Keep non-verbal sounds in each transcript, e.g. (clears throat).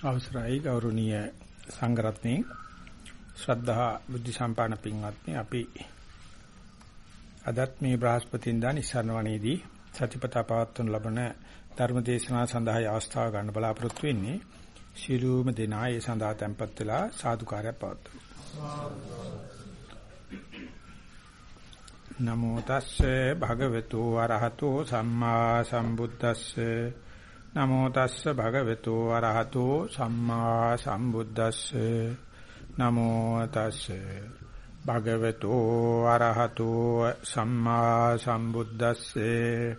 අවසරයි ගෞරවනීය සංඝරත්නයේ ශ්‍රද්ධා බුද්ධ සම්පන්න පින්වත්නි. අපි අදත් මේ බ්‍රහස්පතින්දා නිස්සාරණවණේදී සතිපතා පවත්වනු ලබන ධර්ම දේශනාව සඳහා අවස්ථාව ගන්න බලාපොරොත්තු වෙන්නේ ශිළුම දෙනා ඒ සඳහා tempත් වෙලා සාදුකාරයක් පවත්වමු. නමෝ තස්සේ භගවතු වරහතෝ සම්මා සම්බුද්දස්සේ නමෝ තස්ස භගවතු අරහතෝ සම්මා සම්බුද්දස්ස. නමෝ තස්ස භගවතු අරහතෝ සම්මා සම්බුද්දස්සේ.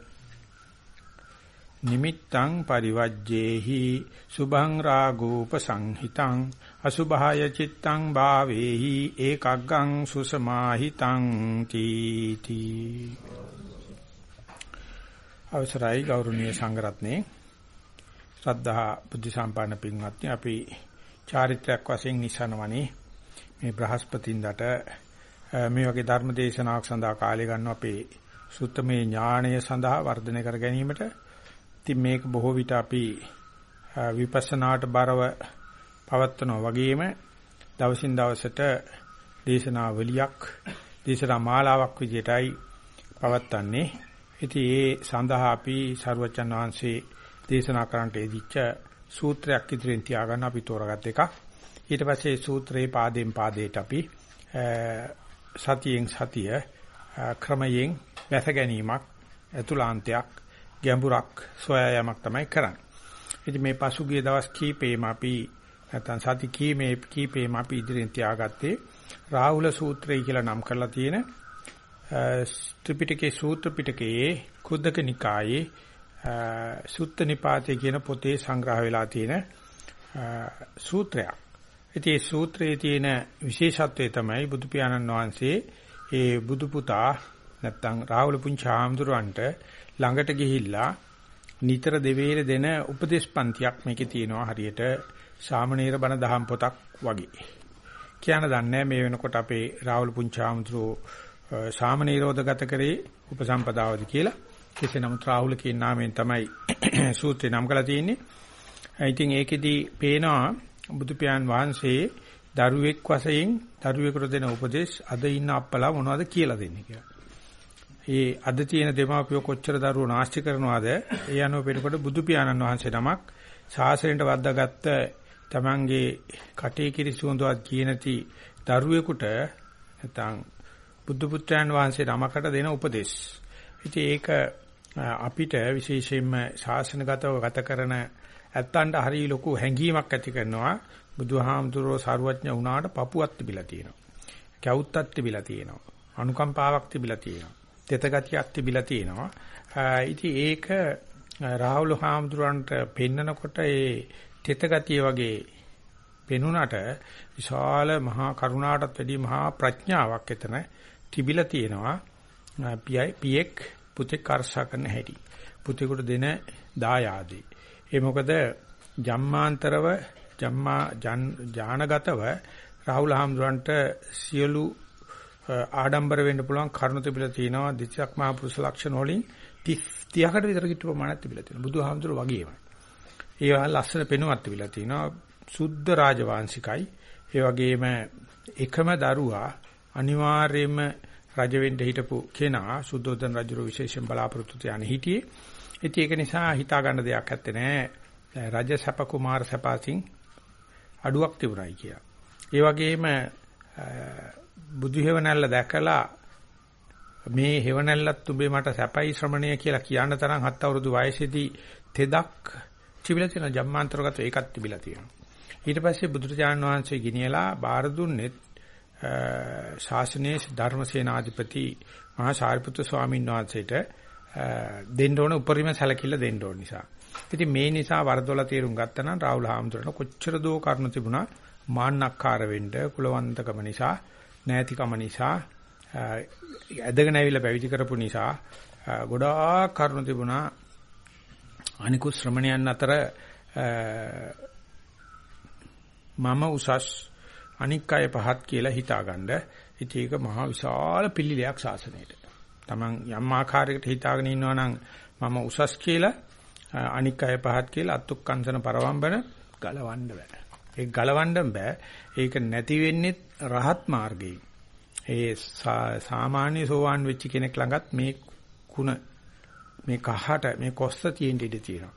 නිමිත්තං පරිවජ්ජේහි සුභං රාගෝප සංහිතං අසුභාය චිත්තං භාවේහි ඒකග්ගං සුසමාහිතං තීති. අවසරයි ගෞරවනීය සංඝරත්නයේ ශ්‍රද්ධා බුද්ධ සම්පන්න පින්වත්නි අපි චාරිත්‍රාක් වශයෙන් නිසනවනේ මේ බ්‍රහස්පතින්දට මේ වගේ ධර්ම දේශනාවක් සඳහා කාලය ගන්න අපේ සුත්තමේ ඥාණය සඳහා වර්ධනය කර ගැනීමට. ඉතින් මේක බොහෝ විට අපි විපස්සනාට බරව පවත්වනවා වගේම දවසින් දවසට දේශනාවලියක් දේශනා මාලාවක් විදිහටයි පවත්වන්නේ. ඉතින් ඒ සඳහා අපි සරුවචන් වහන්සේ දේශනා කරන්නට එදිච්ච සූත්‍රයක් ඉදිරියෙන් තියාගන්න අපි තෝරගත් එකක්. ඊට පස්සේ සූත්‍රයේ පාදයෙන් පාදයට අපි සතියෙන් සතිය ක්‍රමයෙන් වැස ගැනීමක් අතුලාන්තයක් ගැඹුරක් සොයා යාමක් තමයි කරන්නේ. ඉතින් මේ පසුගිය දවස් කීපෙම අපි නැත්නම් සති කීමේ කීපෙම අපි ඉදිරියෙන් තියාගත්තේ රාහුල සූත්‍රය කියලා නම් කරලා තියෙන ත්‍රිපිටකයේ සූත්‍ර පිටකයේ කුද්දක නිකායේ සුත්ත නිපාතේ කියන පොතේ සංග්‍රහ වෙලා තියෙන සූත්‍රයක්. ඉතින් මේ සූත්‍රයේ තියෙන විශේෂත්වය තමයි බුදු පියාණන් වහන්සේ ඒ බුදු පුතා නැත්තම් රාහුල පුංචාම්දුරන්ට ළඟට ගිහිල්ලා නිතර දෙවේල දෙන උපදේශපන්තියක් මේකේ තියෙනවා හරියට සාමණේර බණ දහම් පොතක් වගේ. කියන්න දන්නේ මේ වෙනකොට අපේ රාහුල පුංචාම්දුරෝ සාමණේරෝධ ගත කරේ උපසම්පදාවද කියලා. කෙසේ නමුත් රාහුල කියන නාමයෙන් තමයි (clears throat) සූත්‍රේ නම් කරලා තියෙන්නේ. ඉතින් ඒකෙදි පේනවා බුදු පියාණන් වහන්සේ දරුවෙක් වශයෙන් දරුවෙකුට දෙන උපදේශ අද ඉන්න අප්පලා මොනවද කියලා දෙන්නේ කියලා. ඒ අද තියෙන දෙමාපියෝ කොච්චර දරුවෝ නාස්ති කරනවද? ඒ අනුව පිටකොට බුදු පියාණන් වහන්සේ නමක් ශාසනයට වද්දාගත්ත තමන්ගේ කටේ කිරි සුවඳවත් කියනති දරුවෙකුට නැත්නම් බුදු පුත්‍රයන් වහන්සේ නමකට දෙන උපදේශ. ඉතින් ඒක අපිට විශේෂයෙන්ම ශාසනගතව ගත කරන ඇත්තන්ට හරිය ලොකු හැඟීමක් ඇති කරනවා බුදුහාමුදුරෝ සාරවත්ඥ වුණාට පපුවක් තිබිලා තියෙනවා. කැවුත්තක් තිබිලා තියෙනවා. අනුකම්පාවක් තිබිලා තියෙනවා. තෙතගතියක් තිබිලා තියෙනවා. ඉතින් ඒක රාහුල හාමුදුරන්ට පෙන්නකොට ඒ තෙතගතිය වගේ පෙනුනට විශාල මහා කරුණාටත් වැඩි මහා ප්‍රඥාවක් එතන තිබිලා තියෙනවා. පියෙක් පුතෙක් අරසා කරන හැටි. පුතේකට දෙන දායාදේ. ඒ මොකද ජම්මාන්තරව ජම්මා ඥානගතව රාහුල හාමුදුරන්ට සියලු ආඩම්බර වෙන්න පුළුවන් කරුණු තිබිලා තියෙනවා දෙචක් මහා පුරුෂ ලක්ෂණ වලින් 30කට විතර කිට්ටු ප්‍රමාණයක් තිබිලා තියෙනවා. බුදුහාමුදුර වගේම. ඒවා ලස්සන පෙනුමක් තිබිලා තියෙනවා. සුද්ධ රාජවාංශිකයි. ඒ වගේම එකම දරුවා අනිවාර්යයෙන්ම රජ වෙන්න හිටපු කෙනා සුද්ධෝදන රජුගේ විශේෂයෙන් බලාපොරොත්තු තියාන හිටියේ. ඉතින් ඒක නිසා හිතා ගන්න දෙයක් නැත්තේ නෑ. රජ සැප කුමාර සැපසින් අඩුවක් තිබුණයි කියලා. ඒ වගේම බුදු හේවණල්ල දැකලා මේ හේවණල්ලත් උඹේ මට සැපයි ශ්‍රමණය කියලා කියන තරම් හත් අවුරුදු වයසේදී තෙදක් තිබිලා තියෙන ජම්මාන්තරගත ඒකත් තිබිලා තියෙනවා. ඊට පස්සේ බුදුරජාණන් වහන්සේ ගිනියලා බාර දුන්නෙත් ශාසනයේ ධර්මසේනාධිපති මහා සාරිපුත්‍ර ස්වාමීන් වහන්සේට දෙන්න ඕන උපරිම සැලකිල්ල දෙන්න ඕන නිසා. ඉතින් මේ නිසා වරදොල තීරුම් ගත්තා නම් රාහුල හාමුදුරන කොච්චර දෝ කරුණු තිබුණා මාන්නක්කාර වෙන්න කුලවන්තකම නිසා නැතිකම නිසා ඇදගෙන ඇවිල්ලා පැවිදි කරපු නිසා ගොඩාක් කරුණු තිබුණා අනිකුත් ශ්‍රමණයන් අතර මම උසස් අනික් අය පහත් කියලා හිතාගන්න. ඉතින් ඒක මහා විශාල පිළිලයක් ශාසනයට. Taman යම් ආකාරයකට හිතාගෙන ඉන්නවා නම් මම උසස් කියලා අනික් අය පහත් කියලා අත්ුක්කංශන පරවම්බන ගලවන්න බෑ. ඒක ගලවන්න බෑ. ඒක නැති වෙන්නේ රහත් මාර්ගයෙන්. ඒ සාමාන්‍ය සෝවාන් වෙච්ච කෙනෙක් ළඟත් මේ ಗುಣ මේ කහට මේ කොස්ස තියෙන්න ඉඩ තියෙනවා.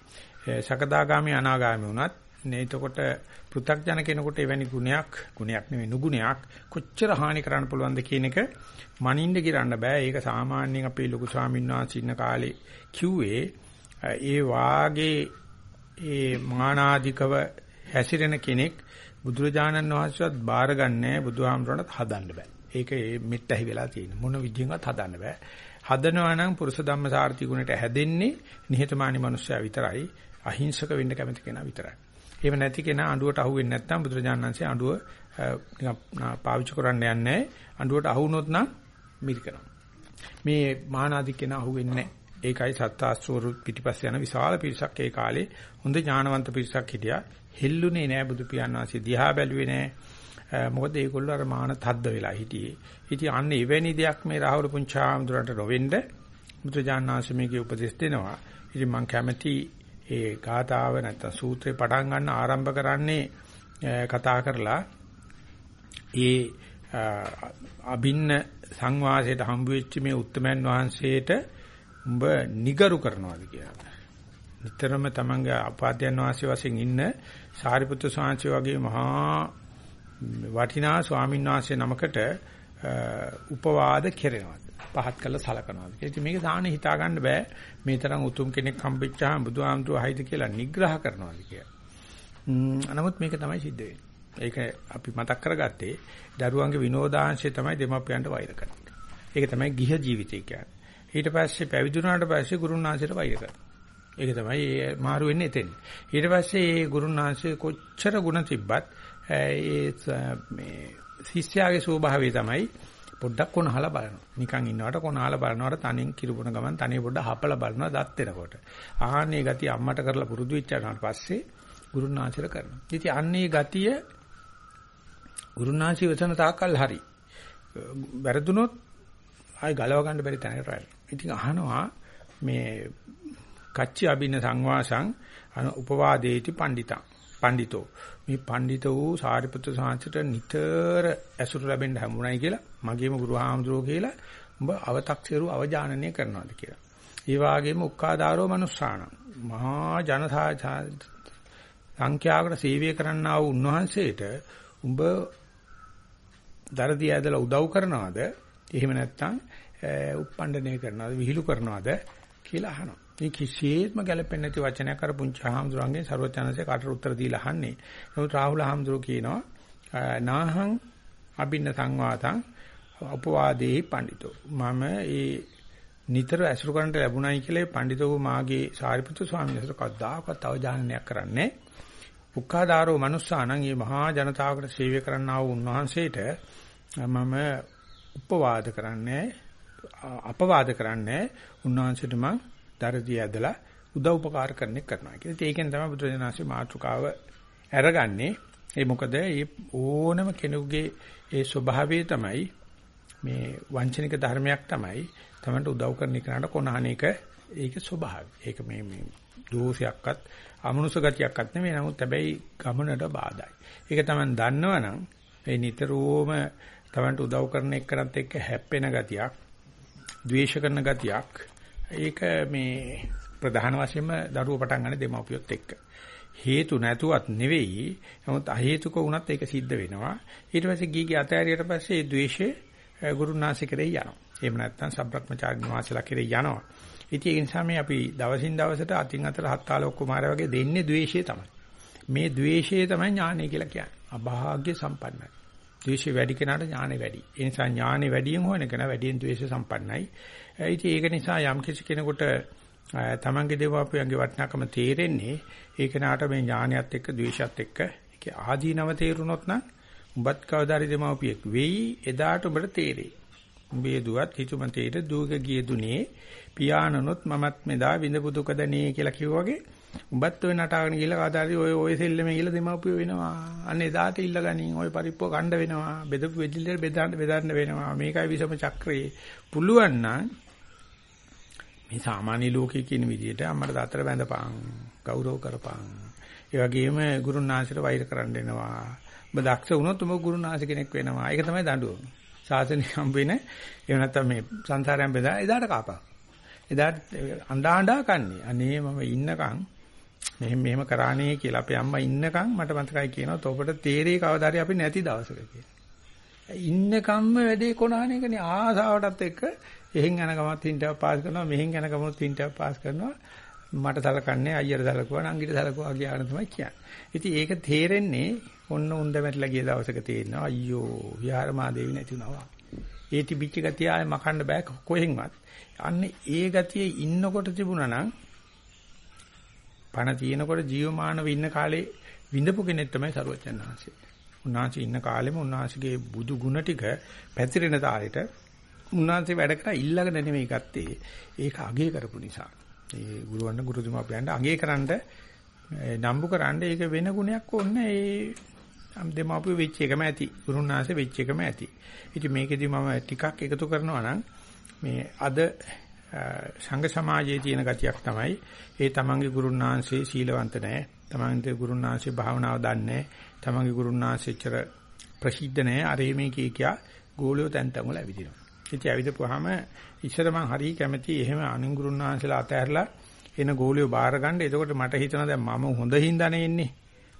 සකදාගාමි අනාගාමි වුණත් නේ එතකොට පෘථග්ජන කෙනෙකුට එවැනි ගුණයක් ගුණයක් නෙවෙයි නුගුණයක් කොච්චර හානි කරන්න පුළුවන්ද කියන එක මනින්න ගිරන්න බෑ. ඒක සාමාන්‍යයෙන් අපේ ලොකු ස්වාමීන් වහන්සේ ඉන්න කාලේ කිව්වේ ඒ වාගේ ඒ මානාධිකව හැසිරෙන කෙනෙක් බුදුරජාණන් වහන්සේවත් බාරගන්නේ බුදුහාමරණත් හදන්න බෑ. ඒක මෙට්ටහි වෙලා තියෙන මොන විදියෙන්වත් හදන්න බෑ. හදනවා නම් පුරුෂ ධම්ම සාර්ථි ගුණයට හැදෙන්නේ නිහතමානී මනුස්සයා විතරයි. අහිංසක වෙන්න කැමති කෙනා විතරයි. එහෙම නැති කෙනා අඬුවට අහු වෙන්නේ නැත්නම් බුදුරජාණන්සේ අඬුව පාවිච්චි කරන්න යන්නේ අඬුවට අහු වුණොත් නම් මිරිකනවා. මේ මහානාදි කෙනා අහු වෙන්නේ නැහැ. ඒකයි සත්‍යාස්ත්‍රවරු පිටිපස්සේ යන විශාල පිරිසක් ඒ කාලේ හොඳ ඥානවන්ත පිරිසක් හිටියා. හෙල්ලුනේ නෑ බුදු පියාණන් වහන්සේ දිහා බැලුවේ නෑ. මොකද ඒගොල්ලෝ අර මාන තද්ද වෙලා හිටියේ. ඉතින් අන්න එවැනි දෙයක් මේ රාහුල පුංචාම්දුරන්ට නොවෙන්න බුදුජානනාංශමේගේ උපදෙස් දෙනවා. ඉතින් මම කැමති ඒ ගාතාව නැත්නම් සූත්‍රේ පටන් ගන්න ආරම්භ කරන්නේ කතා කරලා ඒ අභින්න සංවාසයට හම්බ වෙච්ච මේ උත්තමයන් වහන්සේට උඹ නිගරු කරනවාද කියලා. නිතරම තමන්ගේ අපාද්‍යයන් වාසී වශයෙන් ඉන්න සාරිපුත්‍ර ස්වාමීන් වගේ මහා වටිනා ස්වාමීන් වහන්සේ නමකට උපවාද කෙරෙනවා. පහත් කළ සලකනවා. ඉතින් මේක සාහනේ හිතා ගන්න බෑ. මේ තරම් උතුම් කෙනෙක් හම්බෙච්චාම බුදුහාමුදුරුවෝ හයිද කියලා නිග්‍රහ කරනවාද කියලා. නමුත් මේක තමයි සිද්ධ වෙන්නේ. ඒක අපි මතක් කරගත්තේ දරුවන්ගේ විනෝදාංශය තමයි දෙමාපියන්ට වෛර කරන්නේ. ඒක තමයි ගිහ ජීවිතය කියන්නේ. ඊට පස්සේ පැවිදුණාට පස්සේ ගුරුනාංශයට වෛර කරනවා. ඒක තමයි මාරු වෙන්නේ එතෙන්. ඊට පස්සේ ඒ ගුරුනාංශයේ කොච්චර ಗುಣ තිබ්බත් ඒ මේ ශිෂ්‍යයාගේ ස්වභාවය තමයි පොඩ්ඩක් කොනහලා බලනවා. නිකන් ඉන්නවට කොනහලා බලනවට තනින් කිරුපුණ ගමන් තනිය පොඩ්ඩක් හපලා බලනවා දත් වෙනකොට. ආහනේ ගතිය අම්මට කරලා පුරුදු වෙච්චාට පස්සේ ගුරුනාචර කරනවා. ඉතින් අන්නේ ගතිය ගුරුනාචි වචන තාකල් හරි. වැරදුනොත් ආයි ගලව ගන්න බැරි තැනකට රැයි. ඉතින් අහනවා මේ කච්චි අබින සංවාසං උපවාදේති පණ්ඩිතං. පඬිතෝ මේ පඬිත වූ සාරිපුත්‍ර සාංශයට නිතර ඇසුරු ලැබෙන්න හම්බුනායි කියලා මගේම ගුරු හාමුදුරුවෝ කියලා උඹ අව탁සිරු අවජානනය කරනවාද කියලා. ඒ වගේම උක්කාදාරෝ මනුස්සාණ මහා ජනතා සංඛ්‍යාවකට සේවය කරන්නා වූ උන්වහන්සේට උඹ දරදී ඇදලා උදව් කරනවද? එහෙම නැත්නම් උප්පණ්ඩනය කරනවද? විහිළු කරනවද කියලා අහනවා. මේ කිසියෙත්ම ගැලපෙන්නේ නැති වචනයක් අර පුංචි හාමුදුරන්ගෙන් ਸਰවඥාන්සේ කාටට උත්තර දීලා අහන්නේ. නමුත් රාහුල හාමුදුරුවෝ කියනවා නාහං අබින්න සංවාතං උපවාදේ පඬිතෝ. මම ඒ නිතර ඇසුරු කරන්නට ලැබුණයි කියලා පඬිතෝ මාගේ සාරිපුත්‍ර ස්වාමීන් වහන්සේ කවදාකවත් අවධානයක් කරන්නේ උක්කාදාරෝ මනුස්සානං මේ මහා ජනතාවකට සේවය කරන්නා වූ උන්වහන්සේට මම උපවාද කරන්නේ අපවාද කරන්නේ උන්වහන්සේට මම දරදී ඇදලා උදව් උපකාර කරන එක කරනවා කියලා. ඉතින් ඒකෙන් තමයි බුදුරජාණන්සේ මාතෘකාව අරගන්නේ. ඒ මොකද මේ ඕනම කෙනෙකුගේ ඒ ස්වභාවය තමයි මේ වංචනික ධර්මයක් තමයි තමන්ට උදව් කරන එකට කොනහන එක ඒක ස්වභාවය. ඒක මේ මේ දෝෂයක්වත් අමනුෂ ගතියක්වත් නෙමෙයි. නමුත් හැබැයි ගමනට බාධායි. ඒක තමයි දන්නවනම් මේ නිතරම තමන්ට උදව් කරන එකකට එක්ක හැප්පෙන ගතියක්, ද්වේෂ කරන ගතියක් ඒක මේ ප්‍රධාන වශයෙන්ම දරුවෝ පටන් ගන්න දෙමාපියොත් එක්ක. හේතු නැතුවත් නෙවෙයි. නමුත් අහේතුක වුණත් ඒක සිද්ධ වෙනවා. ඊට පස්සේ ගීගේ අතෑරියට පස්සේ ඒ ද්වේෂය ගුරුනාසි කෙරේ යනවා. එහෙම නැත්නම් සම්ප්‍රක්‍මචාර්ය වාසලා කෙරේ යනවා. ඉතින් ඒ නිසා මේ අපි දවසින් දවසට අතින් අතට හත්තාලෝක කුමාරය වගේ දෙන්නේ ද්වේෂය තමයි. මේ ද්වේෂය තමයි ඥානය කියලා කියන්නේ. අභාග්‍ය සම්පන්නයි. ද්වේෂය වැඩි කෙනාට ඥානෙ වැඩි. ඒ නිසා ඥානෙ වැඩියෙන් හොයන කෙනා වැඩියෙන් ද්වේෂය සම්පන්නයි. ඉතින් ඒක නිසා යම් කිසි කෙනෙකුට තමන්ගේ දේවාපියන්ගේ වටිනාකම තේරෙන්නේ ඒක නාට මේ ඥානයත් එක්ක ද්වේෂයත් එක්ක ඒක ආදීනව තේරුනොත් නම් උඹත් කවදාරි දෙමාපියෙක් වෙයි එදාට උඹට තේරෙයි. උඹේ දුවත් හිතුම තේර දුවක ගිය දුනේ පියාණනොත් මමත් මෙදා විඳපු දුකදනේ කියලා කිව්වා වගේ උඹත් ඔය නටාගෙන ගිහලා කවදාරි ඔය ඔය සෙල්ලමේ ගිහලා දෙමාපියෝ වෙනවා. අන්න එදාට ඉල්ලගනින් ඔය පරිප්පුව කණ්ඩ වෙනවා. බෙදපු වෙදිල්ලේ බෙදන්න බෙදන්න වෙනවා. මේකයි විසම චක්‍රේ. පුළුවන් නම් මේ සාමාන්‍ය ලෝකයේ කියන විදිහට අම්මට තාත්තට බැඳපන්. ගෞරව කරපන්. ඒ වගේම ගුරුනාථට වෛර කරන්න එනවා. ඔබ දක්ෂ වුණොත් ඔබ ගුරුනාථ කෙනෙක් වෙනවා. ඒක තමයි දඬුවම. සාසනික හම්බ වෙන එහෙම නැත්නම් මේ සංසාරයෙන් බෙදා එදාට කාපා. එදාට අඬා අඬා කන්නේ. අනේ මම ඉන්නකම් මෙහෙම මෙහෙම කරානේ කියලා අපේ අම්මා ඉන්නකම් මට මතකයි කියනවා තොපට තේරේ කවදාරි අපි නැති දවසක කියලා. ඉන්නකම්ම වැඩේ කොනහන එකනේ ආසාවටත් එක්ක එහෙන් යන ගමත් හින්ටක් පාස් කරනවා මෙහෙන් යන ගමත් හින්ටක් පාස් කරනවා මට සලකන්නේ අයියට සලකුවා නංගිට සලකුවා කියන තමයි කියන්නේ. ඉතින් ඒක තේරෙන්නේ ඔන්න උන්ද මැරිලා ගිය දවසක තේරෙනවා අයියෝ විහාරමාදේවි නැති වුණා. ඒ තිබිච්ච ගතිය ආයේ මකන්න බෑ කොහෙන්වත්. අන්න ඒ ගතියේ ඉන්නකොට තිබුණා නම් පණ තියෙනකොට ජීවමානව ඉන්න කාලේ විඳපු කෙනෙක් තමයි සරුවචන් වහන්සේ. උන්වහන්සේ ඉන්න කාලෙම උන්වහන්සේගේ බුදු ගුණ ටික පැතිරෙන තාලෙට උන්වහන්සේ වැඩ කරා ඊළඟ නෙමෙයි ගත්තේ. ඒක අගේ කරපු නිසා. ඒ ගුරුවරණ ගුරුතුමාපියන්ට අගේ කරන්න නම්බු කරන්න ඒක වෙන ගුණයක් ඕනේ. ඒ දෙමාපිය වෙච්ච එකම ඇති. ගුරුනාසේ වෙච්ච එකම ඇති. ඉතින් මේකෙදි මම ටිකක් එකතු කරනවා නම් මේ අද සංඝ සමාජයේ තියෙන ගතියක් තමයි ඒ තමන්ගේ ගුරුනාංශේ සීලවන්ත නැහැ. තමන්ගේ ගුරුනාංශේ භාවනාව දන්නේ නැහැ. තමන්ගේ ගුරුනාංශෙච්චර ප්‍රසිද්ධ නැහැ. අර මේ කී කියා ගෝලියෝ තැන් තැන් වල ඇවිදිනවා. ඉතින් ඇවිදපුවාම ඉස්සර මම හරි කැමති එහෙම අනුගුරුනාංශලා අතහැරලා එන ගෝලියෝ බාර ගන්න. එතකොට මට හිතෙනවා දැන් මම හොඳ හින්දානේ එන්නේ.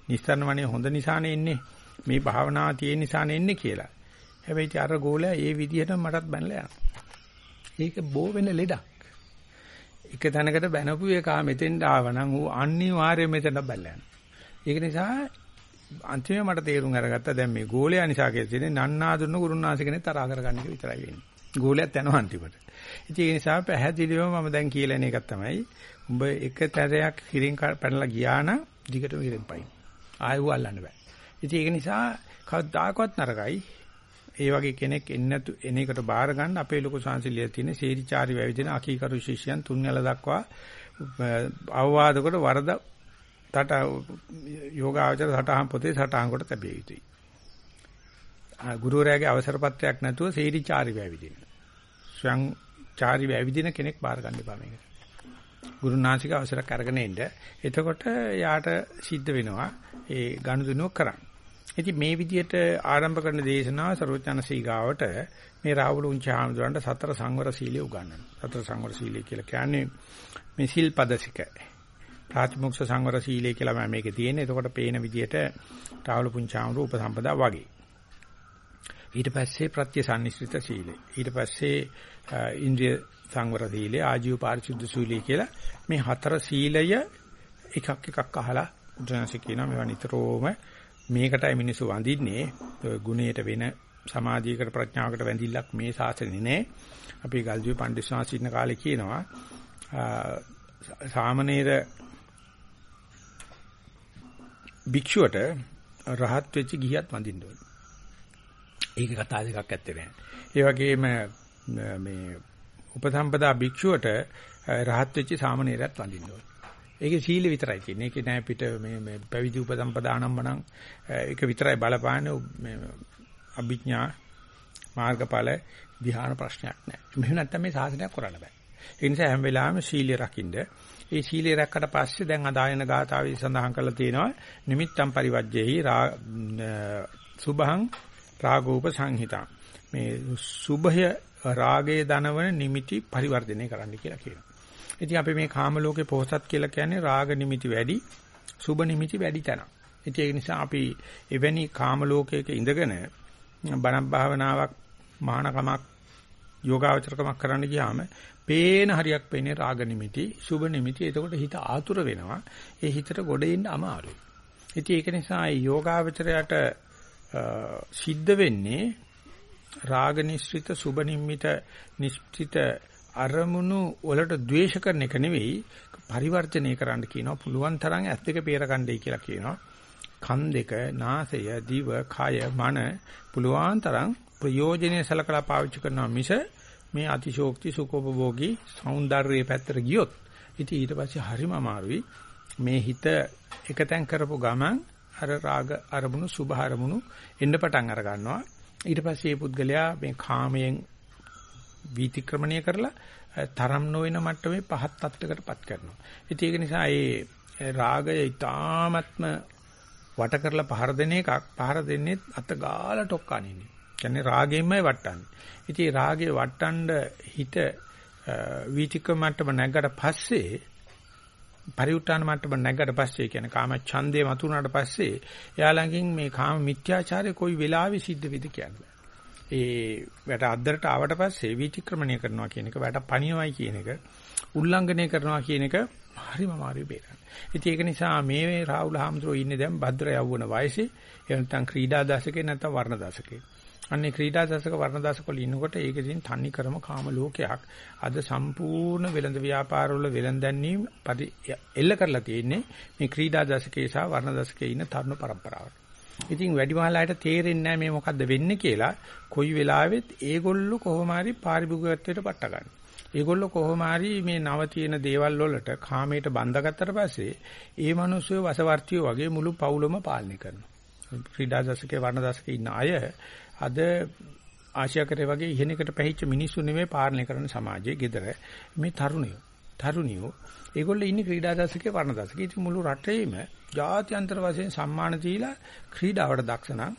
නිස්සාරණ වනේ හොඳ නිසානේ එන්නේ. මේ භාවනාව තියෙන නිසානේ එන්නේ කියලා. හැබැයි අර ගෝලයා ඒ විදිහට මටත් බැනලා යනවා. ඒක බෝ වෙන ලෙඩක්. එක තැනකට බැනපු එක මෙතෙන්ට ආවනම් ඌ අනිවාර්යයෙන් මෙතෙන්ට බැලලා යනවා. ඒක නිසා අන්තිමේ මට තේරුම් අරගත්තා දැන් මේ ගෝලයා නිසා කියලා තියෙන්නේ නන්නාඳුන ගුරුනාසිකනේ තරහ කරගන්න එක විතරයි වෙන්නේ. ගෝලයක් යනවා අන්තිමට. ඉතින් ඒ නිසා පැහැදිලිවම මම දැන් කියලා එන එකක් තමයි උඹ එක තරයක් හිරින් පැනලා ගියා නම් දිගටම හිරින් පයින්. ආයෙ අල්ලන්න බෑ. ඉතින් ඒක නිසා කවදාකවත් නරකයි. ඒ වගේ කෙනෙක් එන්නේ නැතු එන එකට බාර ගන්න අපේ ලොකු සංසිලිය තියෙන සේරිචාරි වැවිදින අකීකරු ශිෂ්‍යයන් තුන්වැල දක්වා අවවාද කොට වරද තට යෝගාචර සටහන් පොතේ සටහන් කොට තැබිය යුතුයි. ගුරුවරයාගේ අවසර පත්‍රයක් නැතුව සේරිචාරි වැවිදින. ස්වයං චාරි වැවිදින කෙනෙක් බාර ගන්න එපා මේකට. ගුරුනාසික අවසරයක් අරගෙන ඉන්න. එතකොට යාට සිද්ධ වෙනවා ඒ ගනුදෙනුව කරන්න. ඉතින් මේ විදිහට ආරම්භ කරන දේශනාව සරෝජනසී ගාවට මේ රාහුල උන්චාහඳුරන්ට සතර සංවර සීලය උගන්වනවා. සතර සංවර සීලය කියලා කියන්නේ මේ සිල්පදසික. ප්‍රාතිමොක්ෂ සංවර සීලය කියලා මම මේකේ තියෙන්නේ. එතකොට පේන විදිහට රාහුල පුංචාහඳුර උපසම්පදා වගේ. ඊට පස්සේ ප්‍රත්‍යසන්නිස්ෘත සීලය. ඊට පස්සේ ඉන්ද්‍රිය සංවර සීලය, ආජීව පාරිශුද්ධ සීලය කියලා මේ හතර සීලය එකක් එකක් අහලා උදාහරණ කියනවා මේවා නිතරම මේකටයි මිනිස්සු වඳින්නේ ගුණයට වෙන සමාධියකට ප්‍රඥාවකට වැඳිල්ලක් මේ ශාසනේ නෑ. අපි ගල්ජුවේ පණ්ඩිත ශාස්ත්‍රීන කාලේ කියනවා සාමනීර භික්ෂුවට රහත් වෙච්ච ගිහියත් වඳින්න ඕනේ. ඒක කතා දෙකක් ඇත්තේ නැහැ. ඒ වගේම මේ උපසම්පදා භික්ෂුවට රහත් වෙච්ච සාමණේරයත් වඳින්න ඕනේ. ඒකේ සීල විතරයි තියෙන්නේ. ඒකේ නෑ පිට මේ මේ පැවිදි උපසම්පදා ආනම්මනම් ඒක විතරයි බලපාන්නේ මේ අභිඥා මාර්ගඵල ධ්‍යාන ප්‍රශ්නයක් නෑ. මෙහෙම නැත්තම් මේ සාසනයක් කරන්න බෑ. ඒ නිසා හැම වෙලාවෙම සීලය රකින්න. ඒ සීලය රැක්කට පස්සේ දැන් අදායන ගාථාවේ සඳහන් කරලා තියෙනවා නිමිත්තම් පරිවර්ජ්‍යෙහි සුභං රාගෝප සංහිතා. මේ සුභය රාගයේ දනවන නිමිති පරිවර්ධනය කරන්න කියලා කියනවා. ඉතින් අපි මේ කාම ලෝකේ පොහසත් කියලා කියන්නේ රාග නිමිති වැඩි, සුභ නිමිති වැඩි තැන. ඉතින් ඒ නිසා අපි එවැනි කාම ලෝකයක ඉඳගෙන බණ භාවනාවක් මහානකමක් යෝගාවචරකමක් කරන්න ගියාම පේන හරියක් පේන්නේ රාග නිමිති, සුභ නිමිති. එතකොට හිත ආතුර වෙනවා. ඒ හිතට ගොඩ එන්න අමාරුයි. ඉතින් ඒක නිසා යෝගාවචරයට සිද්ධ වෙන්නේ රාග නිස්ෘත සුබ නිම්මිත නිස්ෘත අරමුණු වලට ද්වේෂ කරන එක නෙවෙයි පරිවර්තනය කරන්න කියනවා. පුළුවන් තරම් ඇස් දෙක පෙරකණ්ඩේ කියලා කියනවා. කන් දෙක නාසය දිව කය මන පුළුවන් තරම් ප්‍රයෝජනෙයි සලකලා පාවිච්චි කරනවා මිස මේ අතිශෝක්ති සුඛෝපභෝගී సౌందර්යයේ පැත්තට ගියොත් ඉතින් ඊට පස්සේ හරිම අමාරුයි. මේ හිත එකතෙන් කරපු ගමන් අර රාග අරමුණු සුභ අරමුණු එන්න පටන් අර ගන්නවා. ඊට පස්සේ මේ පුද්ගලයා මේ කාමයෙන් වීතික්‍රමණය කරලා තරම් නොවන මට්ටමේ පහත් තත්ත්වයකටපත් කරනවා. ඉතින් ඒක නිසා ඒ රාගය ඊ타ත්ම වට කරලා පහර දෙන එකක් පහර දෙන්නේ අත ගාලා ටොක්කානින්නේ. කියන්නේ රාගයෙන්මයි වටන්නේ. ඉතින් රාගයේ වටන්න හිත වීතික මට්ටම නැගකට පස්සේ පරිඋත්තාන මට්ටම නැගකට පස්සේ කියන්නේ කාම ඡන්දේ මතුනාට පස්සේ එයා ළඟින් මේ කාම මිත්‍යාචාරය කොයි වෙලාවෙ සිද්ධ වෙද කියන්නේ. ඒ වැට අද්දරට ආවට පස්සේ විචක්‍රමණය කරනවා කියන එක වැට පණියවයි කියන එක උල්ලංඝනය කරනවා කියන එක හරිම අමාරුයි බේරන්න. ඉතින් ඒක නිසා මේ රාහුල හාමුදුරුවෝ ඉන්නේ දැන් භද්‍ර යවුණ වයසේ එහෙම නැත්නම් ක්‍රීඩා දශකේ නැත්නම් වර්ණ දශකේ. අන්නේ ක්‍රීඩා දශක වර්ණ දශක වල ඉන්නකොට ඒකෙන් තනි කරම කාම ලෝකයක් අද සම්පූර්ණ වෙළඳ ව්‍යාපාර වල වෙළඳැන්වීම එල්ල කරලා තියෙන්නේ මේ ක්‍රීඩා දශකේ සහ වර්ණ දශකේ ඉන්න තරුණ પરම්පරාවට. ඉතින් වැඩිමහලයට තේරෙන්නේ නැහැ මේ මොකද්ද වෙන්නේ කියලා කොයි වෙලාවෙත් ඒගොල්ලෝ කොහොම හරි පාරිභෝගිකත්වයට පට්ට ගන්න. ඒගොල්ලෝ කොහොම හරි මේ නව තියෙන දේවල් වලට කාමයට බඳගත්තට පස්සේ ඒ මිනිස්සු වසවර්තියෝ වගේ මුළු පවුලම පාලනය කරනවා. ක්‍රීඩා දශකේ වර්ණ දශකේ ඉන්න අය අද ආශියාකරේ වගේ ඉහෙනකට පැහිච්ච මිනිස්සු නෙමෙයි පාලනය කරන සමාජයේ gedara මේ තරුණයෝ. තරුණියෝ. ඒගොල්ලෝ ඉන්නේ ක්‍රීඩා දශකේ වර්ණ දශකේ. ඉතින් මුළු රටේම ජාත්‍යන්තර වශයෙන් සම්මාන දීලා ක්‍රීඩාවට දක්ෂ නම්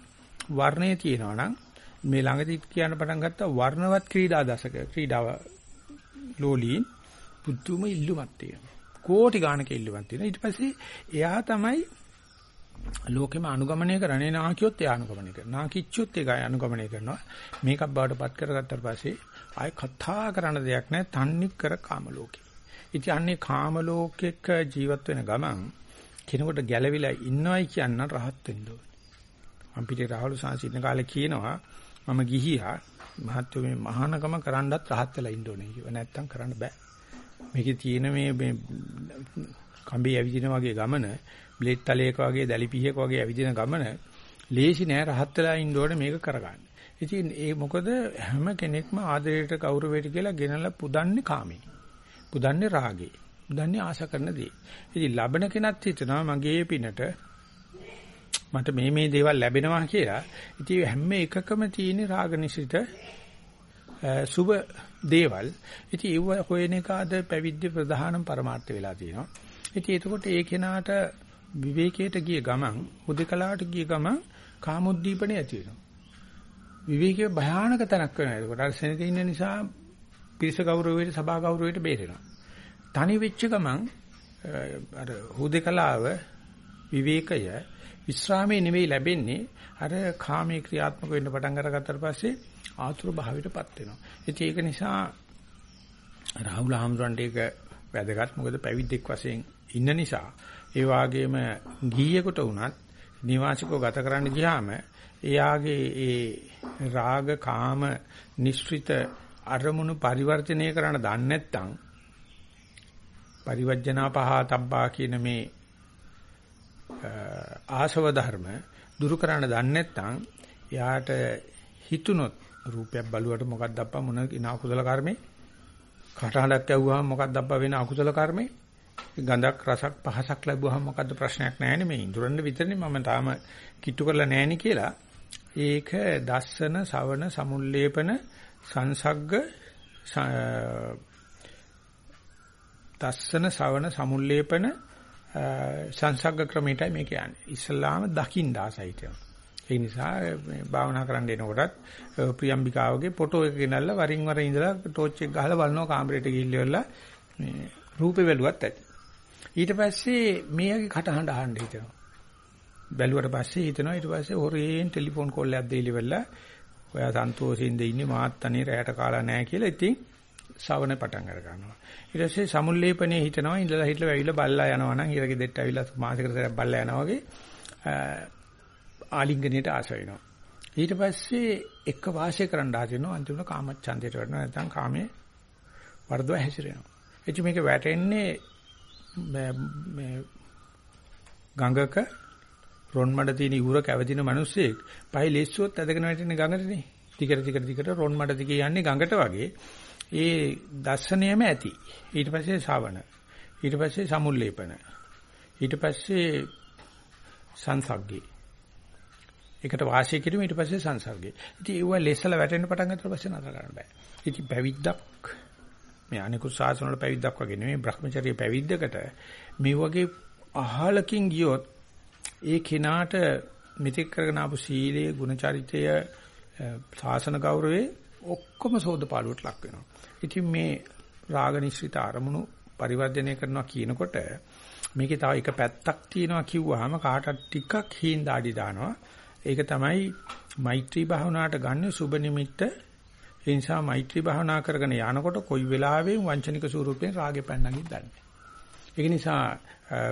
වර්ණයේ තියෙනවා නම් මේ ළඟදී කියන්න පටන් ගත්තා වර්ණවත් ක්‍රීඩා දශක ක්‍රීඩාව ලෝලීන් පුදුම ඉල්ලුමක් තියෙනවා. කෝටි ගාණක ඉල්ලුමක් තියෙනවා. ඊට පස්සේ එයා තමයි ලෝකෙම අනුගමනය කරන්නේ නාකියොත් එයා අනුගමනය කරනවා. නාකිච්චොත් ඒක අනුගමනය කරනවා. මේකක් බවට පත් කරගත්තාට පස්සේ ආයෙ කතා කරන්න දෙයක් නැහැ. තන්නේ කර කාම ලෝකේ. ඉතින් අන්නේ කාම ලෝකෙක ජීවත් වෙන ගමන් කෙනෙකුට ගැළවිලා ඉන්නවයි කියන්න රහත් වෙන්න ඕනේ. මම පිටේ රාහුල සාංශින්න කාලේ කියනවා මම ගිහියා මහත්ව මේ මහානගම කරන්නත් රහත් වෙලා ඉන්න ඕනේ කිව්වා. නැත්තම් කරන්න බෑ. මේකේ තියෙන මේ මේ කම්බේ ඇවිදින වගේ ගමන බ්ලේඩ් තලයක වගේ දැලිපිහක වගේ ඇවිදින ගමන ලේසි නෑ රහත් වෙලා ඉන්න ඕනේ මේක කරගන්න. ඉතින් ඒ මොකද හැම කෙනෙක්ම ආදරයට ගෞරවයට කියලා ගෙනලා පුදන්නේ කාමේ. පුදන්නේ රාගේ. පුදන්නේ ආශ කරන දේ. ඉතින් ලබන කෙනත් හිතනවා මගේ පිනට මට මේ මේ දේවල් ලැබෙනවා කියලා. ඉතින් හැම එකකම තියෙන රාග නිසිත සුබ දේවල්. ඉතින් ඒව හොයන එක අද පැවිද්ද ප්‍රධානම પરමාර්ථ වෙලා තියෙනවා. ඉතින් එතකොට ඒ කෙනාට විවේකයට ගිය ගමන් හුදකලාවට ගිය ගමන් කාමොද්දීපණය ඇති වෙනවා. විවේකයේ භයානක තැනක් වෙනවා. ඒකට අර සෙනක ඉන්න නිසා පිරිස ගෞරවයට සභා ගෞරවයට බේරෙනවා. තනි වෙච්ච ගමන් අර හුදකලාව විවේකය විශ්‍රාමයේ නෙවෙයි ලැබෙන්නේ අර කාමයේ ක්‍රියාත්මක වෙන්න පටන් අරගත්තට පස්සේ ආතුර භාවයටපත් වෙනවා. ඉතින් ඒක නිසා රාහුල හාමුදුරන්ට ඒක වැදගත්. මොකද පැවිද්දෙක් වශයෙන් ඉන්න නිසා ඒ වාගේම ගීයකට වුණත් නිවාසිකව ගත කරන්න ගියාම එයාගේ ඒ රාග කාම නිස්ෘත අරමුණු පරිවර්තනය කරන්න දන්නේ නැත්නම් පරිවර්ජනා පහතබ්බා කියන මේ ආශව ධර්ම දුරු කරන්න දන්නේ නැත්නම් එයාට හිතුනොත් රූපයක් බලුවට මොකක්ද අප්පා මොන ඉනා කුසල කර්මේ? කටහඬක් ඇව්වහම මොකක්ද අප්පා වෙන අකුසල කර්මේ? ගඳක් රසක් පහසක් ලැබුවහම මොකද්ද ප්‍රශ්නයක් නැහැනේ මේ ඉඳුරන්න විතරනේ මම තාම කිට්ටු කරලා නැහැනේ කියලා. ඒක දස්සන, සවන, සමුල්ලේපන, සංසග්ග දස්සන, සවන, සමුල්ලේපන සංසග්ග ක්‍රමයටයි මේ කියන්නේ. ඉස්ලාම දකින්න ආසයිත. ඒ නිසා මේ භාවනා කරන්න එනකොටත් ප්‍රියම්බිකාවගේ ෆොටෝ එක ගෙනල්ලා වරින් වර ඉඳලා ටෝච් එක ගහලා බලනවා කාමරේට ගිහිල්ලා මේ රූපේ බැලුවත් ඇති. ඊට පස්සේ මේගේ කටහඬ අහන්න හිතෙනවා. බැලුවට පස්සේ හිතනවා ඊට පස්සේ හොරෙන් ටෙලිෆෝන් කෝල් එකක් දෙයිලි වෙලා ඔයා සන්තෝෂින්ද ඉන්නේ මාත් අනේ රැයට කාලා නැහැ කියලා ඉතින් ශවන පටන් අර ගන්නවා. ඊට පස්සේ සමුල්ලේපනේ හිතනවා ඉඳලා හිටලා වැවිලා බල්ලා යනවා නම් ඊරගේ දෙට්ට ඇවිල්ලා මාසෙකට සැරයක් බල්ලා යනවා වගේ ආලිංගනයට ආස වෙනවා. ඊට පස්සේ එක වාසය කරන්න හදනවා අන්තිමට කාමච්ඡන්දයට වැටෙනවා නැත්නම් කාමයේ වර්ධව හැසිරෙනවා. එච්ච මේක වැටෙන්නේ මේ ගඟක රොන් මඩ තියෙන ඉවුර කැවදින මිනිස්සෙක් පහේ ලෙස්සුවොත් ඇදගෙන වැටෙන ගඟටනේ. ටිකට ටිකට ටිකට රොන් මඩ දිගේ යන්නේ ගඟට වගේ. ඒ දර්ශනයම ඇති. ඊට පස්සේ ශාවන. ඊට පස්සේ සමුල්ලේපන. ඊට පස්සේ සංසග්ගේ. ඒකට වාසිය කිරීම ඊට පස්සේ සංසර්ගේ. ඉතින් ඒව ලෙස්සලා වැටෙන්න පටන් ගන්නකොට පස්සේ නතර කරන්න බෑ. ඉතින් පැවිද්දක් මේ අනිකුත් ශාසන වල පැවිද්දක් වගේ නෙමෙයි Brahmacharya පැවිද්දකට මේ වගේ අහලකින් ගියොත් ඒ කෙනාට මෙතෙක් කරගෙන ආපු සීලයේ ගුණචරිතය ශාසන ගෞරවේ ඔක්කොම සෝදපාලුවට ලක් වෙනවා. ඉතින් මේ රාග නිශ්චිත අරමුණු පරිවර්ජනය කරනවා කියනකොට මේකේ තව එක පැත්තක් තියෙනවා කිව්වහම කාටත් ටිකක් හීන් දාඩි දානවා. ඒක තමයි මෛත්‍රී භාවනාවට ගන්න සුබ නිමිත්ත. ඒ නිසා මෛත්‍රී භාවනා කරගෙන යනකොට කොයි වෙලාවෙම වංචනික ස්වරූපයෙන් රාගේ පැන්නගින් දන්නේ. ඒක නිසා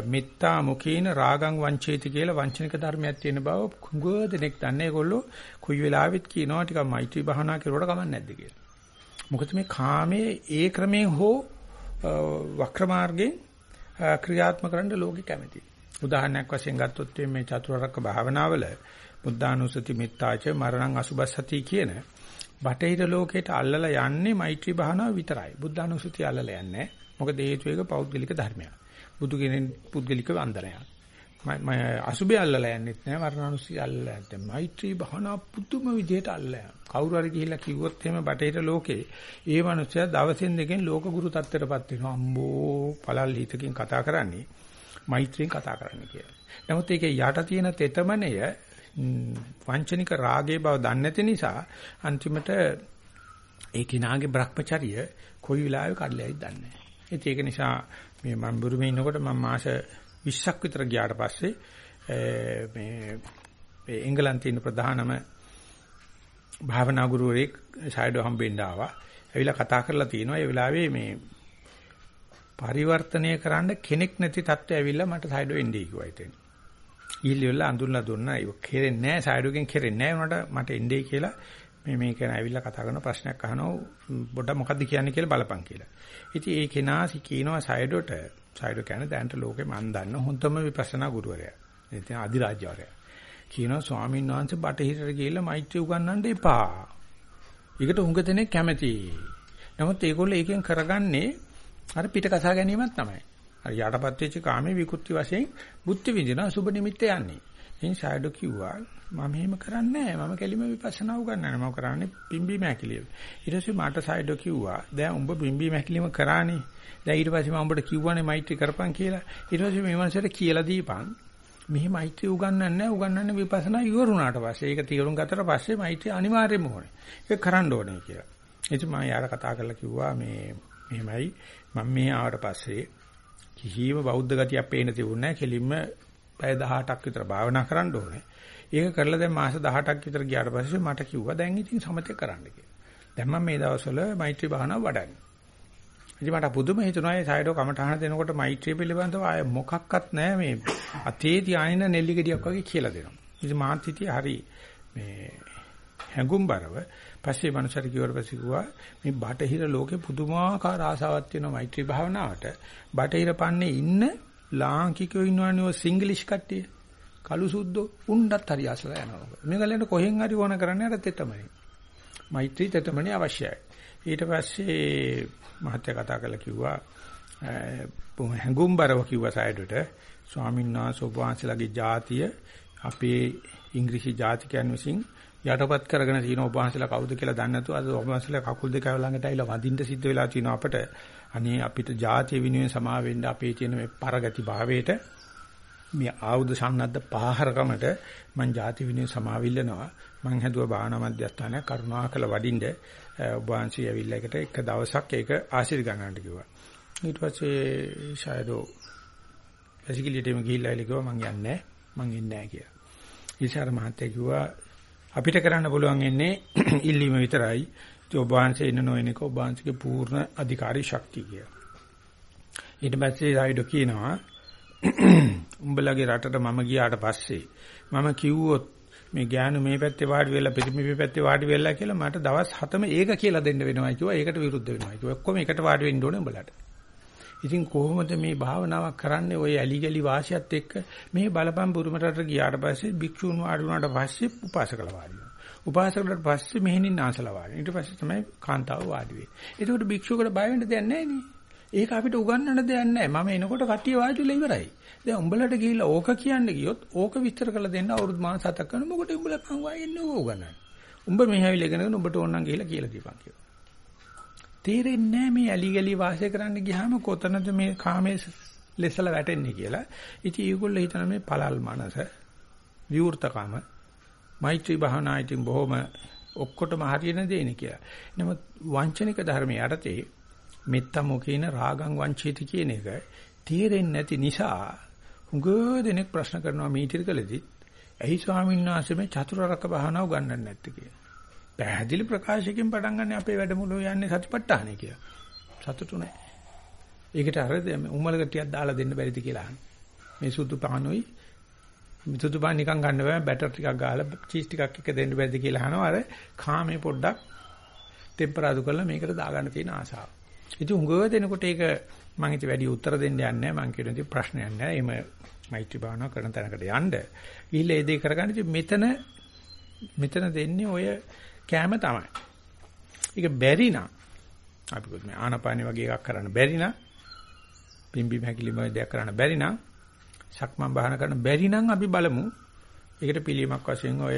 මෙත්තා මුකේන රාගං වංචේති කියලා වංචනික ධර්මයක් තියෙන බව කුඟ දෙනෙක් දන්නේ. ඒගොල්ලෝ කොයි වෙලාවෙත් කියනවා ටිකක් මෛත්‍රී භාවනා කරුවට කමක් නැද්ද කියලා. මොකද මේ කාමයේ ඒ ක්‍රමයෙන් හෝ වක්‍ර මාර්ගයෙන් ක්‍රියාත්මක කරන්න ලෝකෙ කැමතියි. උදාහරණයක් වශයෙන් ගත්තොත් මේ චතුරාර්යක භාවනාවල බුද්ධානුස්සති මෙත්තාච මරණං අසුබස්සති කියන බටහිර ලෝකයට අල්ලලා යන්නේ මෛත්‍රී භාවනාව විතරයි. බුද්ධානුස්සති අල්ලලා යන්නේ. මොකද හේතුව ඒක පෞද්ගලික ධර්මයක්. බුදු කෙනෙක් පුද්ගලික වන්දනයක්. මම අසුබේ අල්ලලා යන්නෙත් නෑ මරණානුස්සති අල්ලලා යන්නේ. මෛත්‍රී භාවනාව පුදුම විදිහට අල්ලලා යනවා. කවුරු හරි ගිහිල්ලා කිව්වොත් එහෙම බටහිර ලෝකේ ඒ මනුස්සයා දවසෙන් දෙකෙන් ලෝක ගුරු තත්ත්වයටපත් වෙනවා. අම්බෝ පළල් හිතකින් කතා කරන්නේ මෛත්‍රියෙන් කතා කරන්න කියලා. නමුත් ඒකේ යට තියෙන තෙතමනය වංචනික රාගයේ බව දන්නේ නැති නිසා අන්තිමට ඒ කිනාගේ Brahmacharya කොයි වෙලාවෙ කඩලයිද දන්නේ නැහැ. ඒක නිසා මේ මම බුරුමේ ඉන්නකොට මම මාස 20ක් විතර ගියාට පස්සේ මේ මේ එංගලන්තේ ඉන්න ප්‍රධානම භාවනා ගුරුවරයෙක් ෂයිඩෝ හම්බෙන්න ආවා. ඇවිල්ලා කතා කරලා තියෙනවා. ඒ වෙලාවේ මේ පරිවර්තනය කරන්න කෙනෙක් නැති තත්ත්වය ඇවිල්ලා මට ෂයිඩෝ එන්නේ කිව්වා ඉතින්. ඊළිවල අඳුරලා දුන්නා. ඒක කෙරෙන්නේ නැහැ. ෂයිඩෝගෙන් කෙරෙන්නේ නැහැ. මට මට එන්නේ කියලා මේ මේක ඇවිල්ලා කතා කරන ප්‍රශ්නයක් අහනවා. පොඩ්ඩක් මොකද්ද කියන්නේ කියලා බලපන් කියලා. ඉතින් ඒ කෙනා කියනවා ෂයිඩෝට ෂයිඩෝ කියන්නේ දැනට ලෝකේ මන් දන්න හොඳම විපස්සනා ගුරුවරයා. ඉතින් අධිරාජ්‍යවරයා. කියනවා ස්වාමීන් වහන්සේ බටහිරට ගිහිල්ලා මෛත්‍රී උගන්වන්න එපා. ඒකට හුඟ දෙනෙක් කැමතියි. නමුත් ඒගොල්ලෝ ඒකෙන් කරගන්නේ අර පිට කසා ගැනීමක් තමයි. අර යටපත් වෙච්ච කාමේ විකෘති වශයෙන් බුද්ධ විඳිනා සුබ නිමිත්ත යන්නේ. ඉතින් ෂයිඩෝ කිව්වා මම එහෙම කරන්නේ නැහැ. මම කෙලිම විපස්සනා උගන්වන්නේ. මම කරන්නේ පිම්බීම ඇකිලිම. ඊට පස්සේ මාට සයිඩෝ කිව්වා දැන් උඹ පිම්බීම ඇකිලිම කරානේ. දැන් ඊට පස්සේ මම උඹට කිව්වනේ මෛත්‍රී කරපන් කියලා. ඊට පස්සේ මේ මනසට කියලා දීපන්. මෙහි මෛත්‍රී උගන්වන්නේ නැහැ. උගන්වන්නේ විපස්සනා ඉවරුණාට පස්සේ. ඒක තීරුම් ගත්තට පස්සේ මෛත්‍රී අනිවාර්යයෙන්ම ඕනේ. ඒක කරන්න ඕනේ කියලා. ඉතින් මම යාර කතා කරලා කිව්වා මේ මෙහෙමයි මම මේ ආවට පස්සේ කිසිම බෞද්ධ ගතියක් පේන්න තිබුණේ නැහැ. කෙලින්ම පැය 18ක් විතර භාවනා කරන්න ඕනේ. ඒක කරලා දැන් මාස 18ක් විතර ගියාට පස්සේ මට කිව්වා දැන් ඉතින් සමතේ කරන්න කියලා. දැන් මම මේ දවස්වල මෛත්‍රී භාවනාව වඩන්නේ. ඉතින් මට පුදුම හිතුණා ඒ සයිඩෝ කමටහන දෙනකොට මෛත්‍රී පිළිබඳව ආය මොකක්වත් නැහැ මේ අතේ තියාගෙන නෙල්ලි ගෙඩියක් වගේ කියලා දෙනවා. ඉතින් මාත් හිටියේ හරි මේ හැඟුම්overline පස්සේ මනුස්සර කිව්වට පස්සේ කිව්වා මේ බටහිර ලෝකේ පුදුමාකාර ආසාවක් තියෙනවා මෛත්‍රී භාවනාවට. බටහිර පන්නේ ඉන්න ලාංකිකයෝ ඉන්නවනේ ඔය සිංග්ලිෂ් කට්ටිය. කළු සුද්දෝ උණ්ඩත් හරි අසලා යනවා. මේගලන්ට කොහෙන් හරි ඕන කරන්නේ අර තෙතමනේ. මෛත්‍රී තෙතමනේ අවශ්‍යයි. ඊට පස්සේ මහත්තයා කතා කරලා කිව්වා හැඟුම්overline කිව්වා සයිඩට ස්වාමීන් වහන්සේ ඔබ වහන්සේලාගේ ජාතිය අපේ ඉංග්‍රීසි ජාතිකයන් විසින් යටපත් කරගෙන තියෙන ඔබ වහන්සේලා කවුද කියලා දන්නේ නැතුව අද ඔබ වහන්සේලා කකුල් දෙක ළඟට ඇවිල්ලා වදින්න සිද්ධ වෙලා තියෙනවා අපට. අනේ අපිට ජාතිය විනුවෙන් සමා වෙන්න අපේ තියෙන මේ පරගති භාවයට මේ ආයුධ සන්නද්ධ පහහරකමට මං ಜಾති විනය සමාවිල්ලනවා මං හැදුවා භාවනා මධ්‍යස්ථානයක් කරුණාකර වඩින්න ඔබ වහන්සේ ඇවිල්ලා එකට එක දවසක් ඒක ආශිර්වාද ගන්නට කිව්වා. ඊට පස්සේ ෂායදෝ පැසිකිලියටම ගිහිල්ලා ඉලිකව මං යන්නේ මං ඉන්නේ නැහැ කියලා. ඊශාර මහත්තයා කිව්වා අපිට කරන්න පුළුවන් ඉන්නේ (clears throat) ඉල්ලීම විතරයි ඔබ වහන්සේ ඉන්න නොයනක ඔබ වහන්සේගේ පූර්ණ අධිකාරී ශක්තිය කියලා ඊට පස්සේ රයිඩෝ කියනවා (clears throat) උඹලගේ රටට මම ගියාට පස්සේ මම කිව්වොත් මේ ඥාන මේ පැත්තේ වාඩි වෙලා පිටිමි මේ පැත්තේ වාඩි වෙලා කියලා මට දවස් 7ම ඒක කියලා දෙන්න වෙනවා කිව්වා. ඒකට විරුද්ධ වෙනවා කිව්වා. ඔක්කොම එකට වාඩි වෙන්න ඕනේ උඹලට. ඉතින් කොහොමද මේ භාවනාවක් කරන්නේ ওই ඇලි ගලි වාසියත් එක්ක මේ බලපම් බුරුමටට ගියාට පස්සේ භික්ෂුන් වාඩි වුණාට පස්සේ උපාසකලා වාඩි වෙනවා. උපාසකලාට පස්සේ මෙහෙණින් ආසලා වාඩි. ඊට පස්සේ තමයි කාන්තාව වාඩි වෙන්නේ. ඒකට භික්ෂුවකට බය වෙන්න දෙයක් නැහැ නේ. ඒක අපිට උගන්වන්න දෙයක් නැහැ. මම එනකොට කට්ටිය වාඩිලා ඉවරයි. දැන් උඹලට ගිහිල්ලා ඕක කියන්න ගියොත් ඕක විස්තර කරලා දෙන්න අවුරුදු මාස 7ක් කරන මොකටද උඹලා පන් වායි එන්නේ ඕක උගන්වන්නේ. උඹ මෙහි ඇවිල්ලා ඉගෙනගෙන උඹට ඕන නම් ගිහිල්ලා කියලා දීපන් කියලා. තේරෙන්නේ නැහැ මේ ඇලි ගලි වාසය කරන්න ගියාම කොතනද මේ කාමයේ ලෙසලා වැටෙන්නේ කියලා. ඉතින් ඒගොල්ලෝ හිතන මේ පළල් මනස විවෘතකම මෛත්‍රී භාවනා ඉතින් බොහොම ඔක්කොටම හරියන දෙන්නේ කියලා. නමුත් වංචනික ධර්මයේ යටතේ මෙත්තමෝ කියන රාගං වංචේති කියන එක තේරෙන්නේ නැති නිසා හුඟ දෙනෙක් ප්‍රශ්න කරනවා මීටිර් කලෙදි ඇයි ස්වාමීන් වහන්සේ මේ චතුරාර්යක භාවනාව උගන්වන්නේ නැත්තේ කියලා. පැහැදිලි ප්‍රකාශයකින් පටන් ගන්න අපේ වැඩමුළුව යන්නේ සතිපට්ඨානෙ කියලා. සතුටු නැහැ. ඒකට අර උමලක ටිකක් දාලා දෙන්න බැරිද කියලා අහන්නේ. මේ සුදු පානොයි සුදු පාන නිකන් ගන්න බෑ බැටර් ටිකක් ගාලා චීස් ටිකක් එක දෙන්න බැරිද කියලා අහනවා. අර කාමේ පොඩ්ඩක් ටෙම්පරාදු කරලා මේකට දාගන්න තියෙන ආසාව. ඉතින් උඟව දෙනකොට ඒක මම ඉතින් වැඩි උත්තර දෙන්න යන්නේ නැහැ. මම කියන ඉතින් ප්‍රශ්නයක් නැහැ. එහෙම මෛත්‍රී භාවනාව කරන තැනකට යන්න. ගිහිල්ලා ඒ දේ කරගන්න ඉතින් මෙතන මෙතන දෙන්නේ ඔය කෑම තමයි. ඒක බැරි නම් අපි කොහොමද මේ ආනපානෙ වගේ එකක් කරන්න බැරි නම් පිම්බි හැකිලිම දෙයක් කරන්න බැරි නම් සක්මන් බහන කරන්න බැරි නම් අපි බලමු. ඒකට පිළියමක් වශයෙන් ඔය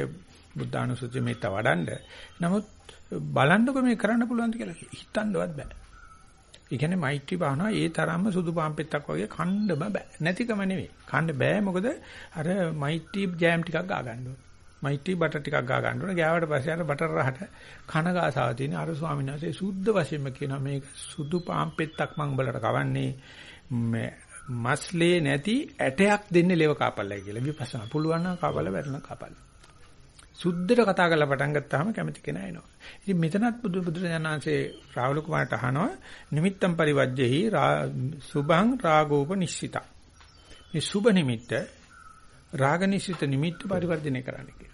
බුද්ධානුසුති මෙත්ත වඩන්න. නමුත් බලන්නකො මේ කරන්න පුළුවන්ද කියලා හිතන්නවත් බෑ. ඒ කියන්නේ මෛත්‍රී භාවනාව ඒ තරම්ම සුදු පාම්පෙත්තක් වගේ කණ්ඩම බෑ. නැතිකම නෙවෙයි. කණ්ඩ බෑ මොකද අර මෛත්‍රී ජෑම් ටිකක් ගා ගන්න ඕනේ. මෛත්‍රී බටර් ටිකක් ගා ගන්න ඕනේ. ගෑවට පස්සේ අර බටර් රහට කන ගාසාව තියෙන අර ස්වාමීන් වහන්සේ සුද්ධ වශයෙන්ම කියනවා මේක සුදු පාම්පෙත්තක් මම උඹලට කවන්නේ මස්ලේ නැති ඇටයක් දෙන්නේ ලෙව කාපල්ලයි කියලා. විපස්සනා පුළුවන් නම් කාපල්ල වැරෙන කාපල්ල. සුද්ධට කතා කරලා පටන් ගත්තාම කැමති කෙනා එනවා. ඉතින් මෙතනත් බුදු බුදුරජාණන්සේ රාහුල කුමාරට අහනවා නිමිත්තම් පරිවජ්ජෙහි සුභං රාගෝප නිශ්චිත. මේ සුභ නිමිත්ත රාග නිශ්චිත නිමිත්ත පරිවර්ධනය කරන්න කියලා.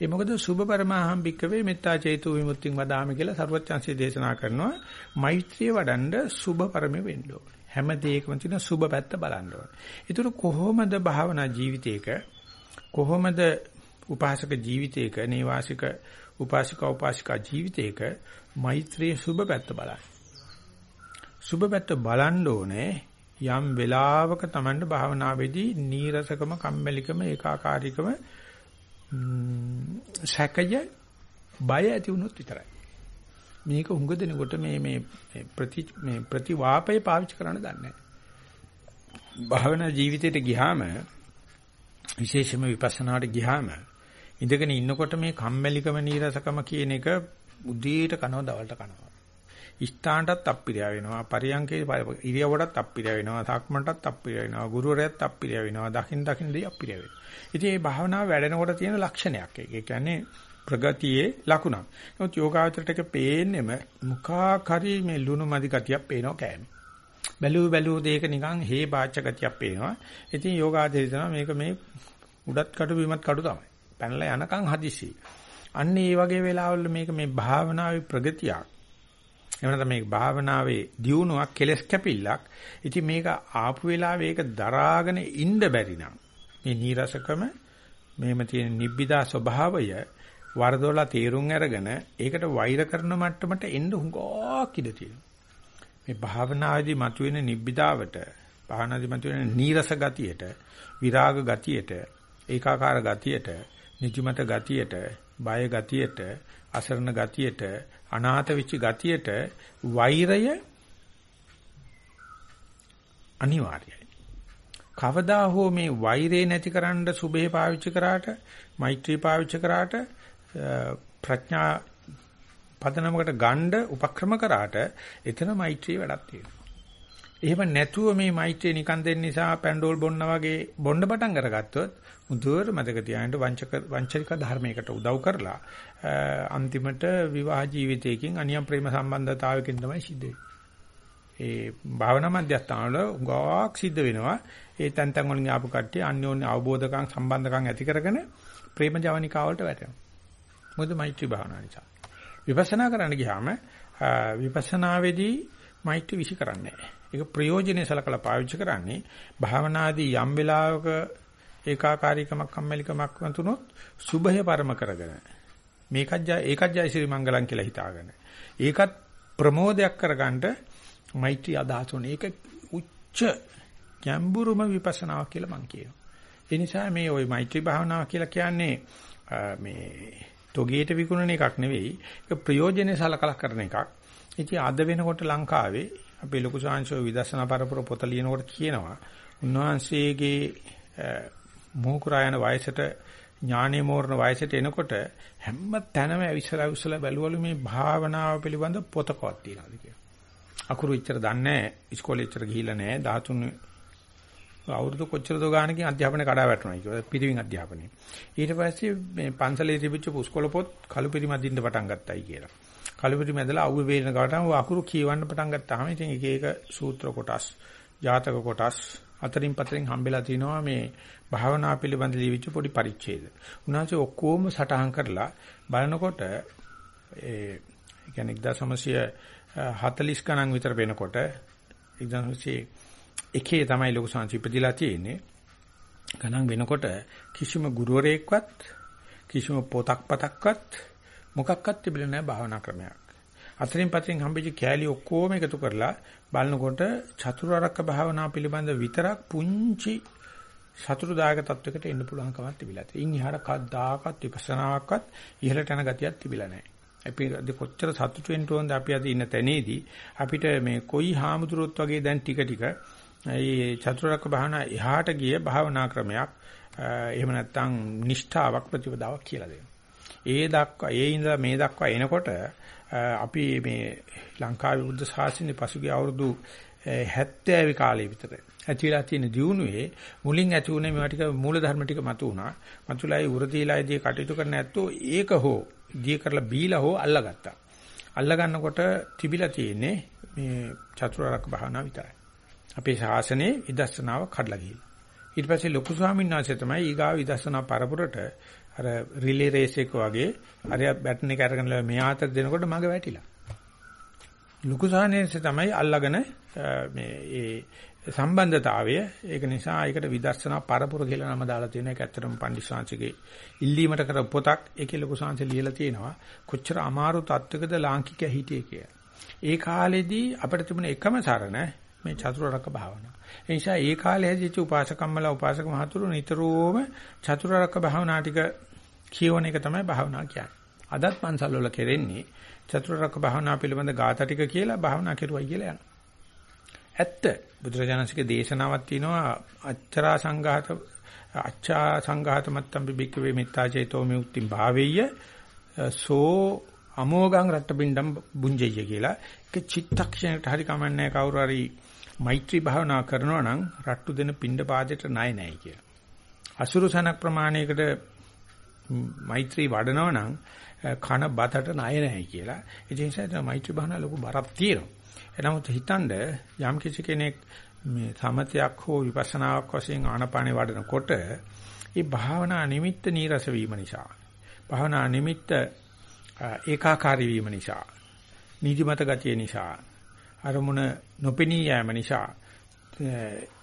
ඒ මොකද සුභ පරමාහම් භික්කවේ මෙත්තා චේතු විමුක්තිං වදාමි කියලා සරුවච්චන්සේ දේශනා කරනවා මෛත්‍රිය වඩන්න සුභ පරමෙ වෙන්න ඕනේ. හැම දෙයකම තියෙන සුභ පැත්ත බලන්න ඕනේ. ඒතර කොහොමද භාවනා ජීවිතේක කොහොමද උපාසක ජීවිතයක නේවාසික උපාසික උපාසිකා ජීවිතයක මෛත්‍රී සුබ පැත්ත බලන්න. සුබ පැත්ත බලන්න ඕනේ යම් වෙලාවක Tamanට භාවනාවේදී නීරසකම කම්මැලිකම ඒකාකාරීකම සැකය බය ඇති වුණොත් විතරයි. මේක උඟ දෙනකොට මේ මේ ප්‍රති මේ ප්‍රතිවාපය පාවිච්චි කරන්න දන්නේ නැහැ. භාවනා ජීවිතයට ගියාම විශේෂම විපස්සනාට ගියාම ඉඳගෙන ඉන්නකොට මේ කම්මැලිකම නීරසකම කියන එක උදේට කනවා දවල්ට කනවා. ස්ථානටත් අප්පිරිය වෙනවා පරියංකේ ඉරියවටත් අප්පිරිය වෙනවා සාක්මණටත් අප්පිරිය වෙනවා ගුරුවරයාත් අප්පිරිය වෙනවා දකින් දකින් දී අප්පිරිය වෙනවා. ඉතින් මේ භාවනාව වැඩෙනකොට තියෙන ලක්ෂණයක් ඒක. ඒ කියන්නේ ප්‍රගතියේ ලකුණක්. නමුත් යෝගාවචරයට එක පේන්නෙම මුඛා කරි මේ ලුණු මදි ගතියක් පේනවා කෑම. බැලුව බැලුව දෙයක නිකන් හේ බාච්ච ගතියක් පේනවා. ඉතින් යෝගාචරය මේක මේ උඩත් කටු බිමත් කටු තමයි. පැනලා යනකම් හදිසි. අන්න ඒ වගේ වෙලාවල මේක මේ භාවනාවේ ප්‍රගතියක්. එහෙම නැත්නම් මේ භාවනාවේ දියුණුවක් කෙලස් කැපිල්ලක්. ඉතින් මේක ආපු වෙලාවේ ඒක දරාගෙන ඉන්න බැරි නම් මේ නීරසකම මෙහෙම තියෙන නිබ්බිදා ස්වභාවය වරදොලා තීරුම් අරගෙන ඒකට වෛර කරන මට්ටමට එන්න හුඟක් ඉඩ තියෙනවා. මේ භාවනාදී මතුවෙන නිබ්බිදාවට භාවනාදී මතුවෙන නීරස ගතියට විරාග ගතියට ඒකාකාර ගතියට නිදිමත ගතියට, බය ගතියට, අසරණ ගතියට, අනාථ වෙච්ච ගතියට වෛරය අනිවාර්යයි. කවදා හෝ මේ වෛරේ නැතිකරන්න සුභේ පාවිච්චි කරාට, මෛත්‍රී පාවිච්චි කරාට, ප්‍රඥා පදනමකට ගණ්ඩ උපක්‍රම කරාට එතන මෛත්‍රී වැඩක් තියෙනවා. එහෙම නැතුව මේ මෛත්‍රිය නිකන් දෙන්න නිසා පැන්ඩෝල් බොන්න වගේ බොන්න පටන් අරගත්තොත් මුදුවර මතක තියාගන්න වංචක වංචනික ධර්මයකට උදව් කරලා අන්තිමට විවාහ ජීවිතයකින් අනියම් ප්‍රේම සම්බන්ධතාවයකින් තමයි සිද්ධ ඒ භාවනා මධ්‍යස්ථාන වල උගාවක් සිද්ධ වෙනවා. ඒ තැන් තැන් වලින් ආපු කට්ටිය අන්‍යෝන්‍ය අවබෝධකම් සම්බන්ධකම් ඇති කරගෙන ප්‍රේම ජවනිකාවලට වැටෙනවා. මොකද මෛත්‍රී භාවනාව නිසා. විපස්සනා කරන්න ගියාම විපස්සනාවේදී මෛත්‍රී විසි කරන්නේ නැහැ. ඒක ප්‍රයෝජනෙයි සලකලා පාවිච්චි කරන්නේ භාවනාදී යම් වෙලාවක ඒකාකාරීකමක් කම්මැලිකමක් වතුනොත් සුභය පරම කරගෙන මේකත් ජය ඒකත් ජයසිරි මංගලම් කියලා හිතාගෙන ඒකත් ප්‍රමෝදයක් කරගන්න මෛත්‍රී අදහසුන ඒක උච්ච ගැඹුරුම විපස්සනාවක් කියලා මම කියනවා ඒ නිසා මේ ওই මෛත්‍රී භාවනාව කියලා කියන්නේ මේ තොගේට විකුණන එකක් නෙවෙයි. ඒක ප්‍රයෝජනේ සලකලා කරන එකක්. ඉතින් අද වෙනකොට ලංකාවේ අපේ ලොකු ශාංශෝ විදර්ශනා පරපුර පොත ලියනකොට කියනවා උන්වහන්සේගේ මොහුකුරායන වයසට ඥානෙ මෝරණ වයසට එනකොට හැම තැනම ඇවිස්සලා ඇවිස්සලා බැලුවලු මේ භාවනාව පිළිබඳ පොතකවත් තියනවාද කියලා. අකුරු ඉච්චර දන්නේ නැහැ. ඉස්කෝලේ ඉච්චර ගිහිල්ලා නැහැ. 13 අවුරුදු කොච්චරද ගානකින් අධ්‍යාපනය කඩා වැටුණා කියලා. පිරිවින් අධ්‍යාපනය. ඊට පස්සේ මේ පන්සලේ තිබිච්ච පුස්කොළ පොත් කළු පිරිමදින්න පටන් ගත්තයි කියලා. කළු පිරිමැදලා අවුව වේලන ගාටම අකුරු කියවන්න පටන් ගත්තාම ඉතින් එක එක සූත්‍ර කොටස්, ජාතක කොටස් අතරින් පතරින් හම්බෙලා තිනවා මේ භාවනා පිළිබඳ ලියවිච්ච පොඩි පරිච්ඡේද. උන්වහන්සේ ඔක්කොම සටහන් කරලා බලනකොට ඒ කියන්නේ 1940 ගණන් විතර වෙනකොට 1900 එකේ තමයි ලොකු සංසි ඉපදිලා තියෙන්නේ. ගණන් වෙනකොට කිසිම ගුරුවරයෙක්වත් කිසිම පොතක් පතක්වත් මොකක්වත් තිබිලා නැහැ භාවනා ක්‍රමයක්. අතරින් පතරින් හම්බෙච්ච කෑලි ඔක්කොම එකතු කරලා බලනකොට චතුරාර්යක භාවනා පිළිබඳ විතරක් පුංචි සතුටුදායක තත්වයකට එන්න පුළුවන් කමක් තිබිලා තියෙනවා. ඉන් එහාට කද්දාකත් විපස්සනාවක්වත් ඉහළට යන ගතියක් තිබිලා නැහැ. අපි අද කොච්චර සතුටු වෙන්න ඕනද අපි අද ඉන්න තැනේදී අපිට මේ කොයි හාමුදුරුවොත් වගේ දැන් ටික ටික මේ චතුරාර්යක භාවනා එහාට ගිය භාවනා ක්‍රමයක් එහෙම නැත්නම් නිෂ්ඨාවක් ප්‍රතිපදාවක් කියලා දෙනවා. ඒ දක්වා ඒ ඉඳලා මේ දක්වා එනකොට අපි මේ ලංකාවේ බුද්ධ ශාසනයේ පසුගිය අවුරුදු 70 කාලේ විතර ඇතිලා තියෙන දියුණුවේ මුලින් ඇති උනේ මේවා ටික මූල ධර්ම ටික මතු වුණා. මතුලායි උරදීලායිදී කටයුතු කරන ඇත්තෝ ඒක හෝ දිය කරලා බීලා හෝ අල්ලගත්තා. අල්ල ගන්නකොට තිබිලා තියෙන්නේ මේ චතුරාර්යක භාවනාව විතරයි. අපේ ශාසනයේ විදර්ශනාව කඩලා ගිහිල්ලා. ඊට පස්සේ ලොකු ස්වාමීන් වහන්සේ තමයි ඊගාව විදර්ශනා පරපුරට අර රිලේ රේස් එක වගේ අර බැටන් එක අරගෙන මෙහා අතට දෙනකොට මග වැටිලා. ලොකු සාහනේසේ තමයි අල්ලගෙන මේ ඒ සම්බන්ධතාවය ඒක නිසා ඒකට විදර්ශනා පරපුර කියලා නම දාලා තියෙන එක ඇත්තටම පණ්ඩිස්සාංශගේ ඉල්ලීමට කර පොතක් ඒකේ ලොකු සාංශ ලියලා තියෙනවා කොච්චර අමාරු තත්වයකද ලාංකිකය හිටියේ කියලා. ඒ කාලෙදී අපිට තිබුණ එකම සරණ මේ චතුරාර්යක භාවනාව. ඒ නිසා ඒ කාලේ හැදිච්ච උපාසකම්මලා උපාසක මහතුරු නිතරම චතුරාර්යක භාවනා ටික කියවන එක තමයි භාවනා කියන්නේ. අදත් පන්සල් වල කෙරෙන්නේ චතුරාර්යක භාවනා පිළිබඳ ගාථා ටික කියලා භාවනා කරුවයි කියලා යනවා. ඇත්ත බුදුරජාණන්සේගේ දේශනාවක් තියෙනවා අච්චරා සංඝාත අච්චා සංඝාත මත්තම් බිබික්කවේ මෙත්තාචේතෝ මිඋක්තිම් භාවෙය්‍ය සෝ අමෝගං රට්ටබින්ඩම් බුඤ්ජය කියලා. ඒක චිත්තක්ෂණයට හරි කමන්නේ කවුරු හරි මෛත්‍රී භාවනා කරනවා නම් රට්ටු දෙන පින්ඩ පාදයට ණය නැහැ කියලා. අසුරුසනක් ප්‍රමාණයකට මෛත්‍රී වඩනවා නම් කන බතට ණය නැහැ කියලා. ඒ නිසා මෛත්‍රී භාවනා ලොකු බරක් තියෙනවා. එනමුත් හිතනද යම් කිසි කෙනෙක් මේ සමතයක් හෝ විපස්සනාවක් වශයෙන් ආනපානේ වඩනකොට ඒ භාවනා නිමිත්ත නීරස වීම නිසා භාවනා නිමිත්ත ඒකාකාරී වීම නිසා නිදිමත ගතිය නිසා අරමුණ නොපෙනී යෑම නිසා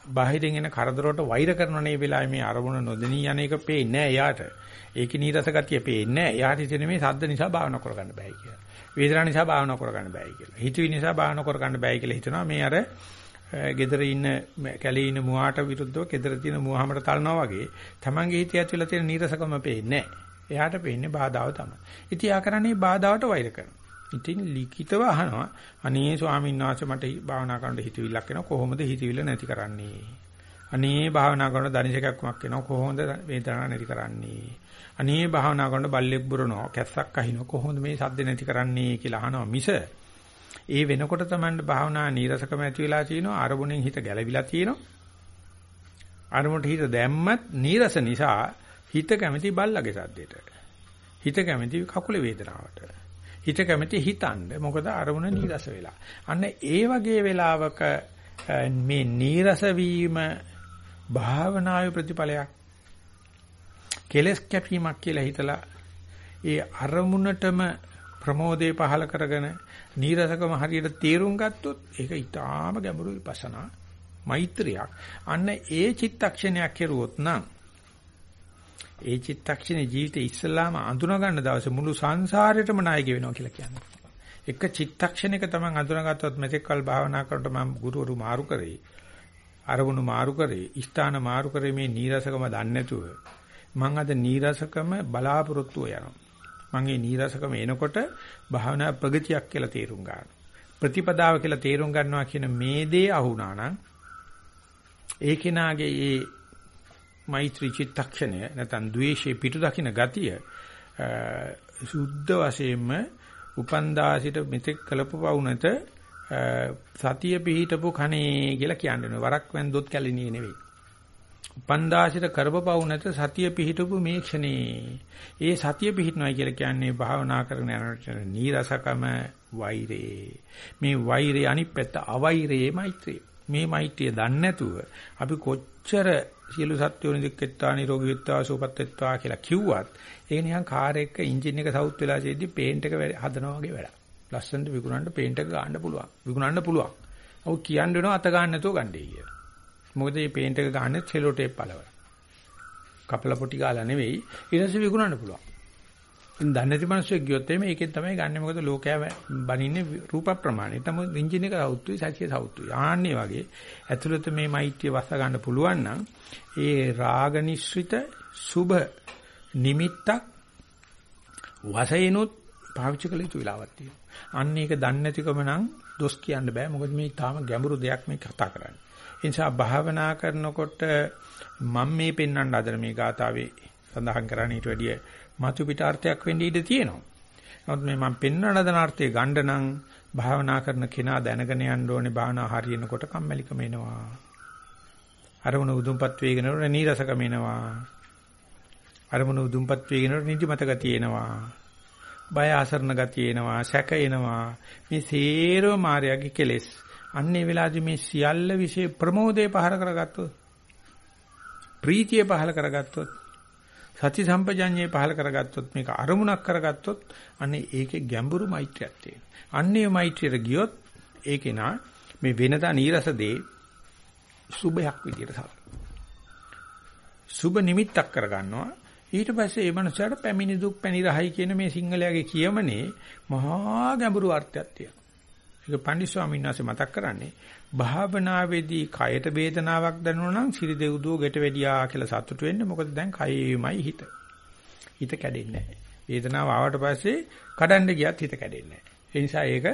බාහිරින් එන කරදරවලට වෛර කරන මේ වෙලාවේ මේ අරමුණ නොදෙනී යන එක පේන්නේ නැහැ එයාට. ඒකේ නීරස ගතිය පේන්නේ නැහැ. එයාට හිතෙන්නේ මේ සද්ද නිසා භාවනා කරගන්න බෑ කියලා. වේදනාව නිසා භාවනා කරගන්න බෑ කියලා. හිතවිලි නිසා භාවනා කරගන්න බෑ කියලා හිතනවා. මේ අර gedara ඉන්න කැලේ ඉන්න මුවාට විරුද්ධව gedara තියෙන මුවහමට තලනවා වගේ තමන්ගේ හිතේ ඇතුළේ තියෙන නීරසකම පේන්නේ නැහැ. එයාට පේන්නේ බාධාව තමයි. ඉතින් යා කරන්නේ බාධාවට වෛර කරනවා. ඉතින් ලිඛිතව අහනවා. අනේ ස්වාමීන් වහන්සේ මට භාවනා කරන්න හිතවිල්ලක් එනවා. කොහොමද හිතවිල්ල නැති කරන්නේ? අනේ භාවනා කරන දනිසකක්මක් එනවා. කොහොමද වේදනාව නැති කරන්නේ? අනේ භාවනා කරන බල්ලෙක් බුරනවා. කැස්සක් අහිනවා. කොහොමද මේ සද්ද නැති කරන්නේ කියලා අහනවා මිස ඒ වෙනකොට තමයි භාවනා නීරසකම ඇති වෙලා තියෙනවා. අරමුණෙන් හිත ගැලවිලා තියෙනවා. අරමුණට හිත දැම්මත් නීරස නිසා හිත කැමති බල්ලගේ සද්දෙට. හිත කැමති කකුලේ වේදනාවට. හිත කැමති හිතන්න මොකද අරමුණ නීරස වෙලා අන්න ඒ වගේ වෙලාවක මේ නීරස වීම භාවනාවේ ප්‍රතිඵලයක් කෙලස් කැපීමක් කියලා හිතලා ඒ අරමුණටම ප්‍රමෝදේ පහල කරගෙන නීරසකම හරියට තේරුම් ගත්තොත් ඒක ඊටාම ගැඹුරු විපස්සනා මෛත්‍රියක්. අන්න ඒ චිත්තක්ෂණයක් කෙරුවොත් නම් ඒ චිත්තක්ෂණේ ජීවිතේ ඉස්සලාම අඳුන ගන්න දවසේ මුළු සංසාරෙටම නායක වෙනවා කියලා කියන්නේ. එක චිත්තක්ෂණයක තමන් අඳුනගත්තොත් මෙතෙක්කල් භාවනා කරනකොට මම ගුරුවරු මාරු කරේ. අරමුණු මාරු කරේ. ස්ථාන මාරු කරේ මේ නීරසකම දන්නේ නැතුව. මං අද නීරසකම බලාපොරොත්තුව යනවා. මගේ නීරසකම එනකොට භාවනා ප්‍රගතියක් කියලා තේරුම් ගන්න. ප්‍රතිපදාව කියලා තේරුම් ගන්නවා කියන මේ දේ අහුණා නම් ඒ කෙනාගේ ඒ මෛත්‍රී චිත්තක්ෂණය නැත්නම් ද්වේෂේ පිටු දකින්න ගතිය සුද්ධ වශයෙන්ම උපන්දාසිට මෙතෙක් කළපුව නැත සතිය පිහිටපු කණේ කියලා කියන්නේ වරක් වැන්දොත් කැලිනියේ නෙවෙයි. උපන්දාසිට කරපපවු නැත සතිය පිහිටපු මේ ක්ෂණේ. ඒ සතිය පිහිටනවා කියලා කියන්නේ භාවනා කරන යනකොට නීරසකම වෛරේ. මේ වෛරේ අනිත් පැත්ත අවෛරේ මෛත්‍රිය. මේ මෛත්‍රිය දන්නේ නැතුව අපි කොච්චර සියලු සත්වෝ නිදුක්කෙත්වා නිරෝගී වෙත්වා සුවපත් වෙත්වා කියලා කිව්වත් ඒක නිකන් කාර් එක එන්ජින් එක සවුත් වෙලා තියෙද්දි පේන්ට් එක හදනවා වගේ වැඩක්. ලස්සනට විකුණන්න පේන්ට් එක ගන්න පුළුවන්. විකුණන්න පුළුවන්. ඔව් කියන්න වෙනවා අත ගන්න නැතුව ගන්නයි කියලා. මොකද මේ පේන්ට් එක ගන්න සෙලෝ ටේප් පළවල. කපල පොටි ගාලා නෙවෙයි ඊට පස්සේ විකුණන්න පුළුවන්. ඉතින් දන්නේ නැති මිනිස්සු ගියොත් එimhe ඒකෙන් තමයි ගන්නෙ මොකද ලෝකයා බනින්නේ රූප ප්‍රමාණය. තම එන්ජින් එක සවුත්තුයි සතිය සවුත්තුයි. ආන්නේ වගේ ඇතුළත මේ මෛත්‍රිය වස්ස ගන්න පුළුවන් නම් ඒ රාගනිශ්‍රිත සුභ නිමිත්තක් වශයෙන්ුත් පාවිච්චි කළ යුතු වෙලාවක් තියෙනවා. අන්න ඒක දන්නේ නැතිකම නම් දොස් කියන්න බෑ. මොකද මේ තාම ගැඹුරු දෙයක් මේ කතා කරන්නේ. ඒ නිසා භාවනා කරනකොට මම මේ පෙන්වන්න හදන මේ ගාතාවේ සඳහන් කරන්නේ ඊට වැඩිය මතු පිටාර්ථයක් වෙන්න ඉඩ තියෙනවා. නමුත් මේ මම පෙන්වන හදන අර්ථය ගන්න නම් භාවනා කරන කෙනා දැනගෙන යන්න ඕනේ භාවනා හරියනකොට කම්මැලිකම එනවා. අරමුණ උදුම්පත් වේගෙනකොට නීරසකම එනවා. අරමුණ උදුම්පත් වේගෙනකොට නිදිමත ගතිය එනවා. බය ආසරණ ගතිය එනවා, සැක එනවා. මේ සේරව මායාවේ කෙලෙස්. අන්නේ වෙලාවේදී මේ සියල්ල વિશે ප්‍රමෝදේ පහර කරගත්තොත් ප්‍රීතිය පහල කරගත්තොත් සති සම්පජඤ්ඤේ පහල කරගත්තොත් මේක අරමුණක් කරගත්තොත් අනේ ඒකේ ගැඹුරු මෛත්‍රියක් තියෙනවා. අන්නේ මෛත්‍රියට ගියොත් ඒකේ නා මේ වෙනදා නීරස දේ සුබයක් විදියට සලකනවා. සුබ නිමිත්තක් කරගන්නවා. ඊට පස්සේ ඒ මනුස්සයාට පැමිණි දුක් පැණි රහයි කියන මේ සිංහලයාගේ කියමනේ මහා ගැඹුරු අර්ථයක් තියෙනවා. ඒක පණ්ඩිත ස්වාමීන් වහන්සේ මතක් කරන්නේ භාවනාවේදී කයට වේදනාවක් දැනුණා නම් සිරි දෙව්දුව ගෙට වැඩියා කියලා සතුටු වෙන්න මොකද දැන් කයේමයි හිත. හිත කැඩෙන්නේ නැහැ. වේදනාව ආවට පස්සේ කඩන්න ගියත් හිත කැඩෙන්නේ නැහැ. ඒ නිසා ඒක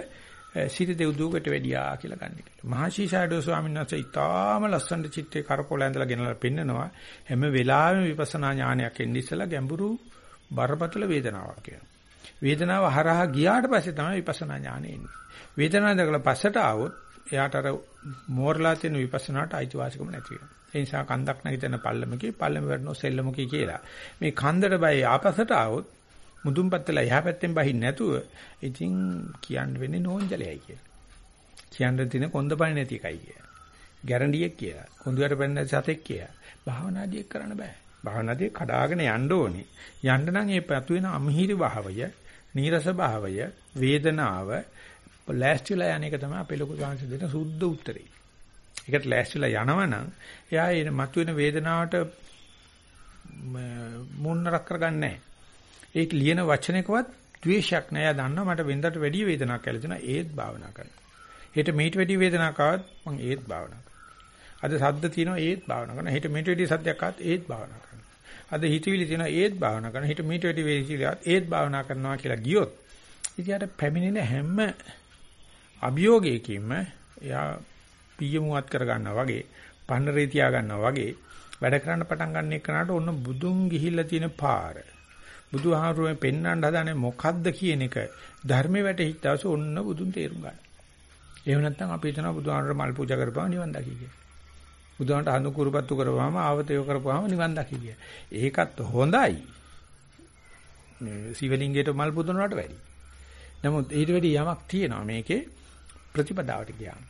සිරි දෙව්දුව ගෙට වැඩියා කියලා ගන්න කියලා. මහසි ෂාඩෝ ස්වාමීන් වහන්සේ ඉතාම ලස්සන චිත්තේ කරකොල ඇඳලා ගෙනලා පෙන්නනවා හැම වෙලාවෙම විපස්සනා ඥානයක් එන්නේ ඉස්සලා ගැඹුරු බරපතල වේදනාවක් කියලා. වේදනාව හරහා ගියාට පස්සේ තමයි විපස්සනා ඥානෙ එන්නේ. වේදනාව දැකලා පස්සට ආවොත් එයාට අර මෝරලා තියෙන විපස්සනාට අයිතිවාසිකම නැති වෙනවා. ඒ නිසා කන්දක් නැගිටින පල්ලමකේ පල්ලම වැටෙනෝ සෙල්ලමකේ කියලා. මේ කන්දට බය ආපස්සට ආවොත් මුදුන්පත් වෙලා එහා පැත්තෙන් බහින්න නැතුව ඉතින් කියන්න වෙන්නේ නෝන්ජලයි කියලා. කියන්න තියෙන කොන්දපණ නැති එකයි කියලා. ගැරන්ඩියෙක් කියලා. කොඳුයට පැන්න සතෙක් කියලා. භාවනාදී කරන්න බෑ. භාවනාදී කඩාගෙන යන්න ඕනේ. යන්න නම් මේ පතු වෙන අමහිරි භාවය, නීරස භාවය, වේදනාව ලෑස්තිලා යන එක තමයි අපේ ලොකු සංසි දෙන සුද්ධ උත්තරේ. ඒකට ලෑස්තිලා යනවනම් එයා එන මතුවෙන වේදනාවට මුන්නරක් කරගන්නේ නැහැ. ඒක ලියන වචනයකවත් ද්වේෂයක් නෑ. එයා දන්නවා මට වෙනදට වැඩි වේදනාවක් කියලා තියෙනවා ඒත් භාවනා කරනවා. හෙට මේට වැඩි වේදනාවක් ආවත් මම ඒත් භාවනා කරනවා. අද සද්ද තියෙනවා ඒත් භාවනා කරනවා. හෙට මේට වැඩි සද්දයක් ආවත් ඒත් භාවනා කරනවා. අද හිතවිලි තියෙනවා ඒත් භාවනා කරනවා. හෙට මේට වැඩි වේදිලියක් ඒත් භාවනා කරනවා කියලා ගියොත් ඉතින් පැමිණෙන හැම අභියෝගයකින්ම එයා පියමුවත් කර ගන්නවා වගේ පන්නරේ තියා ගන්නවා වගේ වැඩ කරන්න පටන් ගන්න එකනට ඔන්න බුදුන් ගිහිල්ලා තියෙන පාර බුදුහාමුදුරුවෝ පෙන්වන්න හදනේ මොකද්ද කියන එක ධර්මයේ වැටහිච්චාස ඔන්න බුදුන් තේරුම් ගන්න. එහෙම නැත්නම් අපි හිතනවා බුදුහාමුදුරුවෝ මල් පූජා කරපුවා නිවන් දකි කියලා. බුදුහාමුදුරන්ට අනු කුරුපත්තු කරපුවාම ආවතය කරපුවාම නිවන් දකි කියලා. ඒකත් හොඳයි. මේ සිවලිංගයට මල් පුදනවට වැඩි. නමුත් ඊට වැඩි යමක් තියෙනවා මේකේ ප්‍රතිපදාවට ගියාම.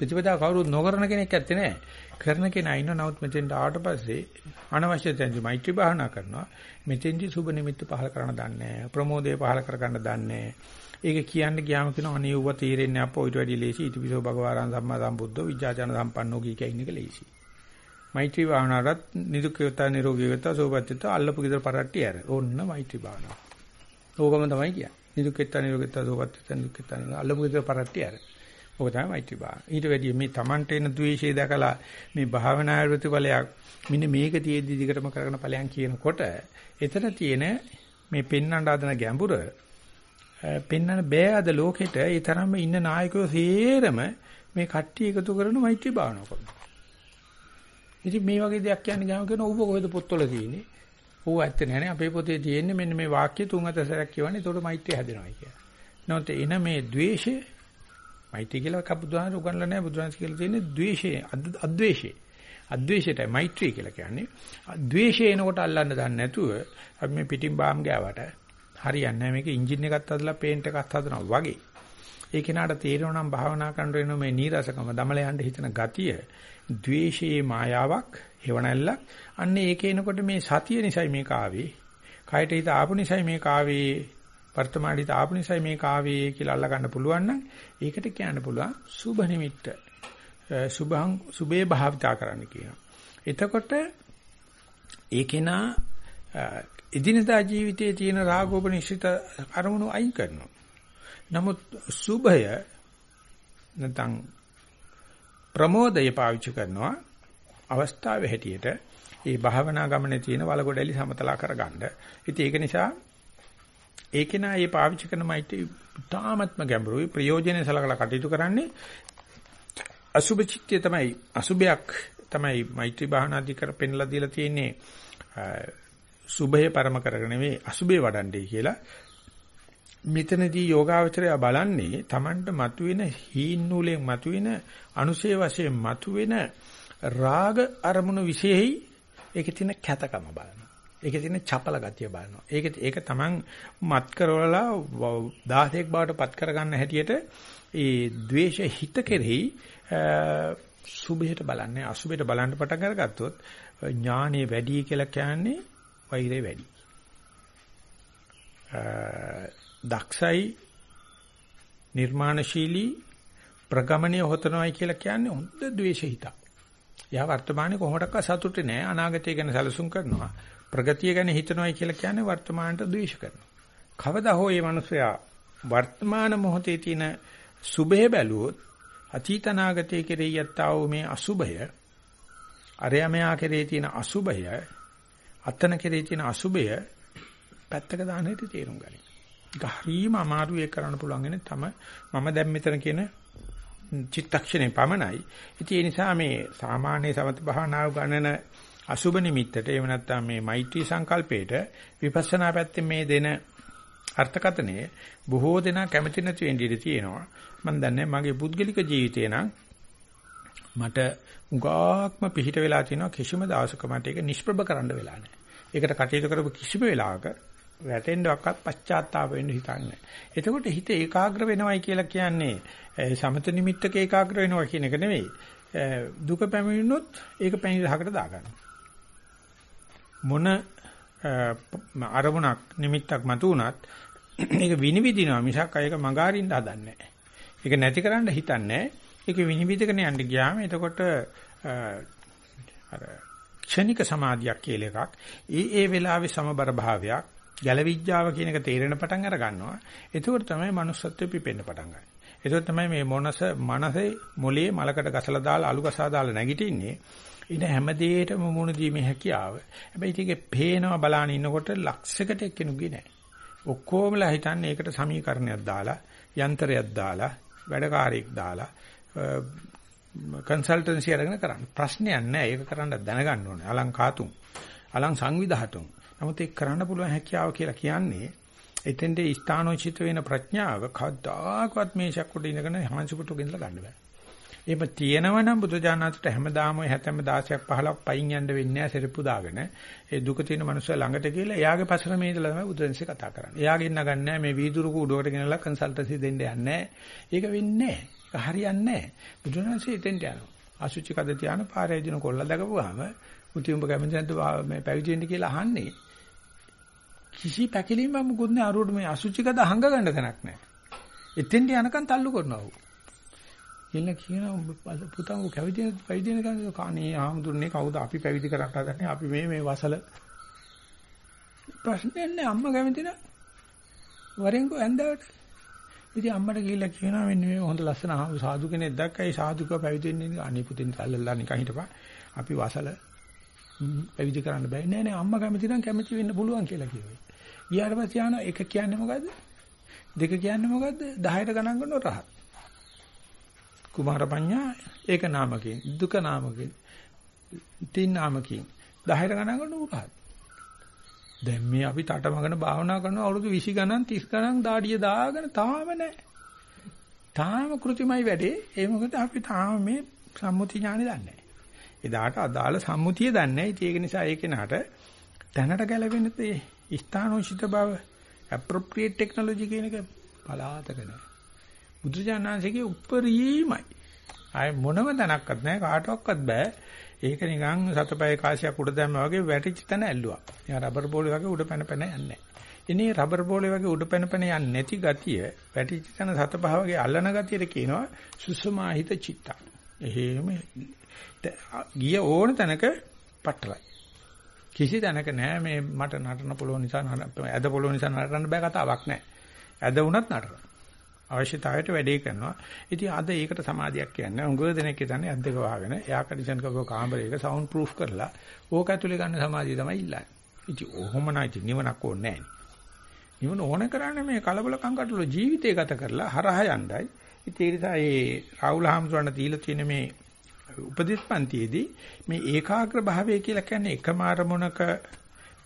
ප්‍රතිපදාව කවුරුත් නොකරන කෙනෙක් ඇත්තේ නැහැ. කරන කෙනා ඉන්න නමුත් මෙතෙන්ට ආවට පස්සේ අනවශ්‍ය තැන්දි මෛත්‍රී භාවනා කරනවා. මෙතෙන්දි සුබ නිමිත්ත පහල කරන්න දන්නේ ප්‍රමෝදය පහල කරගන්න දන්නේ ඒක කියන්න ගියාම කියන අනේ ඌව තීරෙන්නේ අපෝ ඊට වැඩි ලේසි ඊටපිසෝ භගවාරං සම්මා සම්බුද්ධෝ විජ්ජාචන සම්පන්නෝ කිය කියන එක ලේසි. මෛත්‍රී භාවනාවත් නිදුක්කයත නිරෝගීකත සෝපත්‍යත අල්ලපු ගෙදර පරට්ටි ඇර. ඕන්න මෛත්‍රී භාවනාව. ඕකම තමයි කියන්නේ. නිදුක්කයත නිරෝගීකත සෝපත්‍යත නිදුක්කයත අල්ලපු ගෙදර පරට්ටි ඇර. ඕක තමයි මෛත්‍රී භාවනාව. ඊට වැඩිය මේ Tamante එන ද්වේෂය දැකලා මේ භාවනා ප්‍රතිඵලයක් මෙන්න මේක තියෙද්දි දිගටම කරගෙන ඵලයන් කියනකොට එතන තියෙන මේ පෙන්වන්න හදන ගැඹුර පෙන්වන්න බෑ අද ලෝකෙට ඒ තරම්ම ඉන්න නායකයෝ සේරම මේ කට්ටිය එකතු කරන මෛත්‍රී භාවනාව කරනවා. ඉතින් මේ වගේ දෙයක් කියන්නේ ගාම කරන ඌව කොහෙද පොත්වල තියෙන්නේ? ඌ ඇත්ත නෑනේ අපේ පොතේ තියෙන්නේ මෙන්න මේ වාක්‍ය තුන් හතර සැරයක් කියවන්නේ ඒතකොට මෛත්‍රිය හැදෙනවා කියලා. නැවත එන මේ द्वේෂය මෛත්‍රී කියලා කබුදුහාර උගන්ලා නෑ බුදුහාර කියලා තියෙන්නේ द्वේෂය අද්වේෂය. අද්වේෂයටයි මෛත්‍රී කියලා කියන්නේ. ද්වේෂය එනකොට අල්ලන්න දන්නේ නැතුව අපි මේ පිටින් බාම් ගෑවට හරියන්නේ නැහැ මේක එන්ජින් එකක් හදලා පේන්ට් එකක් හදනවා වගේ. ඒ කෙනාට තේරෙනවා නම් භාවනා කරන වෙන මේ නීරසකම දමල යන්න හිතන ගතිය ද්වේෂයේ මායාවක් හේවණැල්ලක් අන්න ඒක එනකොට මේ සතිය නිසයි මේක ආවේ. කයට හිත ආපු නිසයි මේක ආවේ. වර්තමානයේ ආපු නිසයි මේක ආවේ කියලා අල්ල ගන්න පුළුවන් නම් ඒකට කියන්න පුළුවන් සුභ නිමිත්ත. සුභං සුභේ භාවිතා කරන්න කියනවා. එතකොට ඒකේනා එදිනදා ජීවිතයේ තියෙන රාගෝපනිශ්චිත අරමුණු අයින් කරනවා. නමුත් සුභය නැත්නම් ප්‍රමෝදය පාවිච්චි කරනවා අවස්ථාවේ හැටියට ඒ භාවනා ගමනේ තියෙන වලගොඩලි සමතලා කරගන්න. ඉතින් ඒක නිසා ඒකේ නා මේ පාවිච්චි කරන මෛත්‍රී තාමත්ම ගැඹුරුයි. ප්‍රයෝජනෙ සලකලා කටයුතු කරන්නේ. අසුභ චිත්තය තමයි අසුභයක් තමයි මෛත්‍රී භාවනාදී කර පෙන්ලා දීලා තියෙන්නේ. සුභය පරම කරගෙන නෙවෙයි අසුභේ වඩන්නේ කියලා. මෙතනදී යෝගාවචරය බලන්නේ Tamanට මතුවෙන හීන් නූලෙන් මතුවෙන අනුශේ වශයෙන් මතුවෙන රාග අරමුණු විශේෂයි. ඒකේ තියෙන කැතකම බලනවා. ඒකේ තියෙන චපල ගතිය බලනවා. ඒක ඒක Taman මත් කරවලා 16ක් බවට පත් කරගන්න හැටියට ඒ द्वේෂ හිත කෙරෙහි සුභයට බලන්නේ අසුභයට බලන්න පටන් අරගත්තොත් ඥානෙ වැඩි කියලා කියන්නේ වෛරය වැඩි. දක්ෂයි නිර්මාණශීලී ප්‍රගමණය හොතනවායි කියලා කියන්නේ හොඳ ද්වේෂ හිතක්. යා වර්තමානයේ කොහොමඩක්වත් සතුටේ නැහැ අනාගතය ගැන සැලසුම් කරනවා. ප්‍රගතිය ගැන හිතනවායි කියලා කියන්නේ වර්තමානට ද්වේෂ කරනවා. කවදා හෝ මේ මිනිසයා වර්තමාන මොහොතේ තියෙන සුභය බැලුවොත් අතීත අනාගතයේ කෙරෙහි යත්තා වූ මේ අසුභය අරයමයා කෙරෙහි තියෙන අසුභය අතන කෙරෙහි තියෙන අසුභය පැත්තක දාන හැටි තේරුම් ගනින්න. ඒක හරීම අමාරු ඒක කරන්න පුළුවන් ඉන්නේ තම මම දැන් මෙතන කියන චිත්තක්ෂණේ පමණයි. ඉතින් ඒ නිසා මේ සාමාන්‍ය සමත භාවනාව ගණන අසුබ නිමිත්තට එහෙම නැත්නම් මේ මෛත්‍රී සංකල්පයට විපස්සනා පැත්තේ මේ දෙන අර්ථකතනය බොහෝ දෙනා කැමති නැති වෙන්න ඉඩ තියෙනවා. මම දන්නේ මගේ පුද්ගලික ජීවිතේ නම් මට උගාක්ම පිහිට වෙලා තියෙනවා කිසිම දවසක මට ඒක නිෂ්ප්‍රභ කරන්න වෙලා නැහැ. ඒකට කටයුතු කරපු කිසිම වෙලාවක වැටෙන්නවත් පශ්චාත්තාප වෙන්න හිතන්නේ. එතකොට හිත ඒකාග්‍ර වෙනවයි කියලා කියන්නේ සමත නිමිත්තක ඒකාග්‍ර වෙනවා කියන එක නෙවෙයි. දුක පැමිණුනොත් ඒක පැණිරහකට දාගන්න. මොන අරමුණක් නිමිත්තක් මතු වුණත් ඒක විනිවිදිනවා මිසක් අයක මගහරින්න හදන්නේ නැහැ. ඒක නැති කරන්න හිතන්නේ ඒක විනිවිදගෙන යන්න ගියාම එතකොට අර ක්ෂණික සමාධියක් කියලා එකක් ඒ ඒ වෙලාවේ සමබර භාවයක් ගැලවිඥාව කියන එක තේරෙන පටන් අර ගන්නවා. එතකොට තමයි manussත්වෙ පිපෙන්න පටන් ගන්නේ. එතකොට තමයි මේ මොනස මනසේ මොලේ මලකට ගසලා දාලා අලු ගසා දාලා නැගිටින්නේ. ඉන හැම දෙයකටම මුණ දීමේ හැකියාව. හැබැයි ඒකේ පේනවා බලාන ඉන්නකොට ලක්ෂයකට එක්කෙනුගේ නැහැ. ඔක්කොමලා හිතන්නේ ඒකට සමීකරණයක් දාලා, යන්ත්‍රයක් දාලා, වැඩකාරයෙක් දාලා කන්සල්ටන්සි අරගෙන කරන්න. ප්‍රශ්නයක් නැහැ. ඒක කරන්න දැනගන්න ඕනේ. අලං කාතුම්. අලං සංවිධාතුම්. නමුත් ඒක කරන්න පුළුවන් හැකියාව කියලා කියන්නේ එතෙන්දී ස්ථානෝචිත වෙන ප්‍රඥාව කවදාකවත් මේ ශක්කුට ඉඳගෙන හංසුකට ගෙනලා ගන්න බෑ. එහෙම තියෙනවනම් බුදුජානනාථට හැමදාම 70 16ක් 15ක් පයින් යන්න වෙන්නේ නැහැ සෙරප්පු දාගෙන. ඒ දුක තියෙන මනුස්සය ළඟට ගිහලා එයාගේ පසර මේ ඉඳලා තමයි බුදුන්සේ කතා කරන්නේ. එයාගෙන් නගන්නේ මේ වීදුරු කුඩුවකට ගෙනලා කන්සල්ටන්සි දෙන්න යන්නේ ඒක වෙන්නේ නැහැ. ඒක හරියන්නේ නැහැ. බුදුන්සේ එතෙන්ට යනවා. අසුචි කද තියාන පාරේ දින කොල්ල දකපුවාම උති උඹ කැමති නැද්ද මේ පැවිදි වෙන්න කියලා අහන්නේ. කිසි පැකිලින්ම මුකුත් නෑ අරුවට මේ අසුචිකද හංග ගන්න තැනක් නෑ. එතෙන්ට යනකම් තල්ලු කරනවා ඌ. එන්න කියනවා පුතා ඌ පැවිදි පැවිදි වෙනකන් කණේ ආමුදුරනේ කවුද අපි පැවිදි කරක් හදන්නේ අපි මේ මේ වසල ප්‍රශ්නේ නෑ අම්මා කැමති නෑ. වරෙන්කෝ ඇඳවට. ඉතින් අම්මට ගිහිල්ලා කියනවා මෙන්න මේ හොඳ ලස්සන සාදු කෙනෙක් දැක්කයි සාදුකව පැවිදි වෙන්නේ අනේ පුතින් සල්ලලා නිකන් හිටපන්. අපි වසල පැවිදි කරන්න බෑ නෑ නෑ අම්මා කැමති නම් කැමති වෙන්න පුළුවන් කියලා කිව්වා. ඊට පස්සේ ආන එක කියන්නේ මොකද්ද? දෙක කියන්නේ මොකද්ද? 10ට ගණන් කරනව රහත්. කුමාර පඤ්ඤා ඒක නාමකයෙන් දුක නාමකයෙන් තින් නාමකයෙන් 10ට ගණන් කරන උරහත්. දැන් මේ අපි තටමගෙන භාවනා කරනවා අවුරුදු 20 ගණන් 30 ගණන් දාඩිය දාගෙන තාම නැහැ. තාම કૃතිමයි වැඩේ. ඒ මොකද අපි තාම මේ සම්මුති ඥානෙ දන්නේ නැහැ. එදාට අදාළ සම්මුතිය දන්නේ නැහැ. ඒක නිසා ඒ කෙනාට දැනට ගැලවෙන තේ ස්ථානෝචිත බව appropriate technology කියන එක පලාතක නැහැ. බුදුජානනාංශයේ උප්පරීමයි. ආය මොනම තැනක්වත් නැහැ කාටවත් බෑ. ඒක නිකන් සතපය කාසියක් උඩ දැම්මා වගේ වැටිච්ච තැන ඇල්ලුවා. එයා රබර් බෝලේ වගේ උඩ පැන පැන යන්නේ. ඉනේ රබර් බෝලේ වගේ උඩ පැන පැන යන්නේ නැති ගතිය වැටිච්ච තැන සතපහ වගේ අල්ලන ගතියට කියනවා සුසමාහිත චිත්ත. එහෙම ගිය ඕන තැනක පටලයි. කිසි තැනක නෑ මේ මට නටන පුළුවන් නිසා ඇද පුළුවන් නිසා නටන්න බෑ කතාවක් නෑ. ඇද වුණත් නටනවා. අවශ්‍යතාවයට වැඩේ කරනවා. ඉතින් අද ඒකට සමාධියක් කියන්නේ උඟ දෙනෙක් හිතන්නේ අද්දක වහගෙන එයා කන්ඩිෂන් කරපුව කාමරයක සවුන්ඩ් ප්‍රූෆ් කරලා ඕක ඇතුලේ ගන්න සමාධිය තමයි ඉල්ලන්නේ. ඉතින් ඔහොම නැති නිවනක් ඕනේ නැහැ. නිවන ඕන කරන්නේ මේ කලබලකම් කටළු ජීවිතය ගත කරලා හරහා යන්නයි. ඉතින් ඒ නිසා මේ රාහුල හාමුදුරන් දීලා තියෙන මේ උපදේශ පන්තියේදී මේ ඒකාග්‍ර භාවය කියලා කියන්නේ එකම අරමුණක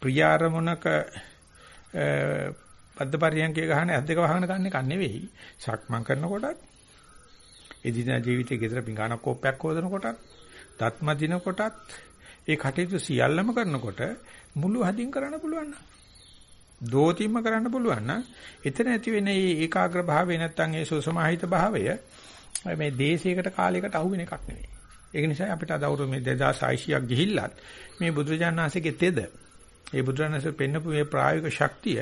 ප්‍රිය අරමුණක පද්දපරියන්කේ ගහන ඇද්දක වහගෙන ගන්න එක නෙවෙයි. සක්මන් කරනකොටත් එදින ජීවිතයේ ගෙදර පිඟානක් කෝප්පයක් හොදනකොටත් දත්ම දිනකොටත් ඒ කටයුතු සියල්ලම කරනකොට මුළු හදින් කරන්න පුළුවන් නම් දෝතිම්ම කරන්න පුළුවන් නම් එතන ඇති වෙන මේ ඒකාග්‍ර භාවය නැත්තම් ඒ සුසමාහිත භාවය මේ දේශයකට කාලයකට අහු වෙන එකක් නෙවෙයි. ඒක නිසා අපිට අද අවුරුදු මේ 2600ක් ගිහිල්ලත් මේ බුදුරජාණන් වහන්සේගේ තෙද ඒ බුදුරජාණන් වහන්සේ පෙන්නපු මේ ප්‍රායෝගික ශක්තිය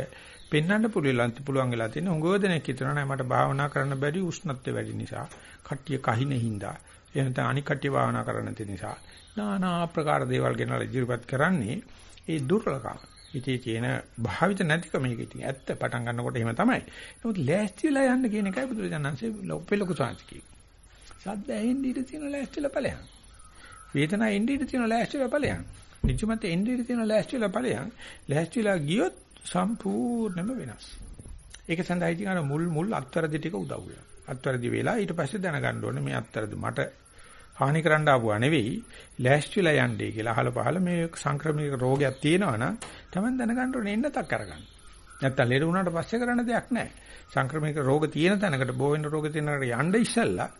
පෙන්වන්න පුළුවන් පුළුවන් වෙලා තියෙන උංගව දෙනෙක් හිතනවා නෑ මට භාවනා කරන්න බැරි උෂ්ණත්වය වැඩි නිසා කට්ටිය කහින හින්දා එහෙම නැත්නම් අනික් කට්ටිය භාවනා කරන්න නැති නිසා নানা ආකාර දේවල් ගෙනලා ඉදිරිපත් කරන්නේ ඒ දුර්ලභකම. ඉතී තියෙන භාවිත නැතිකම මේක ඉතින් ඇත්ත පටන් ගන්නකොට එහෙම තමයි. නමුත් ලෑස්තිලා යන්න කියන එකයි බුදුරජාණන්සේ ලොප්පෙලක සාන්ති සද්ද ඇහෙන්න ඉඳ තියෙන ලෑස්තිලා ඵලයන්. වේදනාව එන්න ඉඳ තියෙන ලෑස්තිලා ඵලයන්. නිජමත එන්න ඉඳ තියෙන ලෑස්තිලා ඵලයන්. ලෑස්තිලා ගියොත් සම්පූර්ණයෙන්ම වෙනස්. ඒක සඳහා ඉතින් අර මුල් මුල් අත්තරදි ටික උදව් වෙනවා. අත්තරදි වෙලා ඊට පස්සේ දැනගන්න ඕනේ මේ අත්තරදි මට හානි කරන්න ආපුවා නෙවෙයි ලෑස්තිලා යන්නේ කියලා අහල පහල මේ සංක්‍රමණික රෝගයක් තියෙනවා නම් Taman දැනගන්න ඕනේ එන්නතක් කරගන්න. නැත්තම් ලෙඩ වුණාට පස්සේ කරන්න දෙයක් නැහැ. සංක්‍රමණික රෝග තියෙන තැනකට බෝ වෙන රෝග තියෙන තැනකට යන්න ඉස්සෙල්ලා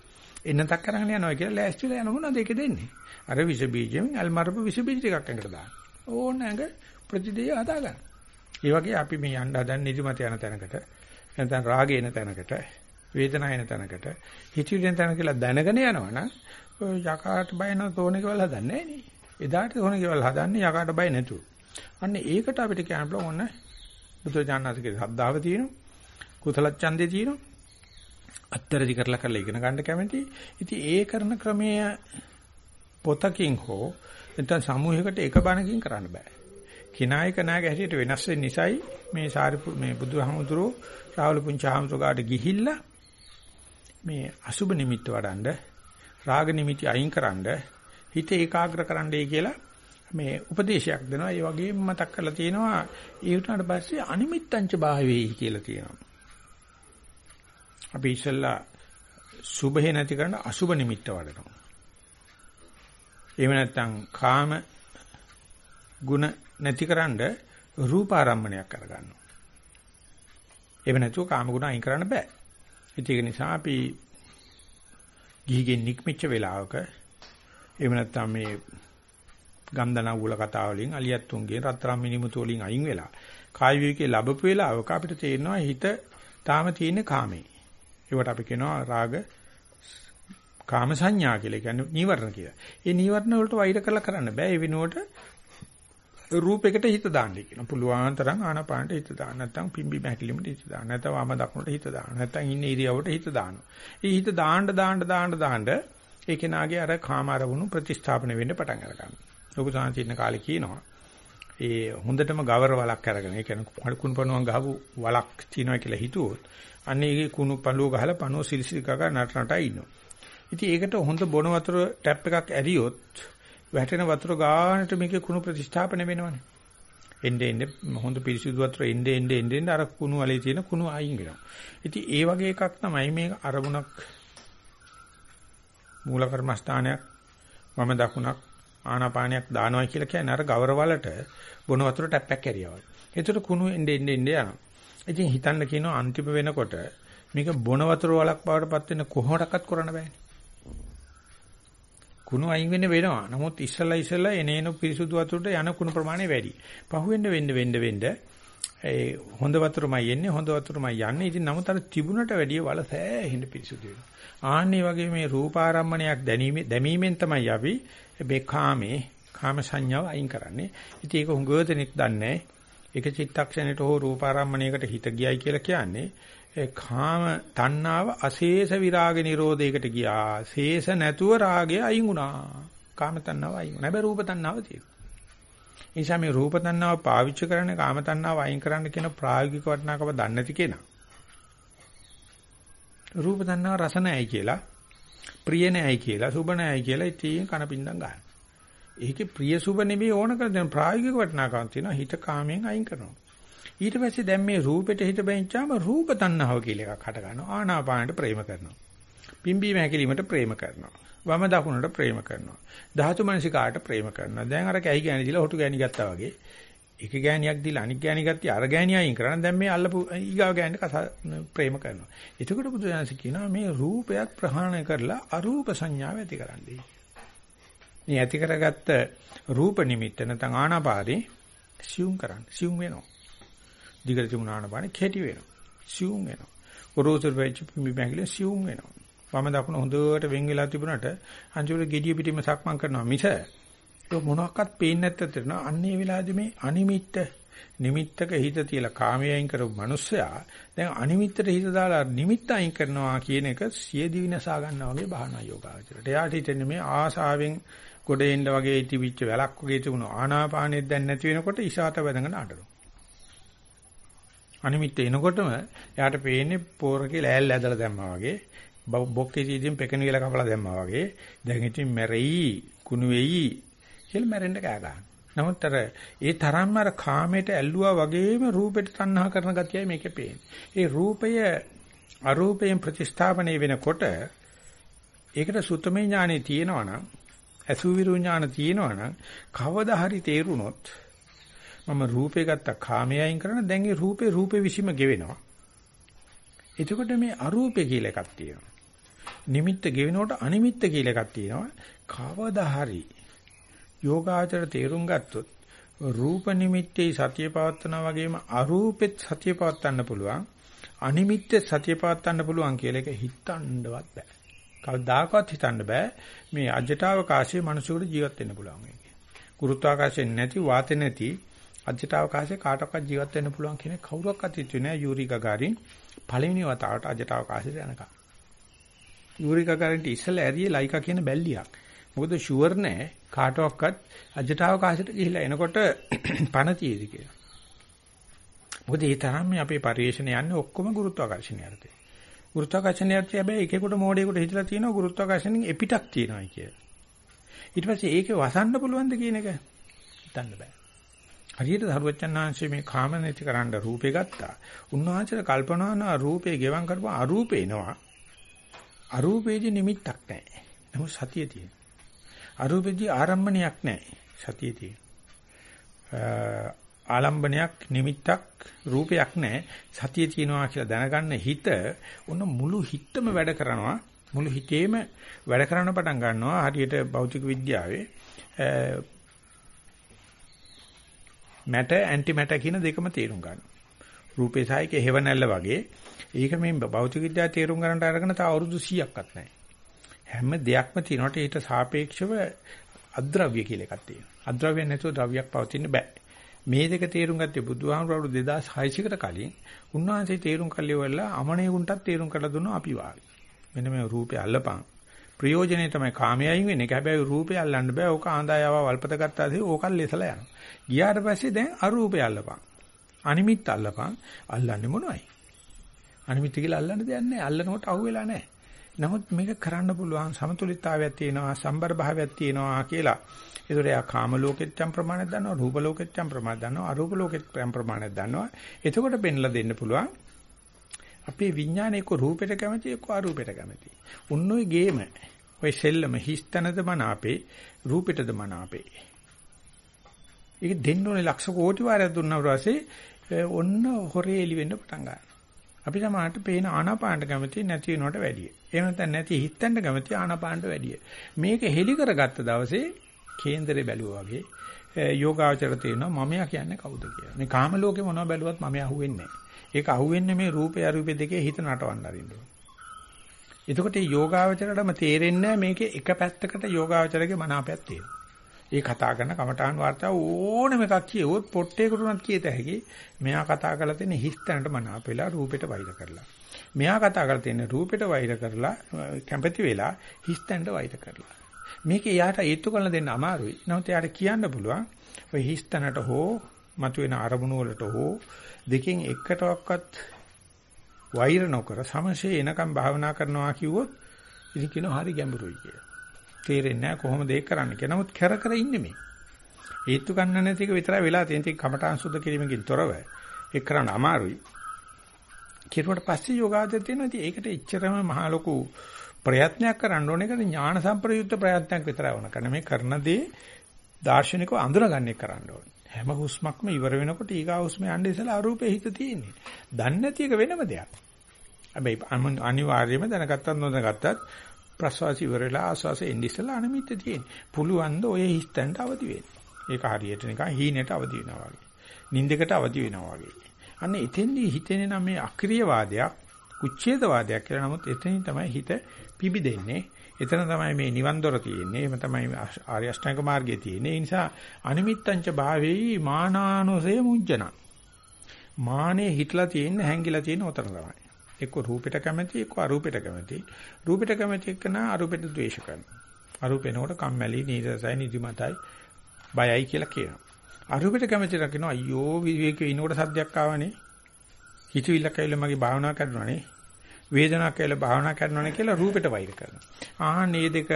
එන්නතක් කරගෙන යනවා කියලා ලෑස්තිලා යන මොනවද ඒක දෙන්නේ? අර විස බීජයෙන් අල්මරපු විස බීජ ටිකක් ඇඟට දාන්න. ඕන ඇඟ ප්‍රතිදේය හදාගන්න. ඒ වගේ අපි මේ යන්න හදන නිදිමත යන තැනකට නැත්නම් රාගය එන තැනකට වේදනාව එන තැනකට හිතිවිලි එන තැන කියලා දැනගෙන යනවනම් ඔය යකාට බය නැව තෝරන කෙවල් හදන්නේ නැහැ නේ. එදාට තෝරන කෙවල් හදන්නේ යකාට බය නැතුව. අන්න ඒකට අපිට කියන්න පුළුවන් ඕන බුදුජානනාථගේ ශ්‍රද්ධාව තියෙනවා. කුසල ඡන්දේ තියෙනවා. අත්තරදි කරලා කරලා ඉගෙන ගන්න කැමති. ඉතින් ඒ කරන ක්‍රමය පොතකින් හෝ නැත්නම් සමූහයකට එක බණකින් කරන්න බෑ. කිනායක නායක හැටියට වෙනස් වෙන නිසායි මේ සාරිපු මේ බුදුහාමුදුරෝ රාහුල පුංචාමුතුගාට ගිහිල්ලා මේ අසුබ නිමිත්ත වඩන්ඩ රාග නිමිති අයින්කරනද හිත ඒකාග්‍ර කරන්නයි කියලා මේ උපදේශයක් දෙනවා. ඒ වගේම මතක් කරලා තියෙනවා ඒ උනාට පස්සේ අනිමිත්තංච භාවේහි කියලා තියෙනවා. අපි ඉස්සල්ලා සුභේ නැති කරන අසුබ නිමිත්ත වඩනවා. එහෙම නැත්නම් කාම ගුණ නැතිකරන්න රූපාරම්මණයක් කරගන්නවා. එහෙම නැතුව කාම ගුණ අයින් කරන්න බෑ. ඒක නිසා අපි ගිහිගෙන් නික්මිච්ච වෙලාවක එහෙම නැත්නම් මේ ගන්ධනා උල කතා වලින් අලියත්තුන්ගේ රත්තරන් මිනිමුතු වලින් අයින් වෙලා කාය විවේකේ ලැබපු වෙලාවක අපිට තේරෙනවා හිත තාම තියෙන කාමේ. ඒවට අපි කියනවා රාග කාම සංඥා කියලා. කියන්නේ නීවරණ කියලා. ඒ නීවරණ වලට වෛර කරලා කරන්න බෑ. ඒ වෙනුවට රූපයකට හිත දාන්නයි කියනවා. පුළුවන් තරම් ආනාපානට හිත දාන්න. නැත්නම් පිම්බි මහැකිලිමට හිත දාන්න. නැත්නම් වම දකුණට හිත දාන්න. නැත්නම් ඉන්න ඉරියවට හිත දානවා. මේ හිත දාන්න දාන්න දාන්න දාන්න ඒ කෙනාගේ අර කාම අරමුණු ප්‍රතිස්ථාපන වෙන්න පටන් ගන්නවා. ලොකු සාන්තින කාලේ කියනවා. ඒ හොඳටම ගවර වලක් අරගෙන ඒ කියන්නේ කුණපණුවන් ගහපු වලක් තියනවා කියලා හිතුවොත් අන්න ඒකේ කුණු පළුව ගහලා පණුව සිලිසිලි කකා නට නට ඉන්නවා. ඉතින් ඒකට හොඳ බොන වතුර ටැප් එකක් ඇරියොත් වැටෙන වතුර ගානට මේකේ කුණු ප්‍රතිස්ථාපන වෙනවනේ. එnde එnde හොඳ පිරිසිදු වතුර එnde එnde එnde අර කුණු වලේ තියෙන කුණු අයින් වෙනවා. ඉතින් ඒ වගේ එකක් තමයි මේ අරමුණක් මූල කර්මස්ථානයක් වම දකුණක් ආනාපානයක් දානවා කියලා කියන්නේ අර ගවර වලට බොන වතුර ටැප්පක් ඇරියවල්. ඒතර කුණු එnde එnde එnde යනවා. ඉතින් හිතන්න කියනවා අන්තිම වෙනකොට මේක බොන වතුර වලක් බවට පත් වෙන කොහොමඩක්වත් කරන්න බෑනේ. කුණු අයින් වෙන්න වෙනවා. නමුත් ඉස්සලා ඉස්සලා එනේන පිරිසුදු වතුරට යන කුණු ප්‍රමාණය වැඩි. පහුවෙන්න වෙන්න වෙන්න වෙන්න ඒ හොඳ වතුරමයි එන්නේ හොඳ වතුරමයි යන්නේ. ඉතින් නමුත් අර තිබුණට වැඩිය වල සෑහෙන්න පිරිසුදු වෙනවා. ආන්නේ වගේ මේ රූපාරම්මණයක් දැනීමේ දැමීමෙන් තමයි අපි මේ කාමේ කාම සංඥාව අයින් කරන්නේ. ඉතින් ඒක හුඟ දෙනෙක් දන්නේ ඒක චිත්තක්ෂණයට හෝ රූපාරම්මණයකට හිත ගියයි කියලා කියන්නේ ඒ කාම තණ්හාව අශේෂ විරාග නිරෝධයකට ගියා. ශේෂ නැතුව රාගය අයින් වුණා. කාම තණ්හාව අයින් වුණා. හැබැයි රූප තණ්හාව තියෙනවා. ඒ නිසා මේ රූප තණ්හාව පාවිච්චි කරන්නේ කාම තණ්හාව අයින් කරන්න කියන ප්‍රායෝගික වටිනාකම දන්නේ නැති කෙනා. රූප තණ්හාව රස නැහැයි කියලා, ප්‍රිය නැහැයි කියලා, සුබ නැහැයි කියලා ඉතින් කන පින්දම් ගන්නවා. ඒකේ ප්‍රිය සුබ නෙමෙයි ඕන කරන දැන් ප්‍රායෝගික වටිනාකම් තියෙනවා. හිත කාමයෙන් අයින් කරනවා. ඊට පස්සේ දැන් මේ රූපෙට හිත බැඳිච්චාම රූප තණ්හාව කියලා එකක් හට ගන්නවා. ආනාපානට ප්‍රේම කරනවා. පිම්බීම හැකිලීමට ප්‍රේම කරනවා. වම දකුණට ප්‍රේම කරනවා. ධාතු මනසිකාට ප්‍රේම කරනවා. දැන් අර කැහි ගෑණි දීලා හොටු ගෑණි ගත්තා වගේ. එක ගෑණියක් දීලා අනික් ගෑණි ගත්තා අර ගෑණි අයින් කරන දැන් මේ අල්ලපු ඊගාව ගෑණිට කස ප්‍රේම කරනවා. එතකොට බුදුදහස කියනවා මේ රූපයත් ප්‍රහාණය කරලා අරූප සංඥාව ඇති කරන්නේ. මේ ඇති කරගත්ත රූප නිමිත්ත නැත්නම් ආනාපාරේ සියුම් කරන්න. සියුම් වෙනවා. දිගට තිබුණ ආනපාන කෙටි වෙනවා. සියුම් වෙනවා. ගොරෝසුර වෙච්ච පිම්බි බැංගල සියුම් වෙනවා. වම දකුණ හොඳට වෙන් වෙලා තිබුණාට අන්තිමට gediya පිටිම සක්මන් කරනවා මිස ඒක මොනවාක්වත් පේන්නේ නැත්තට අන්නේ වෙලාවේදී මේ අනිමිත්ත නිමිත්තක හිත තියලා කාමයෙන් කරපු මිනිස්සයා දැන් අනිමිත්තට හිත දාලා නිමිත්ත අයින් කරනවා කියන එක සියදිවි නසා ගන්නවා වගේ බහනා යෝගාවචරයට. එයාට හිතෙන්නේ මේ ආසාවෙන් ගොඩ එන්න වගේ තිබිච්ච වැලක් වගේ තිබුණ ආනාපානෙත් දැන් නැති වෙනකොට ඉෂාත වැදගෙන අඬනවා. අනිමිත් එනකොටම එයාට පේන්නේ පෝරකේ ලෑල්ල ඇදලා දැම්මා වගේ බොක්කේ සීදීන් පෙකණ කියලා කපලා දැම්මා වගේ දැන් ඉතින් මැරෙයි කුණු වෙයි කියලා මැරෙන්න කෑ ගන්නවා. නමුත් අර ඒ තරම්ම අර කාමයට ඇල්ලුවා වගේම රූපෙට තණ්හා කරන ගතියයි මේකේ පේන්නේ. ඒ රූපය අරූපයෙන් ප්‍රතිස්ථාපනය වෙනකොට ඒකට සුතමේ ඥානෙ තියෙනවා නම් අසුවිරු ඥාන තියෙනවා නම් කවදා හරි තේරුනොත් මම රූපේ ගත්ත කාමයෙන් කරන දැන් ඒ රූපේ රූපේ විසීම ගෙවෙනවා. එතකොට මේ අරූපේ කියලා එකක් තියෙනවා. නිමිත්ත ගෙවෙනකොට අනිමිත්ත කියලා එකක් තියෙනවා. කවදා හරි යෝගාචර තේරුම් ගත්තොත් රූප නිමිත්තේ සතිය පවත්වනා වගේම අරූපෙත් සතිය පවත්වන්න පුළුවන්. අනිමිත්තේ සතිය පවත්වන්න පුළුවන් කියලා එක හිතන්නවත් බෑ. කවදාකවත් හිතන්න බෑ මේ අජටාවකාශයේ මිනිසුන්ට ජීවත් වෙන්න පුළුවන් මේක. ගුරුත්වාකර්ෂණ නැති වාතේ නැති අජටාවකාශයේ කාටවත් ජීවත් වෙන්න පුළුවන් කියන කවුරක්වත් හිතුවේ නෑ යූරි ගගාරින් පළවෙනි වතාවට අජටාවකාශයට යනකම්. යූරි ගගාරින්ට ඉස්සෙල්ලා ඇරියේ ලයිකා කියන බැල්ලියක්. මොකද ෂුවර් නෑ කාටවත් අජටාවකාශයට ගිහිල්ලා එනකොට (clears throat) පණ තියෙදි කියලා. මොකද ඒ තරම් මේ අපේ පරිශ්‍රණ යන්නේ ඔක්කොම ගුරුත්වාකර්ෂණය යටතේ. ගුරුත්වාකර්ෂණය යටතේ හැබැයි එකෙකුට මෝඩයෙකුට හිතලා තියෙනවා ගුරුත්වාකර්ෂණයෙන් එපිටක් තියෙනවායි කියලා. ඊට පස්සේ ඒකේ වසන්න පුළුවන්ද කියන එක හිතන්න බෑ. හරියට දරුවචන් ආංශයේ මේ කාම නැති කරන්න රූපේ ගත්තා. උන්වහන්සේට කල්පනා කරනවා රූපේ ගෙවම් කරපුවා අරූපේ එනවා. අරූපේදී නිමිත්තක් නැහැ. නමුත් සතිය තියෙනවා. අරූපේදී ආරම්භණයක් නැහැ. සතිය තියෙනවා. ආලම්බනයක් නිමිත්තක් රූපයක් නැහැ. සතිය තියෙනවා කියලා දැනගන්න හිත උන මුළු හිතම වැඩ කරනවා. මුළු හිතේම වැඩ කරන්න පටන් ගන්නවා. හරියට භෞතික විද්‍යාවේ මැට ඇන්ටි මැට කියන දෙකම තේරුම් ගන්න. රූපේ සායික හේවණැල්ල වගේ ඒක මේ භෞතික විද්‍යාව තේරුම් ගන්නට අරගෙන තා අවුරුදු 100ක්වත් නැහැ. හැම දෙයක්ම තියෙනකොට ඊට සාපේක්ෂව අද්‍රව්‍ය කියලා එකක් තියෙනවා. අද්‍රව්‍ය නැතුව ද්‍රව්‍යයක් පවතින්න බෑ. මේ දෙක තේරුම් ගත්තේ බුදුහාමුදුරුවෝ 2600කට කලින් උන්වහන්සේ තේරුම් කළේවල අමණේකුන්ටත් තේරුම් කරලා දුන්නා අපි වාගේ. මෙන්න මේ රූපේ අල්ලපන්. ප්‍රයෝජනේ තමයි කාමයෙන් වෙන්නේ. හැබැයි රූපේ අල්ලන්න බෑ. ඕක ආඳායව වල්පත ගත්තාදී ඕකල් ලෙසලා යනවා. ගියාට පස්සේ දැන් අරූපය අල්ලපන්. අනිමිත් අල්ලපන්. අල්ලන්නේ මොනවයි? අනිමිත් කියලා අල්ලන්න දෙයක් නැහැ. අල්ලනකොට අහුවෙලා නැහැ. නමුත් මේක කරන්න පුළුවන් සමතුලිතතාවයක් තියෙනවා සම්බර භාවයක් තියෙනවා කියලා. ඒතකොට යා කාම ලෝකෙත් යම් ප්‍රමාණයක් දන්නවා රූප ලෝකෙත් යම් ප්‍රමාණයක් දන්නවා අරූප ලෝකෙත් යම් ප්‍රමාණයක් දන්නවා. එතකොට පෙන්ලා දෙන්න පුළුවන්. අපේ විඥානය එක්ක රූපෙට කැමති එක්ක අරූපෙට කැමති. උන්නෝයි ගේම. ඔය සෙල්ලම හිස්තනද මන අපේ රූපෙටද මන අපේ. ඒක දෙන්න ඕනේ ලක්ෂ කෝටි වාරයක් දුන්නා ඊපස්සේ ඔන්න හොරේ එලි වෙන්න පටන් ගන්නවා. අපි සමහරට පේන ආනාපානට කැමති නැති වෙනවට වැඩිය. එහෙම නැත්නම් නැති හිතෙන්ට කැමති ආනාපානට වැඩිය. මේක හෙලි කරගත්ත දවසේ කේන්දරේ බැලුවා වගේ යෝගාචර තේනවා මමයා කියන්නේ කවුද කියලා. මේ කාම ලෝකේ මොනව බැලුවත් මමයා අහුවෙන්නේ නැහැ. ඒක අහුවෙන්නේ මේ රූපය අරූපය දෙකේ හිත නටවන්න අරින්න. එතකොට මේ යෝගාචරයටම තේරෙන්නේ මේකේ එක පැත්තකට යෝගාචරයේ මනාපයක් තියෙනවා. ඒ කතා කරන කමඨාන් වාර්තාව ඕනම එකක් කියවොත් පොට්ටේකට උනත් කියත හැකි. මෙයා කතා කරලා තියෙන හිස්තැනට මනාප වෙලා රූපෙට වෛර කරලා. මෙයා කතා කරලා තියෙන රූපෙට වෛර කරලා කැම්පති වෙලා හිස්තැනට වෛර කරලා. මේක එයාට ඒත්තු කරලා දෙන්න අමාරුයි. නමුත් එයාට කියන්න පුළුවන් ඔය හිස්තැනට හෝ මතුවෙන අරමුණු වලට හෝ දෙකෙන් එකටවත් වෛර නොකර සමසේ එනකම් භාවනා කරනවා කිව්වොත් ඉතින් කියනවා හරි ගැඹුරුයි කියලා. තේරෙන්නේ නැහැ කොහොමද ඒක කරන්න කියලා. නමුත් කර කර ඉන්නේ මේ. හේතු ගන්න නැති එක විතරයි වෙලා තියෙන. ඉතින් කමඨාන් සුද්ධ කිරීමකින් තොරව ඒක කරන්න අමාරුයි. කිරුවට පස්සේ යෝගාදේ තියෙනවා. ඉතින් ඒකට එච්චරම මහා ලොකු ප්‍රයත්නයක් කරන්න ඕනේ. ඒකට ඥාන සම්ප්‍රයුක්ත ප්‍රයත්නයක් විතරයි වුණ කරන. මේ කරන දේ දාර්ශනිකව අඳුනගන්නේ කරන්න ඕනේ. හැම හුස්මක්ම ඉවර වෙනකොට ඊගා හුස්ම යන්නේ ඉස්සලා අරූපේ හිත තියෙන්නේ. දන්නේ නැති එක වෙනම දෙයක්. හැබැයි අනිවාර්යයෙන්ම දැනගත්තත් නොදැනගත්තත් ප්‍රසවාස ඉවරලා ආස්වාස එන්නේ ඉස්සලා අනිමිත්ත තියෙන්නේ. පුළුවන් ද ඔය හිස්තැනට අවදි වෙන්න. ඒක හරියට නිකන් හීනෙට අවදි වෙනවා වගේ. නින්දකට අවදි වෙනවා වගේ. අන්න එතෙන්දී හිතෙන්නේ නම් මේ අක්‍රීය වාදයක්, කුච්ඡේද වාදයක් කියලා. නමුත් එතනින් තමයි හිත පිබිදෙන්නේ. එතන තමයි මේ නිවන් දොර තියෙන්නේ. එහෙම තමයි ආර්ය අෂ්ටාංග මාර්ගයේ තියෙන්නේ. ඒ නිසා අනිමිත්තංච භාවේයි මානානුසය මුංජන. මානේ හිටලා තියෙන හැංගිලා තියෙන උතන තමයි. එක්ක රූපෙට කැමති එක්ක අරූපෙට කැමති. රූපෙට කැමති එක්කන අරූපෙට ද්වේෂ කරනවා. අරූපේනකොට කම්මැලි, නීරසයි, නිදිමතයි, බයයි කියලා කියනවා. අරූපෙට කැමති රකින්න අයියෝ විවේකේ ඉනකොට සද්දයක් ආවනේ. හිතවිල්ලක් ඇවිල්ලා මගේ භාවනාව කරනවානේ. වේදනාවක් ඇවිල්ලා භාවනා කරනවානේ කියලා රූපෙට වෛර කරනවා. ආහනේ දෙක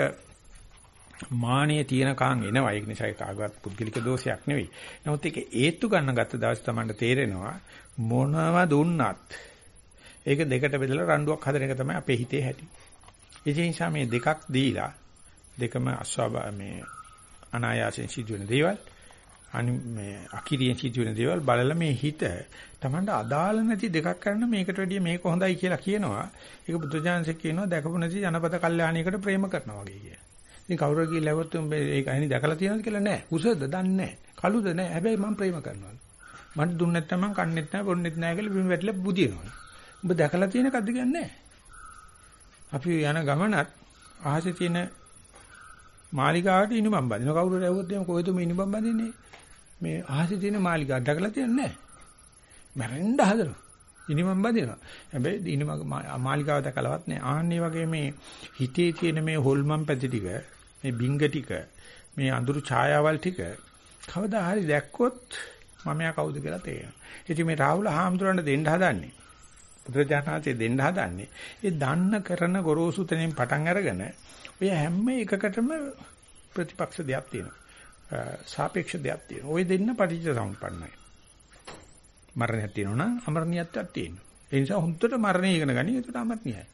මානිය තියෙන කාන් එනවා ඒක නිසා කාගවත් පුද්ගලික දෝෂයක් නෙවෙයි. නමුත් ඒක ඒත්තු ගන්න ගත්ත දවස් තමයි තේරෙනවා මොනව දුන්නත් ඒක දෙකට බෙදලා රණ්ඩුවක් හදන එක තමයි අපේ හිතේ හැටි. ඒ නිසා මේ දෙකක් දීලා දෙකම අස්වාභා මේ අනායාසයෙන් සිදුවෙන දේවල් අනි මේ අකිරියෙන් සිදුවෙන දේවල් බලලා මේ හිත Tamanda අදාළ නැති දෙකක් කරන මේකට වැඩිය මේක හොඳයි කියලා කියනවා. ඒක බුදුජානසෙ කියනවා දැකපු නැති ජනපද කල්යාණියකට ප්‍රේම කරනවා වගේ කිය. ඉතින් කවුරු කියලා ලැබුත් උඹ ඒක අයිනි දැකලා තියෙනවද කියලා නෑ. උසද දන්නේ නෑ. කළුද නෑ. හැබැයි මම ප්‍රේම කරනවා. මට දුන්නේ නැත්නම් මං කන්නේත් නෑ බොන්නේත් නෑ කියලා බිම වැටිලා බුදිනවා. ඔබ දැකලා තියෙන එකක්ද කියන්නේ අපි යන ගමනත් අහසේ තියෙන මාලිගාවට ඉනිමම් බඳින කවුරු රැවුවොත් එහෙම කොහෙද මේ ඉනිමම් බඳින්නේ මේ අහසේ තියෙන මාලිගාව දැකලා තියන්නේ නැහැ මැරෙන්න හදනවා ඉනිමම් බඳිනවා හැබැයි ඉනිම මාලිගාව දැකලවත් නැහැ ආන්නේ වගේ මේ හිතේ තියෙන මේ හොල්මන් පැති ටික මේ බිංග ටික මේ අඳුරු ඡායාවල් ටික කවදා හරි දැක්කොත් මම යා කවුද කියලා තේරෙනවා ඉතින් මේ රාහුල හාමුදුරන්ට දෙන්න හදන්නේ බුදුජානනාතේ දෙන්න හදන්නේ. ඒ දන්න කරන ගොරෝසු තැනින් පටන් අරගෙන ඔය හැම එකකටම ප්‍රතිපක්ෂ දෙයක් තියෙනවා. සාපේක්ෂ දෙයක් තියෙනවා. ওই දෙන්න පටිච්ච සමුප්පන්නයි. මරණයක් තියෙනවා නම් අමරණියත්වයක් තියෙනවා. ඒ නිසා හුදුට මරණය ඉගෙන ගනි. ඒකට අමරණියයි.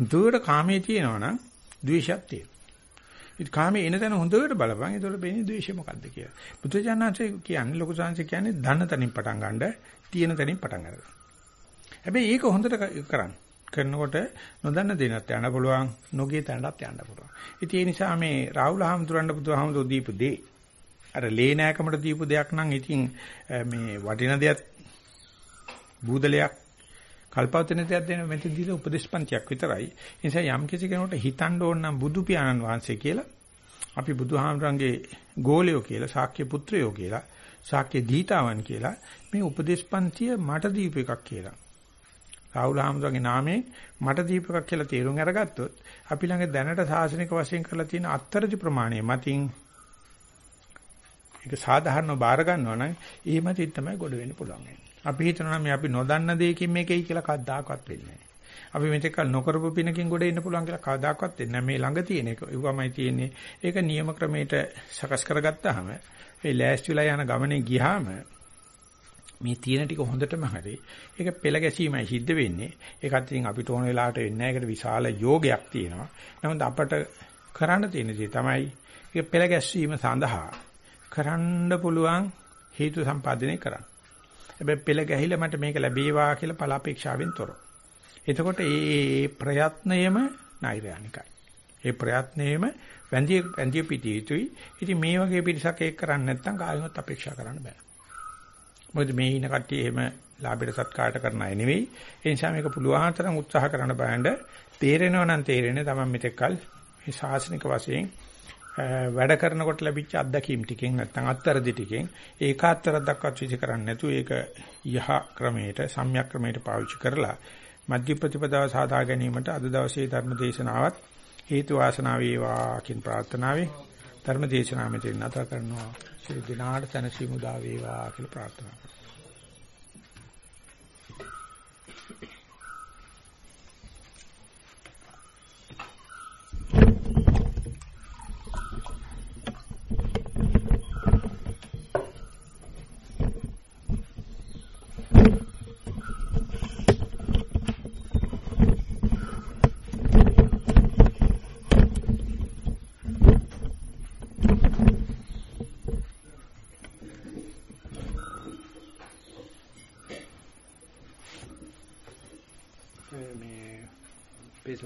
දුවට කාමයේ තියෙනවා නම් ද්වේෂයක් තියෙනවා. ඉත කාමයේ එන තැන හොඳට බලපන්. ඒතකොට වෙන්නේ ද්වේෂය මොකද්ද කියලා. බුදුජානනාංශය කියන්නේ ලොකු සංසය කියන්නේ ධන තනින් පටන් ගන්නද තියෙන තැනින් පටන් ගන්නවා. හැබැයි ඒක හොඳට කරන්න. කරනකොට නොදන්න දෙනත් යන්න පුළුවන්, නොගේ තැනටත් යන්න පුළුවන්. ඉතින් ඒ නිසා මේ රාහුල හාමුදුරන්ට බුදුහාමුදුරු දීපු දේ අර ලේනෑකමට දීපු දෙයක් නම් ඉතින් මේ වටින දෙයක් බූදලයක් කල්පවතන දෙයක් දෙන මෙතන දීලා උපදේශපන්තියක් විතරයි. ඒ නිසා යම් කිසි කෙනෙකුට හිතන්න ඕන නම් බුදු පියාණන් වහන්සේ කියලා අපි බුදුහාමරංගේ ගෝලයෝ කියලා, ශාක්‍ය පුත්‍රයෝ කියලා, ශාක්‍ය දීතාවන් කියලා මේ උපදේශපන්තිය මට දීපු එකක් කියලා. රාහුල හාමුදුරන්ගේ නාමයෙන් මට දීපකක් කියලා තීරුම් අරගත්තොත් අපි ළඟ දැනට සාසනික වශයෙන් කරලා තියෙන අත්තරදි ප්‍රමාණය මතින් ඒක සාධාරණව බාර ගන්නවා නම් ඒ මතින් තමයි ගොඩ වෙන්න පුළුවන්. අපි හිතනවා මේ අපි නොදන්න දෙයකින් මේකයි කියලා කද්දාකවත් වෙන්නේ නැහැ. අපි මෙතෙක් කල නොකරපු පිනකින් ගොඩ එන්න පුළුවන් කියලා කවදාකවත් දෙන්නේ මේ ළඟ තියෙන එක. ඒවමයි තියෙන්නේ. ඒක නියම ක්‍රමයට සකස් කරගත්තාම ඒ ලෑස්තිලා යන ගමනේ ගියාම මේ තියෙන ටික හොඳටම හරි. ඒක පෙළ ගැසීමයි සිද්ධ වෙන්නේ. ඒකත් ඉතින් අපිට ඕන වෙලාවට වෙන්නේ නැහැ. ඒකට විශාල යෝගයක් තියෙනවා. නමුත් අපට කරන්න තියෙන දේ තමයි ඒක පෙළ ගැස්වීම සඳහා කරන්න පුළුවන් හේතු සම්පාදනය කරන්න. හැබැයි පෙළ ගැහිලා මට මේක ලැබේවා කියලා බලාපෑක්ෂාවෙන් තොරව. එතකොට මේ ප්‍රයත්නයම නෛර්යානිකයි. ඒ ප්‍රයත්නයේම වැන්දිය වැන්දිය පිටිය යුතුයි. ඉතින් මේ වගේ පිරිසක් ඒක කරන්නේ නැත්නම් කායිමත් අපේක්ෂා කරන්න බෑ. මොකද මේ ඉන්න කට්ටිය එහෙම ලාභයට සත්කාරට කරන අය නෙවෙයි. ඒ නිසා මේක පුළුවන් තරම් උත්සාහ කරන්න බෑඳ තේරෙනව නම් තේරෙන්නේ තමයි මෙතෙක්කල් මේ ශාසනික වශයෙන් වැඩ කරනකොට ලැබිච්ච අත්දැකීම් ටිකෙන් නැත්නම් අත්තරදි ටිකෙන් ඒකාත්තරක් දක්වත් විදි කරන්නේ නැතුව ඒක යහ ක්‍රමයට සම්‍යක් ක්‍රමයට පාවිච්චි කරලා මධ්‍ය ප්‍රතිපදාව සාදා ගැනීමට අද දවසේ ධර්ම දේශනාවත් හේතු වාසනා වේවා කියන ප්‍රාර්ථනාවෙන් ධර්ම දේශනාව මෙතන නැත කරනවා. ශ්‍රී දිනාට තනසි මුදා වේවා කියලා ප්‍රාර්ථනා කරනවා.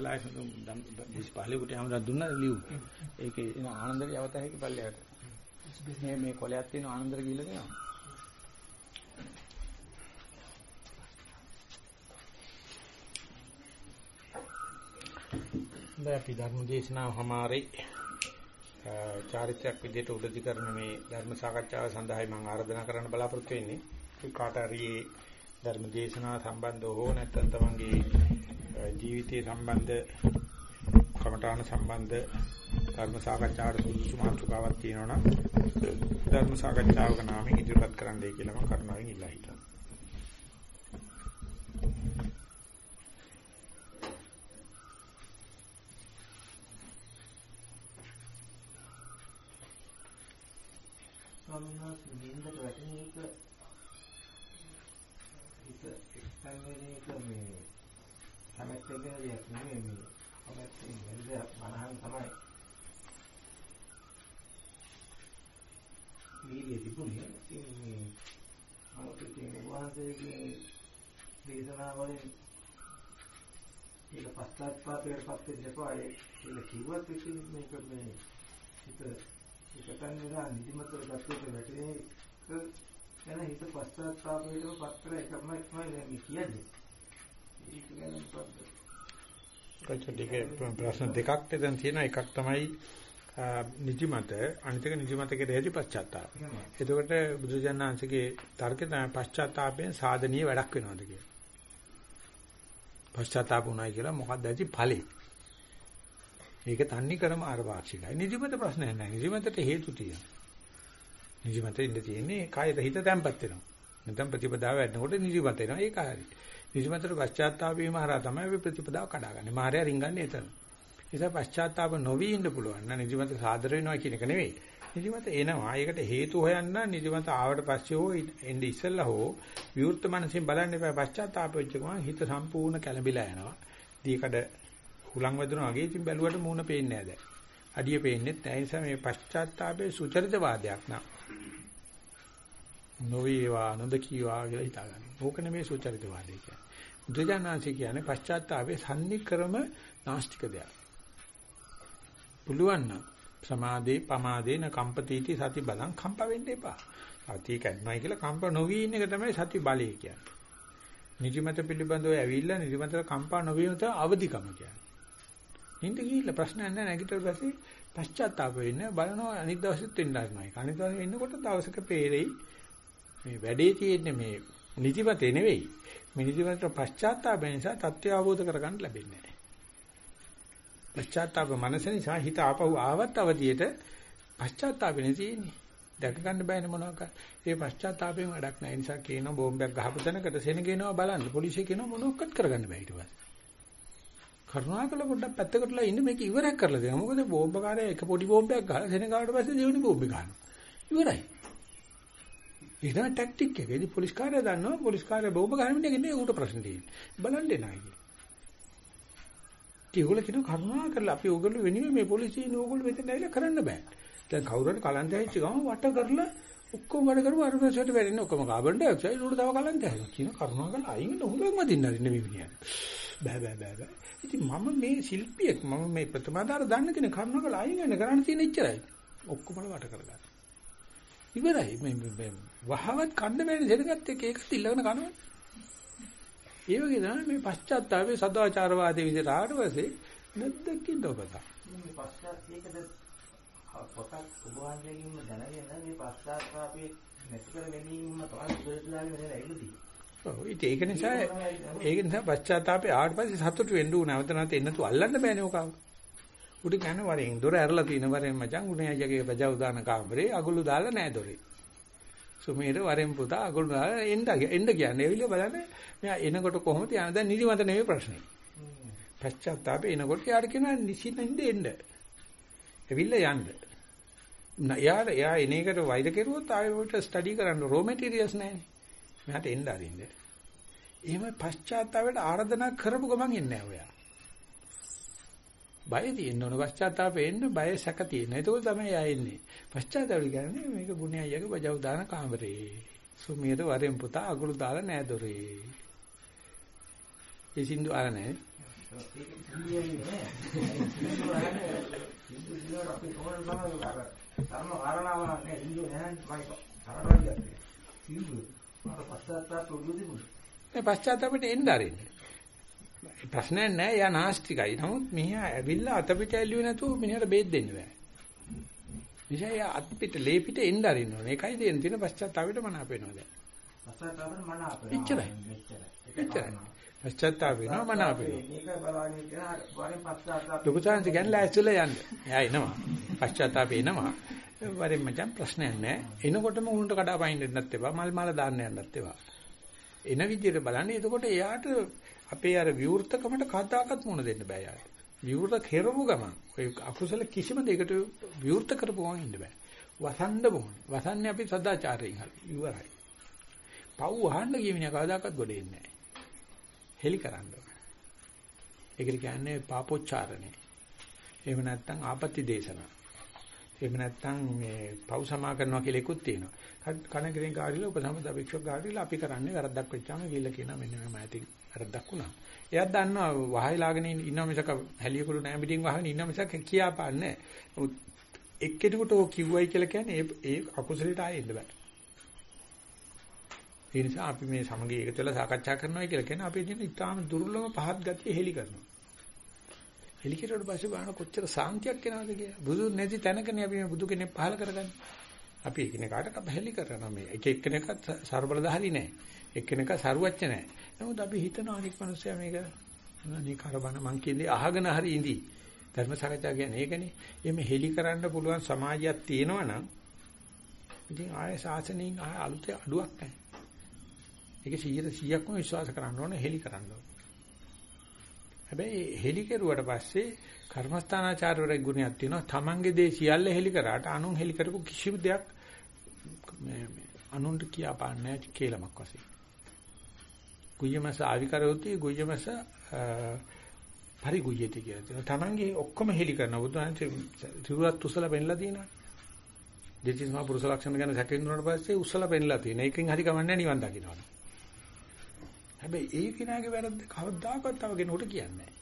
පෙසලා පහලෙකට හැමදා දුන්නා ලියු. ඒකේ එන ආනන්දගේ අවත හැකි පල්ලයට. මේ මේ කොලයක් තියෙන ආනන්දර ගිහිල්ලා දෙනවා. දැන් අපි ධර්ම දේශනාව හමාරේ චාරිත්‍රාක් විදිහට උදදි කරන මේ ධර්ම සාකච්ඡාව සඳහායි මම ආරාධනා කරන්න බලාපොරොත්තු වෙන්නේ. කාට හරි ධර්ම දේශනාව සම්බන්ධව හෝ නැත්නම් තමන්ගේ ජීවිතයේ සම්බන්ධ කමඨාන සම්බන්ධ ධර්ම සාකච්ඡාවට සුදුසු මාතෘකාවක් තියෙනවා නම් ධර්ම සාකච්ඡාවක නාමයෙන් ඉදිරිපත් කරන්නයි කියලා මම කරුණාවෙන් ඉල්ලා හිටියා. ස්වාමීන් වහන්සේ නින්දට වැටෙන එක හිත එක්තන් වෙන එක මේ කැමැත්ත කියන දෙයක් නෙමෙයි මේ කැමැත්තෙන් වෙන දෙයක් මනහන් තමයි වීර්යය තිබුණේ ඉතින් මේ අනුකම්පිතේ වහන්සේගේ දේශනාවලින් ඒක පස්සත්පාතයට පස්සේ දෙපාරේ කියලා කිව්වත් ඉතින් මේක මේ හිත එකතන නේද නිදිමතට ගත්තොත් වැටෙන එක ගැන හිත පස්සත්පාතයටම පත්තර එකම එකමයි කියන්නේ කොච්චරද ප්‍රශ්න දෙකක් දැන් තියෙනවා එකක් තමයි නිදිමත අනිත් එක නිදිමත කෙරෙහි පශ්චාත්තාප. එතකොට බුදුජානනාංශගේ තර්කය තමයි පශ්චාත්තාපයෙන් සාධනීය වැඩක් වෙනවද කියලා. පශ්චාත්තාප උනායි කියලා මොකක්ද ඇති ඵලෙ. ඒක තන්නේ කරම ආරවාක්ෂිකයි. නිදිමත ප්‍රශ්නයක් නැහැ. නිදිමතට හේතු තියෙනවා. නිදිමත ඉඳ තියෙන්නේ කායත හිත තැම්පත් වෙනවා. නැත්නම් ප්‍රතිපදාව වැඩනකොට නිදිමත එනවා. ඒක හරියි. නිදිමතට පශ්චාත්තාප වීම හරහා තමයි අපි ප්‍රතිපදාව කඩාගන්නේ. මායя රින්ගන්නේ එතන. ඒ නිසා පශ්චාත්තාප නොවි ඉන්න පුළුවන්. නම් නිදිමත සාදර වෙනවා කියන එක නෙවෙයි. නිදිමත එනවා. ඒකට හේතු හොයන්න නිදිමත ආවට පස්සේ හෝ එන්නේ ඉස්සෙල්ලා හෝ විවෘත මනසින් බලන්න එපා. පශ්චාත්තාප වෙච්ච ගමන් හිත සම්පූර්ණ කැළඹිලා යනවා. දීකඩ හුලං වැදුනා වගේ ඉතින් බැලුවට මූණ පේන්නේ නැහැ දැන්. අඩිය පේන්නේ නැහැ. ඒ නිසා මේ පශ්චාත්තාපයේ සුචරිත වාදයක් නා. නොවේවා නොදකීවා කියලා හිතාගන්න. ඕක නෙමෙයි සුචරිත වාදය කියන්නේ. බුදුජානනාංශ කියන්නේ පශ්චාත්තාපයේ සම්නික්‍රම නාස්තික දෙයක්. පුළුවන් නම් සමාදේ පමාදේන කම්පතිටි සති බලං කම්ප වෙන්න එපා. සතිය කැඩනයි කියලා කම්ප නොවි ඉන්න එක තමයි සති බලය කියන්නේ. නිදිමත පිළිබඳව ඇවිල්ලා නිදිමතට කම්පා නොවීම තමයි අවදිකම කියන්නේ. නින්ද ගිහිල්ලා ප්‍රශ්නයක් නැහැ නැගිටිලා පස්සේ පශ්චාත්තාප වෙන්න බලනවා අනිත් දවසෙත් වෙන්න ආරමයි. අනිත් දවසේ එන්නකොට දවසක පෙරෙයි මේ වැඩේ තියෙන්නේ මේ නිදිමතේ නෙවෙයි. මේ නිදිමතට පශ්චාත්තාපය නිසා தත්ත්වය අවබෝධ කරගන්න ලැබෙන්නේ නැහැ. පශ්චාත්තාප මනස නිසා හිත ආපහු ආවත් අවදියට පශ්චාත්තාපෙනේ තියෙන්නේ. දැක ගන්න බෑනේ මොනවාක. ඒ පශ්චාත්තාපයෙන් වැඩක් නැහැ. නිසා කියනවා බෝම්බයක් ගහපු තැනකට සෙනගෙනවා බලන්න. පොලිසිය කියනවා මොනවක්වත් කරගන්න බෑ ඊට පස්සේ. කරුණාකර පොඩ්ඩක් පැත්තකටලා ඉන්න මේක ඉවරයක් කරලා දෙන්න. මොකද බෝම්බකාරය එක පොඩි බෝම්බයක් ගහලා සෙනගාවට පස්සේ දෙවෙනි බෝම්බේ ගන්නවා. ඉවරයි. ඒක තමයි ටැක්ටික් එක. ඉතින් පොලිස් කාර්යය දන්නවා පොලිස් කාර්යය බෝම්බ ගහන මිනිහගේ නේ ඌට ප්‍රශ්න තියෙන්නේ. බලන්නේ නැහැ කිය. ඒගොල්ලෝ කියන කරුණා කරලා අපි ඕගොල්ලෝ වෙනුවෙන් මේ පොලිසියෙන් ඕගොල්ලෝ මෙතන ඇවිල්ලා කරන්න බෑ. දැන් කවුරු හරි කලන්තය හිච්ච ගමන් වට කරලා ඔක්කොම වැඩ කරපුවා අර ප්‍රශ්නට වැරෙන්නේ ඔක්කොම කාබන් ඩයොක්සයිඩ් උඩ තව කලන්තය හැදෙනවා. කියන කරුණා කරලා අයින් වෙන හොඳම දින්න හරි නෙමෙයි මිනිහා. බෑ බෑ බෑ බෑ. ඉතින් මම මේ ශිල්පියෙක් මම මේ ප්‍රථමාදාර දන්න කෙනෙක් කරුණා කරලා අයින් වෙන කරන්න තියෙන ඉච්චරයි. ඔක්කොම වට කරගන්න. ඉවරයි මේ වහවත් කන්න බැරි දෙනගත් එක ඒකත් ඉල්ලගෙන කනවා. ඒ වගේ තමයි මේ පශ්චාත්තාපේ සදාචාරවාදී විදිහට ආවට පස්සේ නැද්දකින් දොබත. මේ පශ්චාත්තියකද පොතක් උභවන්දකින්ම දැනගෙන මේ පශ්චාත්තාපේ නැති කර ගැනීම තමයි උදේටලාගේ වෙන ඇයිලුදී. ඔව් ඒක නිසා ඒක නිසා පශ්චාත්තාපේ ආවට පස්සේ සතුටු වෙන්න උන නැවත නැවත එන්නතු අල්ලන්න බෑනේ ඔකාව. උඩ ගන්න වරෙන් දොර ඇරලා තියෙන වරෙන් මචං උනේ අයියාගේ බජව දාන කාමරේ අගුළු දාලා නැහැ දොරේ. සුමීර වරෙන් පුතා අගුළු දාලා එන්න එන්න කියන්නේ එවිල බලන්න මෙයා එනකොට කොහොමද යන්නේ දැන් නිදිමත නෙවෙයි ප්‍රශ්නේ. පශ්චාත්තාපේ එනකොට යාර කියනවා නිසින්ින්ද එන්න. එවිල්ල යන්න. යාර යා එන එකට වෛර කෙරුවොත් ආයෙත් ස්ටඩි කරන්න රෝ මැටීරියල්ස් නැහැ. මෙයාට එන්න අරින්න. එහෙම පශ්චාත්තාපයට ආරාධනා කරපු ගමන් එන්නේ නැහැ ඔයා. බය තියෙන්න ඕන පශ්චාත්තාපේ එන්න බය සැක තියෙන. ඒක තමයි ආ එන්නේ. පශ්චාත්තාපය කියන්නේ මේක ගුණය අයියගේ බජව දාන කාමරේ. සුමියට වරෙන් පුතා අගුළු දාලා නෑ දොරේ. ඒ සින්දු අර නෑ. (laughs) මේ පශ්චාත්තාපයට එන්න ආරින්න. ප්‍රශ්නයක් නෑ යා නාස්තිකයි. නමුත් මෙහා ඇවිල්ලා අත පිට ඇල්ලුවේ නැතුව මිනිහට බේත් දෙන්න බෑ. නිසා යා අත් පිට ලේ පිට එන්න අරින්න ඕනේ. ඒකයි දෙන්න තියෙන පශ්චාත්තාපයට මනාප වෙනවා දැන්. පශ්චාත්තාපෙන් මනාප වෙනවා. එච්චරයි. එච්චරයි. පශ්චාත්තාප වෙනවා මනාප වෙනවා. ලොකු chance ගන්න ලෑස්තිලා යන්න. එයා එනවා. පශ්චාත්තාපේ එනවා. වරෙන් මචං ප්‍රශ්නයක් නෑ. එනකොටම උන්ට කඩා පයින් දෙන්නත් එපා. මල් මාල දාන්න යන්නත් එපා. එන විදිහට බලන්නේ එතකොට එයාට අපේ අර විවෘතකමට කතාකත් මුණ දෙන්න බෑ යාට. විවෘත කෙරපු ගමන් ඔය අකුසල කිසිම දෙයකට විවෘත කරපු ගමන් ඉන්න බෑ. වසන්න ඕනේ. වසන්නේ අපි සදාචාරයෙන් හරි. ඉවරයි. පව් වහන්න කියමින කවදාකවත් ගොඩ එන්නේ නැහැ. හෙලි කරන්න ඕනේ. ඒකට කියන්නේ පාපොච්චාරණය. එහෙම නැත්නම් ආපත්‍ය දේශනා. එහෙම නැත්නම් මේ පව් සමා කරනවා කියලා එකකුත් තියෙනවා. කන ගිරින් ගාඩිලා උපසම්පද අභික්ෂක ගාඩිලා අපි කරන්නේ වැරද්දක් වෙච්චාම ගිහිල්ලා කියනවා මෙන්න මේ මෑතින් වැරද්දක් වුණා. එයාත් දන්නවා වහයිලාගෙන ඉන්න මිසක හැලියකුළු නෑ පිටින් වහගෙන ඉන්න මිසක කියාපාන්නේ නෑ. එක්කෙනෙකුට ඕක කිව්වයි කියලා කියන්නේ ඒ ඒ අකුසලයට ආයෙ එන්න බෑ. ඒ නිසා අපි මේ සමගිය එකතු වෙලා සාකච්ඡා කරනවා කියලා කියන්නේ අපේ ජීවිතේ ඉතාම දුර්ලභ පහත් ගතිය හෙලි කරනවා. හෙලි කිරුවට පස්සේ බලන කොච්චර සාන්තියක් එනවද කියලා. බුදු නැති තැනකනේ අපි මේ බුදු කෙනෙක් පහල කරගන්නේ. අපි එකිනෙකාට බහැලි කරනවා මේ. එක එක්කෙනෙක්වත් ਸਰබලධාරි නෑ. එක්කෙනෙක් සරුවච්ච නෑ. නමුත් අපි හිතනවා අනික් මිනිස්සයා මේක අනේ කරබන මං කියන්නේ අහගෙන හරි ඉඳි. ධර්ම සාකච්ඡා කියන්නේ ඒකනේ. එimhe හෙලි කරන්න පුළුවන් සමාජයක් තියෙනවා නම් ඉතින් ආය සාසනයෙන් ආය අලුත අඩුවක් නැහැ. ඒක 100%ක්ම විශ්වාස කරන්න ඕනේ හෙලි කරන්න ඕනේ. හැබැයි හෙලි කෙරුවට පස්සේ කර්මස්ථානාචාරවරේ ගුණයක් තියෙනවා. තමන්ගේ දේ සියල්ල හෙලි කරාට අනුන් හෙලි කරපු කිසිම දෙයක් මේ අනුන්ට කියා පාන්නේ කියලාමක් වශයෙන්. කුයමස ආවිකරොති කුයමස පරිගුයති කියලා තියෙනවා. තමන්ගේ ඔක්කොම හෙලි කරන බුදුහාමී තිරුවත් උසල පෙන්ලා තියෙනවා. දෙතිස් මහ පුරුෂ ලක්ෂණ ගැන සැකෙන්නුනට පස්සේ උසල පෙන්ලා තියෙනවා. ඒකෙන් හරි කමන්නේ නිවන් දකින්නවා. හැබැයි ඒ කෙනාගේ වැරද්ද කවදාකවත් තව කෙනෙකුට කියන්නේ නැහැ.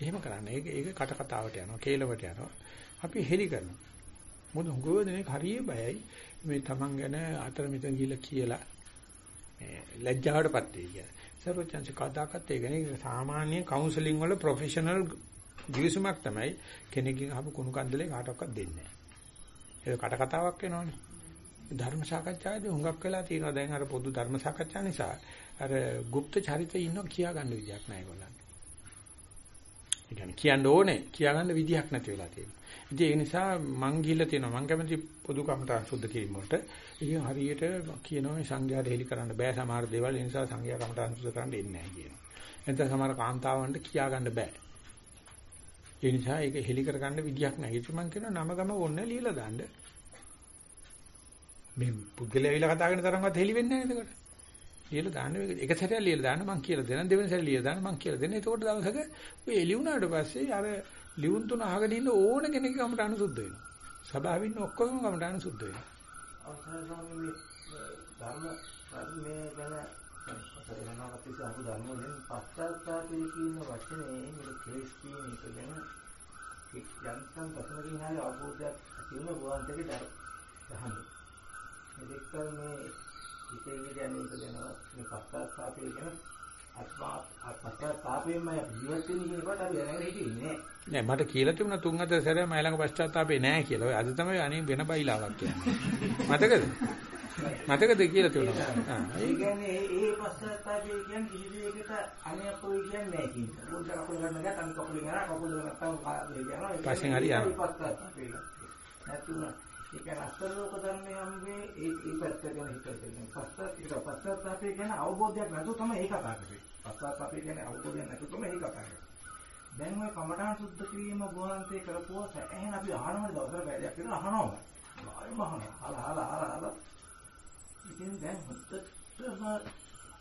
එහෙම කරන්නේ. ඒක ඒක කට කතාවට යනවා, කේලවට යනවා. අපි හෙලි කරනවා. මොකද හුඟව දෙනෙක් හරිය බයයි මේ Taman ගැන අතර මෙතන ගිහිල්ලා කියලා මේ ලැජ්ජාවටපත් වෙයි කියලා. සර්වචන්ස කදාකත් ඒ කියන්නේ සාමාන්‍ය කවුන්සලින් වල ප්‍රොෆෙෂනල් ගිවිසුමක් තමයි කෙනෙක්ගෙන් අහපු කුණු කන්දලේ කාටවත් දෙන්නේ නැහැ. ඒක කට කතාවක් වෙනවනේ. ධර්ම සාකච්ඡාවේදී හුඟක් වෙලා තියෙනවා දැන් අර පොදු ධර්ම සාකච්ඡා නිසා අර গুপ্ত චරිතය ඉන්නව කියා ගන්න විදියක් නැහැ ඒගොල්ලන්ට. ඒ කියන්නේ කියන්න ඕනේ කියා ගන්න විදියක් නැති වෙලා තියෙනවා. ඉතින් ඒ නිසා මං ගිහිල්ලා තියෙනවා මං කැමති පොදු කමටහන් සුද්ධ කිරීම වලට. ඉතින් හරියට කියනවා මේ සංඝයාට හෙලි කරන්න බෑ සමහර දේවල් ඒ නිසා සංඝයා කමටහන් සුද්ධ කරන්න එන්නේ නැහැ කියනවා. එතන සමහර කාන්තාවන්ට කියා ගන්න බෑ. ඒ නිසා ඒක හෙලි කරගන්න විදියක් නැහැ. ඒක මම කියනවා නම ගම ඕනේ ලියලා දාන්න. මේ පුද්ගලයා ඇවිල්ලා කතා කරන තරම්වත් හෙලි වෙන්නේ නැහැ එතකොට. ලියලා දාන්න එක සැරයක් ලියලා දාන්න මම කියලා දෙනවා දෙවෙනි සැරේ ලියලා දාන්න මම කියලා දෙනවා. එතකොට දවසක ඔය එළි වුණාට පස්සේ අර ලියුම් තුන අහගෙන ඉන්න ඕන කෙනෙක් ගමට අනුසුද්ධ වෙනවා. සභාවේ ඉන්න ඔක්කොම ගමට අනුසුද්ධ වෙනවා. අවසර ස්වාමීන් ධර්ම මේ ගැන අපේ යනවාත් ඉස්සර අහු ධර්ම වලින් පස්සත්තාපේ කියන වචනේ මේක ක්ලේශ කියන එක ගැන යන්තම් පසුමකින් ආවේ අවබෝධයක් ඇති වෙන බුවන්තගේ දහම. මේ දෙක්කල් මේ හිතේ කියන්නේ ඒක දෙනවා මේ පස්සත්තාපේ කියන අපි නෑ මට කියලා තිබුණා තුන් හතර සැරේ මම ළඟ පශ්චාත්තාපේ නෑ කියලා. ඔය අද තමයි අනේ වෙන බයිලාවක් කියන්නේ. මතකද? මතකද කියලා තිබුණා. ඒ කියන්නේ ඒ පස්සත්තාපේ කියන්නේ කිසි දෙයකට අනියප්පෝයි කියන්නේ නෑ කියන්නේ. පොඩ්ඩක් කකුල ගන්න ගත්තා අනිත් කකුල ගන්න කකුල නැත්තම් කාලේ යනවා. පස්සෙන් හරි යනවා. නැතුණ ඒ කියන්නේ අස්තරලෝක ධර්මයේ හම්බේ ඒ ඒ පැත්ත ගැන හිතන්නේ. පස්සත් ඒක පස්සත්තාපේ කියන්නේ අවබෝධයක් නැතුව තමයි ඒක කතා කරන්නේ. පස්සත්තාපේ කියන්නේ අවබෝධයක් නැතුව තමයි ඒක කතා කරන්නේ. දැන් ඔය කමඨාන් සුද්ධ කිරීම වහන්සේ කරපුවා සෑහෙන අපි අහනවනේ දවසට පැයක් විතර අහනවා. ආයෙම අහනවා. අහලා අහලා අහලා. ඉතින් දැන් හොත්තටම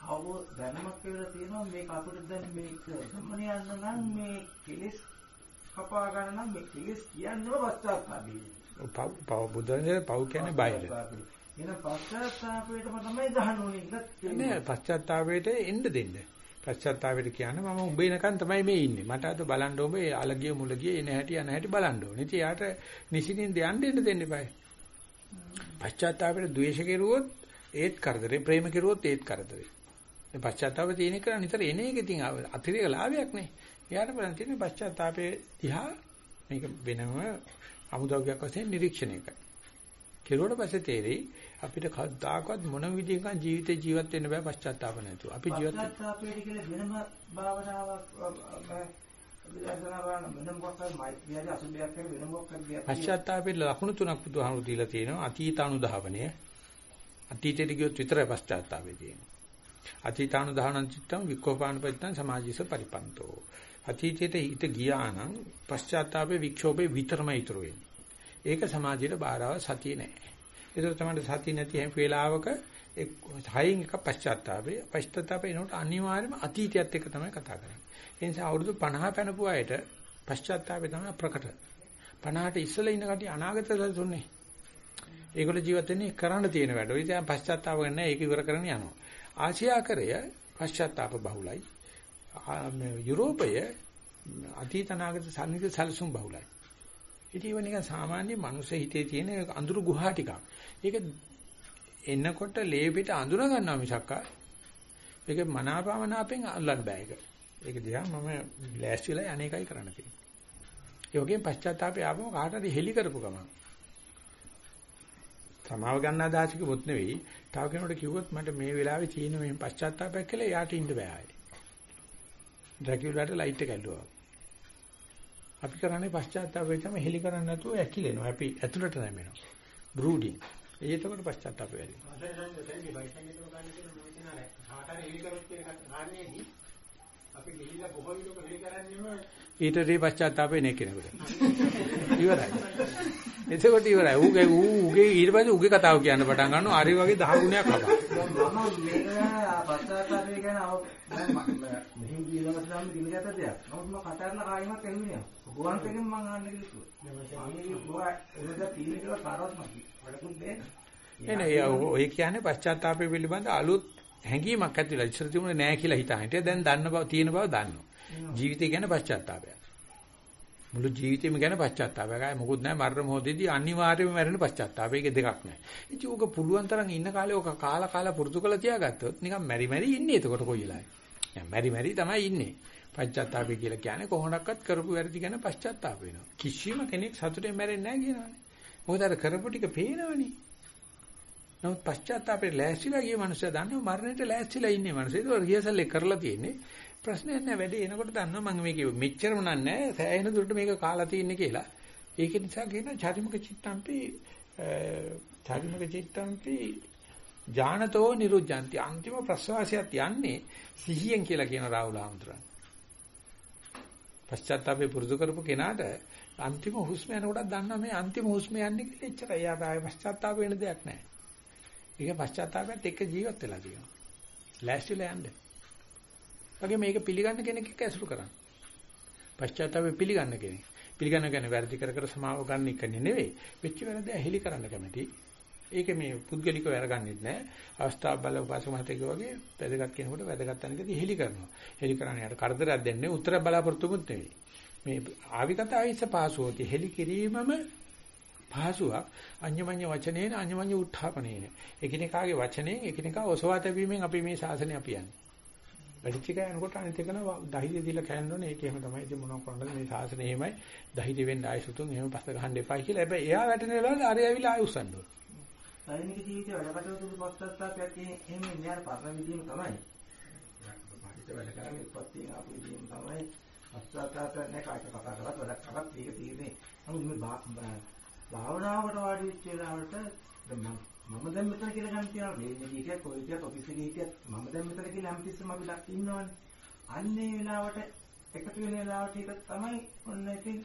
අවෝ දැනමක් කියලා තියෙනවා මේක අපිට දැන් මේක සම්මන යන්න නම් මේ කෙලෙස් කපා ගන්න නම් මේ කෙලෙස් කියන්නේම පශ්චාත්තාපී. පව් පව් බුදුන්සේ පව් කියන්නේ බයද. එහෙනම් පශ්චාත්තාපයටම තමයි ගහන්න ඕනේ. නෑ පශ්චාත්තාපයට එන්න දෙන්න. පශ්චාත්තාපයට කියන්නේ මම උඹ එනකන් තමයි මේ ඉන්නේ. මට අද බලන්න ඔබ ඒ අලගිය මුලගිය එන හැටි යන හැටි බලන්න ඕනේ. ඉතින් යාට නිසින්ින් යන්න දෙන්න දෙන්න eBay. පශ්චාත්තාපයට ද්වේෂ කෙරුවොත් ඒත් කරදරේ, ප්‍රේම කෙරුවොත් ඒත් කරදරේ. මේ පශ්චාත්තාපය තියෙන එක නිතර එන එක ඉතින් අතිරේක ලාභයක් නේ. යාට බලන්න තියෙන පශ්චාත්තාපයේ දිහා මේක වෙනම අමුද්‍රව්‍යයක් වශයෙන් නිරීක්ෂණය කරනවා. කෙරුවට පස්සේ තේරෙයි අපිට කවදාකවත් මොන විදිහකින් ජීවිතේ ජීවත් වෙන්න බෑ පශ්චාත්තාප නැතුව. අපි ජීවත් පශ්චාත්තාපයේ කියලා වෙනම භාවනාවක් පශ්චාත්තාපයේ ලක්ෂණ තුනක් බුදුහාමුදුරු දීලා තියෙනවා. අතීතානුධාවනය. අතීතයට ගියොත් විතරයි පශ්චාත්තාපය තියෙන්නේ. අතීතානුධාවනං චිත්තං වික්ඛෝපානුපත්තං සමාජිස පරිපන්තෝ. අතීතයට හිත ගියා නම් පශ්චාත්තාපේ වික්ෂෝපේ විතරමයි ඉතුරු වෙන්නේ. ඒක සමාජයට බාරව සතිය නෑ. ඒක තමයි සතිය නැති හැම වෙලාවක හයින් එක පශ්චාත්තාපේ පශ්චාත්තාපේ නෝට අනිවාර්යයෙන්ම අතීතයත් එක්ක තමයි කතා කරන්නේ. ඒ නිසා අවුරුදු 50 පැනපු අයට පශ්චාත්තාපේ තමයි ප්‍රකට. 50ට ඉස්සෙල්ලා ඉන්න කටි අනාගත සල්සුන්නේ. ඒගොල්ලෝ ජීවත් වෙන්නේ කරන්න තියෙන වැඩ. ඒ නිසා පශ්චාත්තාප වෙන්නේ ඒක ඉවර කරගෙන යනවා. ආසියාකරය පශ්චාත්තාප බහුලයි. යුරෝපය අතීත අනාගත සම්නිත සැලසුම් බහුලයි. ඉතින් ඒව නිකන් සාමාන්‍ය මනුස්ස හිතේ තියෙන අඳුරු ගුහා ටිකක්. ඒක එන්නකොට ලේ පිට අඳුර ගන්නවා මිසක් ඒක මනාපමනාපෙන් අල්ලන්න බෑ ඒක. ඒක දිහා මම ලෑස්ති වෙලා අනේකයි කරන්න තියෙන්නේ. ඒ වගේම පශ්චාත්තාපය ආවම කාට හරි හෙලි කරපු ගමන්. සමාව ගන්න අදහසක මුත් නෙවෙයි. තව කෙනෙකුට කිව්වොත් මට මේ වෙලාවේ තියෙන මේ පශ්චාත්තාපයක් කියලා යාට ඉන්න බෑ ආයේ. ඩ්‍රැකියුලාට ලයිට් එක ඇල්ලුවා. අපි කරන්නේ පශ්චාත්තාපය තමයි හෙලි කරන්නේ නැතුව ඇකිලෙනවා. අපි ඇතුළට නැමෙනවා. බ්‍රූඩින්. ඒ එතකොට පශ්චාත්තාපය වැඩි. අපි ගිහිල්ලා බොහෝ විට හෙලි කරන්නේම ඊට දී පශ්චාත්තාපේ නේ කෙනෙකුට. ඉවරයි. එතකොට ඉවරයි. ඌගේ ඌගේ ඊට පස්සේ ඌගේ කතාව කියන්න පටන් ගන්නවා. හරි වගේ 10 ගුණයක් හදා. මම මේක පශ්චාත්තාපය ගැන මෙහෙම කියනකොට නම් දිනගත දෙයක්. නමුත් මම කතා කරන කායිමත් එන්නේ. ගුවන්තකින් මම අහන්න කිව්වා. මම ගුවා එනද තීන කියලා කාරවත් මම වැඩකුත් දෙන්නේ. එනේ ඔය කියන්නේ පශ්චාත්තාපය පිළිබඳ අලුත් හැඟීමක් ඇතිලා ඉස්සර තිබුණේ නැහැ කියලා හිතා හිටියා. දැන් දන්න බව තියෙන බව දන්නවා. ජීවිතය ගැන පශ්චාත්තාපයක්. මුළු ජීවිතේම ගැන පශ්චාත්තාපයක්. ආයේ මොකුත් නැහැ මරණ මොහොතේදී අනිවාර්යයෙන්ම මැරෙන පශ්චාත්තාපය. ඒක දෙකක් නැහැ. ඉතින් ඕක පුළුවන් තරම් ඉන්න කාලේ ඕක කාලා කාලා පුරුදු කරලා තියාගත්තොත් නිකන් මැරි මැරි ඉන්නේ එතකොට කොයි වෙලාවෙ. දැන් මැරි මැරි තමයි ඉන්නේ. පශ්චාත්තාපය කියලා කියන්නේ කොහොමඩක්වත් කරපු වැරදි ගැන පශ්චාත්තාප වෙනවා. කිසිම කෙනෙක් සතුටෙන් මැරෙන්නේ නැහැ කියනවානේ. මොකද අර කරපු ටික පේනවනේ. නමුත් පශ්චාත්තාපේ ලෑස්තිලා ගිය මනුස්සයා දන්නවා මරණයට ලෑස්තිලා ඉන්නේ මනුස්සයා. ඒක රිහර්සල් එක කරලා තියෙන්නේ. ප්‍රශ්නයක් නැහැ වැඩේ එනකොට දන්නවා මම මේක මෙච්චරම නෑ සෑහෙන දුරට මේක කාලා තියෙන්නේ කියලා. ඒක නිසා කියන චරිමක චිත්තම්පි චරිමක චිත්තම්පි ඥානතෝ නිරුද්ධಂತಿ අන්තිම ප්‍රසවාසයත් යන්නේ සිහියෙන් කියලා කියන රාහුල හඳුරන. පශ්චාත්තාපේ පුරුදු කරපු කෙනාට අන්තිම හුස්ම යනකොට දන්නවා මේ අන්තිම හුස්ම යන්නේ කියලා එච්චරයි. එයාට ආයේ පශ්චාත්තාප වෙන දෙයක් නැහැ. ඒක පශ්චාත්තාපයත් එක්ක ජීවත් වෙලා තියෙනවා. ලෑස්තිලා යන්න. වගේ මේක පිළිගන්න කෙනෙක් එක්ක ඇසුරු කරන්න. පශ්චාත්තාපේ පිළිගන්න කෙනෙක්. පිළිගන්න කියන්නේ වැරදි කර කර සමාව ගන්න එක නෙවෙයි. වෙච්ච වැරදි ඇහිලි කරන්න කැමති. ඒක මේ පුද්ගලිකව අරගන්නෙත් නෑ. අවස්ථාව බල උපාසක මහතෙක් වගේ වැදගත් කෙනෙකුට වැදගත් තැනකදී හෙලි කරනවා. හෙලි කරන්නේ යාට කරදරයක් දෙන්නේ උත්තර බලාපොරොත්තුමුත් නෙවෙයි. මේ ආවිකතාවිස පාසුවති හෙලි කිරීමම පහසුවක් අඤ්ඤමඤ්ඤ වචනේන අඤ්ඤමඤ්ඤ උත්ථාපනේන එකිනෙකාගේ වචනයෙන් එකිනෙකා ඔසවා තැබීමෙන් අපි මේ ශාසනය අපි යන්නේ වැඩිචික යනකොට අනිත් එකන ධෛර්යය දීලා කෑනෝනේ ඒක එහෙම තමයි. ඉතින් මොනව කරන්නද? මේ ශාසනය එහෙමයි. ධෛර්ය වෙන්න ආයසුතුන් එහෙම පස්ස ගහන්න එපා කියලා. හැබැයි එයා වැටෙන වෙලාවට අර ඇවිල්ලා ආය උස්සන්න ඕන. දෛනික ජීවිතේ වැඩ කටයුතු පස්සත්තාපයක් එහෙම ඉන්නේ අර පරණ විදිහම තමයි. පිට වැඩ කරන්නේ උපත්තියෙන් ආපු විදිහම තමයි. පස්සත්තාපයක් නැහැ. කාට කතා කරලා වැඩක් කරත් ඒක තියෙන්නේ නමුත් මේ භාවනාවට වාඩි වෙච්ච වෙලාවට මම දැන් මෙතන කියලා ගන්න තියනවා. මේ විදිහට කොයි විදිහට ඔෆිස් එකේ හිටියත් මම දැන් මෙතන කියලා හැමතිස්සෙම අපි ලක් ඉන්නවනේ. අන්නේ වෙලාවට එකතු වෙන වෙලාවට ඒක තමයි ඔන්න ඉතින්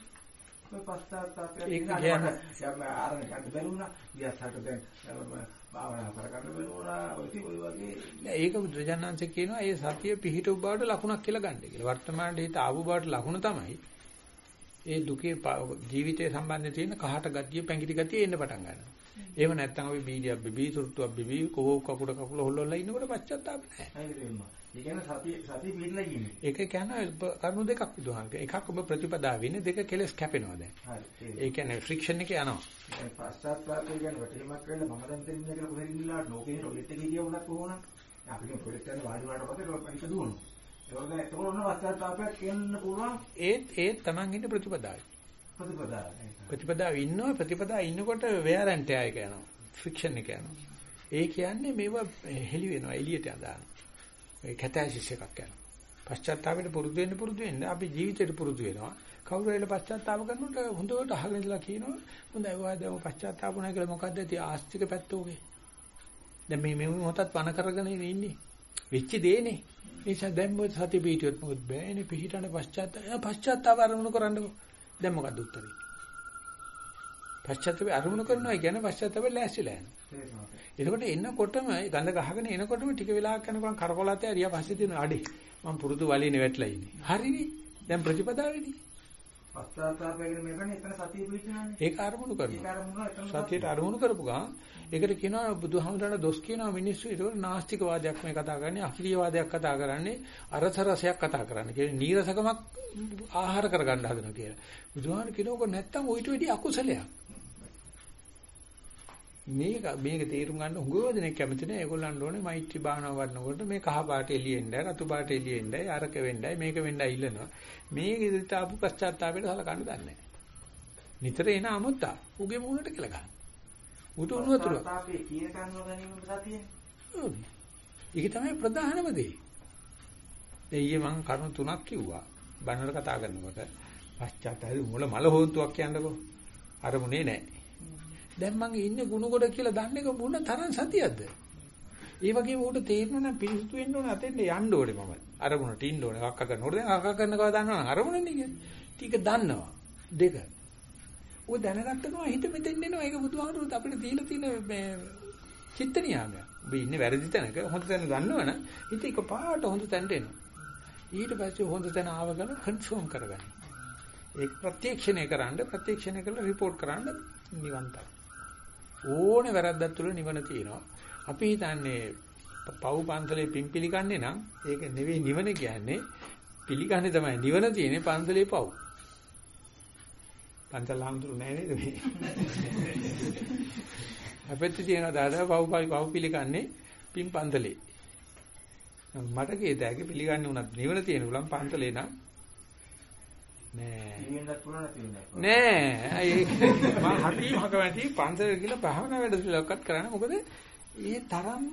ඔය පස්තාත්තාපයක් ඒක කියන්නේ යම් ආරණ ගන්න බැලුණා ගියස්සට දැන් භාවනා කර ගන්න බැලුණා. ඔය ඔය වගේ ඒක බුදුරජාණන්සේ කියනවා ඒ සතිය පිහිටු බවට ලකුණක් කියලා ගන්න කියලා. වර්තමානයේ හිත ආපු බවට ලකුණ තමයි ඒ දුකේ ජීවිතය සම්බන්ධයෙන් තියෙන කහට ගතිය පැංගිටි ගතිය එන්න පටන් ගන්නවා. එහෙම නැත්නම් අපි බීඩියක් බිබී තුරුට්ටුවක් බිබී කෝ කකුඩ කකුල හොල්ලලා ඉන්නකොට පච්චත්තාප නැහැ. ඒක කියන්නේ කරුණු දෙකක් විදුහාන්. එකක් ඔබ ප්‍රතිපදාව වෙන්නේ දෙක කෙලස් කැපෙනවා දැන්. හරි. ඒ කියන්නේ ෆ්‍රික්ෂන් එක යනවා. ඒ පශ්චාත්තාපය කියන්නේ වැටීමක් වෙන්න මම දැන් දෙන්නේ කියලා කොහෙද ගිහලා නෝකේ ටොයිලට් එකේ ගියා වුණත් කොහොමද? අපි කියන ටොයිලට් එකේ වාඩි වුණාට පස්සේ ටොයිලට් එක දුවනවා. ඒක ඒක ඔන්න පශ්චාත්තාපයක් කියන්න පුළුවන් ඒත් ඒත් Taman ඉන්න ප්‍රතිපදාවයි. ප්‍රතිපදාව. ප්‍රතිපදාව ඉන්නවා ප්‍රතිපදාව ඉන්නකොට වෙයරන්ට් එක යනවා. ෆ්‍රික්ෂන් එක යනවා. ඒ කියන්නේ මේව හෙලි වෙනවා එළියට යනවා. ඒ කැතැසිස් එකක් යනවා. පශ්චාත්තාපයට පුරුදු වෙන්න පුරුදු වෙන්න අපි ජීවිතේට පුරුදු වෙනවා. කවුරු හරි පශ්චාත්තාප කරනකොට හොඳට අහගෙන ඉඳලා කියනවා හොඳයි ඔයා දැන් පශ්චාත්තාප වුණා කියලා මොකද්ද tie ආස්තික පැත්ත උගේ. දැන් මේ මේ මොහොතත් වන කරගෙන ඉන්නේ. වෙච්ච දේනේ. ඒ නිසා දැන් මොකද සතිය පිටියොත් මොකද බෑනේ පිටිටන පශ්චාත්තාප පශ්චාත්තාප අරමුණු කරන්නකෝ. දැන් මොකද්ද උත්තරේ? පශ්චාත්තාපය අරමුණු කරනවා කියන්නේ පශ්චාත්තාපය ලෑස්තිලා යනවා. එතකොට එන්නකොටම ගඳ ගහගෙන එනකොටම ටික වෙලාවක් යනකම් කරකොලත ඇරියා පස්සේ තියෙන අඩේ මම පුරුදු වලිනේ වැටලා ඉන්නේ. හරිනේ. දැන් ප්‍රතිපදාවේදී. පස්තාතාපයෙන් මේකනේ එතන සතිය පිළිචනන්නේ. ඒක අරමුණු කරනවා. සතියට අරමුණු කරපු ගමන් ඒකට කියනවා බුදුහාමුදුරණ දොස් කියනවා මිනිස්සු ඒක නාස්තික වාදයක් මේ කතා කරන්නේ අක්‍රීය වාදයක් කතා කරන්නේ අරස රසයක් කතා කරන්නේ. කියන්නේ නීරසකමක් ආහාර කරගන්න හදනවා කියලා. බුදුහාමුදුරණ කියනකො නැත්තම් ඔయిత වෙඩි අකුසලයක්. මේක මේක තේරුම් ගන්න උගව දෙනෙක් කැමති නෑ. ඒගොල්ලන්ට ඕනේ මෛත්‍රී භාවනාව වඩනකොට මේ කහ පාට එළියෙන්නයි, රතු පාට එළියෙන්නයි, අරක වෙන්නයි, මේක වෙන්නයි ඉල්ලනවා. මේක ඉදිරියට ආපු පශ්චාත්තාපයට සලකන්න දන්නේ නෑ. නිතර එන අමුත්තා උගේ මූණට කියලා ගන්න. උට උණු වතුර. පස්තාතාපයේ කියන කන්නව ගැනීම සතිය. ඒක තමයි ප්‍රධානම දේ. දෙයියේ මං කරුණු තුනක් කිව්වා. බණවල කතා කරනකොට පශ්චාත්තාපය මුල මල හොන්තුවක් කියන්නකෝ. අරමුණේ නෑ. දැන් මං ඉන්නේ ගුණගොඩ කියලා දන්නේ කො මොන තරම් සතියක්ද? ඒ වගේම උට තේරෙනවා නම් පිරිසුදු වෙන්න ඕන අතෙන්ද යන්න ඕනේ මම. අරමුණට ඉන්න ඕනේ. අක්ක කරනකොට දැන් අක්ක කරනකව දන්නවනම් අරමුණනේ කියන්නේ. ටික දන්නවා. දෙක. ඔය දැනගත්තම හිත මෙතෙන් එනවා. ඒක බුදුහාමුදුරුවෝ අපිට දීලා තියෙන මේ චිත්ත නියාමය. ඔබ ඉන්නේ වැරදි තැනක හොඳ තැන දන්නවනම් හිත එකපාරට හොඳ තැනට එනවා. ඊට පස්සේ හොඳ තැන ආවගෙන කන්ෆර්ම් කරගන්න. ඒක ප්‍රත්‍යක්ෂණය කරන්න ප්‍රත්‍යක්ෂණය කරලා report කරන්න නිවන් තමයි. ඕනේ වැරද්දක් තුල නිවන තියෙනවා. අපි හිතන්නේ පව් පන්සලේ පින් පිළිගන්නේ නම් ඒක නෙවෙයි නිවන කියන්නේ පිළිගන්නේ තමයි නිවන තියෙන්නේ පන්සලේ පව්. පන්සල හඳුරු නෑ නේද මේ? අපිට තියෙන දාදා පව් පව් පිළිගන්නේ පින් පන්සලේ. මට කේතයක පිළිගන්නේ උනත් නිවන තියෙන උලම් පන්සලේ නම් නෑ නෑ මම හරි මකමැති පන්සල කියලා භාවනා වැඩ පිළිවෙලක්වත් කරන්න මොකද ඒ තරම්ම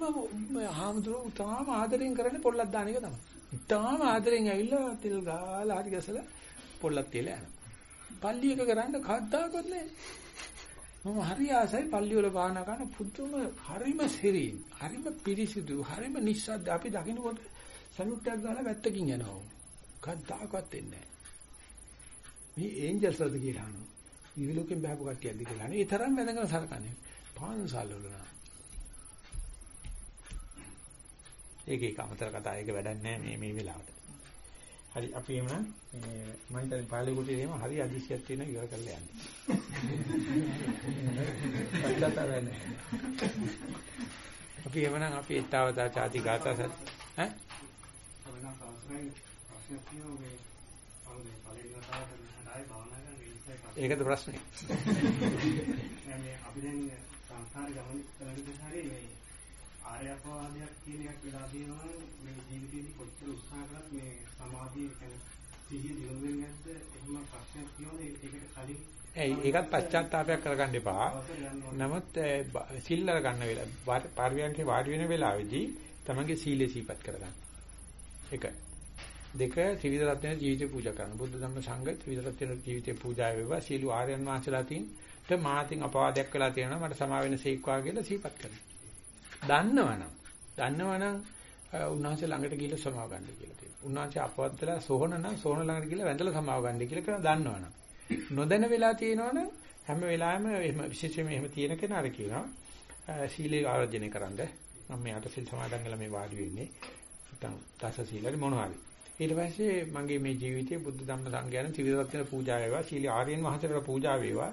හාමුදුරුවෝ උතාම ආදරෙන් කරන්නේ පොල්ලක් දාන එක තමයි. උතාම ආදරෙන් ඇවිල්ලා තෙල් ගාලා හරි ගැසලා පොල්ලක් තියලා යනවා. පල්ලි එක කරන්න කද්දාකවත් නෑ. මම හරි ආසයි පල්ලි වල භාවනා කරන පුදුම හරිම සිරින් හරිම පිරිසිදු හරිම නිස්සද්ද අපි දකින්නකොට සලුට් එකක් ගාලා වැත්තකින් යනවා. කද්දාකවත් එන්නේ නැහැ. මේ ඒන්ජල්ස්ද කියලා අහනවා. ඉවිලෝකෙන් බහපු කට්ටියක්ද කියලා. අනේ ඒ තරම් වැදගත් සලකන්නේ. පාන්සල් වල නා. ඒක ඒක අමතර කතා ඒක වැඩක් නැහැ මේ මේ වෙලාවට. හරි අපි එමුනම් මේ මම හිතන්නේ පාලි කුටියේම හරි අදිසියක් තියෙන ඉවර කරලා යන්නේ. පච්චාතාවය (laughs) නැහැ. අපි එමුනම් අපි ඊතාවතා ചാති ගාථා සත් ඈ වෙනස් අවශ්‍යයි ප්‍රශ්නයක් තියෙනවා මේ පළවෙනි පළවෙනි වතාවට හදායි භාවනා කරන විදිහට ඒකද ප්‍රශ්නේ. මේ අපි දැන් සංස්කාර ගමන කරනකොට හරිය මේ ආර්යපවාදයක් කියන එකක් වෙලා තියෙනවා මේ ජීවිතේදී කොච්චර උත්සාහ කරත් මේ සමාධිය කියන්නේ සිහිය දිනු වෙන්නේ නැද්ද එහෙම ප්‍රශ්නයක් තියෙනවා ඒකට කලින් ඒ ඒකත් පශ්චාත්තාවයක් කරගන්න එපා. නමුත් සිල් අර ගන්න වෙලාව පාරිවයන්කේ වාඩි වෙන වෙලාවේදී තමන්ගේ සීලය සීපත් කරගන්න. එක. දෙක ත්‍රිවිධ රත්නයේ ජීවිතේ පූජා කරන්න. බුද්ධ ධම්ම සංඝ ත්‍රිවිධ රත්නයේ ජීවිතේ පූජා වේවා. සීල ආර්යයන් වහන්සේලා තින්ට මාතින් අපවාදයක් වෙලා තියෙනවා මට සමා වෙන සීක්වා කියලා සීපත් කරන්න. දන්නවනම් දන්නවනම් උන්වහන්සේ ළඟට ගිහිල්ලා සමාව ගන්න කියලා තියෙනවා. උන්වහන්සේ අපවත් වෙලා සෝහන නම් සෝහන ළඟට ගිහිල්ලා වැඳලා සමාව ගන්න කියලා කරන දන්නවනම්. නොදැන වෙලා තියෙනවනම් හැම වෙලාවෙම එහෙම විශේෂයෙන්ම එහෙම තියෙන කෙනාට කියනවා සීලේ ආරෝජනය කරන්න. මම මේ අට සිල් සමාදන් වෙලා මේ වාඩි වෙන්නේ. නැත්නම් දස සීලරි මොනවා හරි. ඊට පස්සේ මගේ මේ ජීවිතයේ බුද්ධ ධම්ම සංඝයාන ත්‍රිවිධ රත්න පූජා වේවා. සීල ආර්යයන් වහන්සේලාට පූජා වේවා.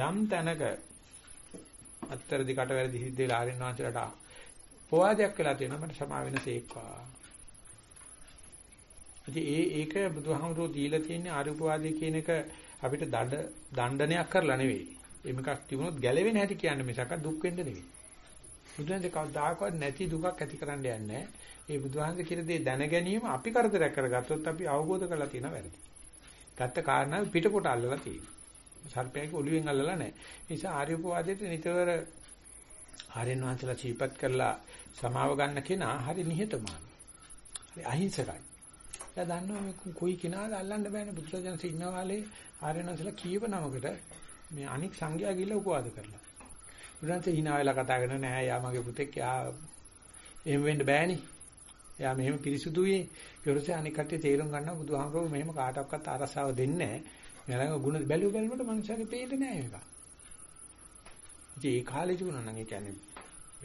යම් තැනක අත්තරදි කට වැරදි හිද්දේ ආර්යයන් වහන්සේලාට පොවාදයක් වෙලා තියෙනවා මට සමා වෙන සේක්වා. ඉතින් ඒ ඒක බුදුහාමුදුරුවෝ දීලා තියෙන ආරුපවාදී කියන එක අපිට දඩ දණ්ඩනයක් කරලා නෙවෙයි. එමකක් තිබුණොත් ගැලවෙන හැටි කියන්නේ මිසක දුක් වෙන්න නෙවෙයි. බුදුන්සේ කවදාකවත් නැති දුකක් ඇති කරන්න යන්නේ ඒ බුදුහන්සේ කියන දේ දැන ගැනීම අපි කරදරයක් කරගත්තොත් අපි අවබෝධ කරලා තියෙන වැරදි. ගත්ත කාරණා පිටපොට අල්ලලා තියෙනවා. සර්පයාගේ ඔළුවෙන් අල්ලලා නැහැ. ඒ නිසා ආර්යපවාදයට නිතර ආර්යයන් වහන්සේලා චීපත් කරලා සමාව ගන්න කෙනා හරි නිහතමානී. හරි අහිංසකයි. එයා දන්නවා මේ කොයි කෙනාද අල්ලන්න බෑනේ බුදුරජාණන් ඉන්නවාලේ ආර්යයන් වහන්සේලා කීව නමකට මේ අනික් සංඝයා ගිහිල්ලා උපවාද කරලා. බුදුරජාණන් hina වෙලා කතා කරන නෑ යා මගේ පුතෙක් යා එහෙම වෙන්න බෑනේ. එයා මෙහෙම පිරිසුදුයි. ඊටසේ අනික් කට්ටිය තේරුම් ගන්නවා බුදුහාමරෝ මෙහෙම කාටවත් අරසාව දෙන්නේ නෑ. මෙලඟ ಗುಣ බැලුව බැලුවට මනුස්සයගේ පේන්නේ නෑ මේක. ඉතින් ඒ කාලේ තිබුණා නම් ඒ කියන්නේ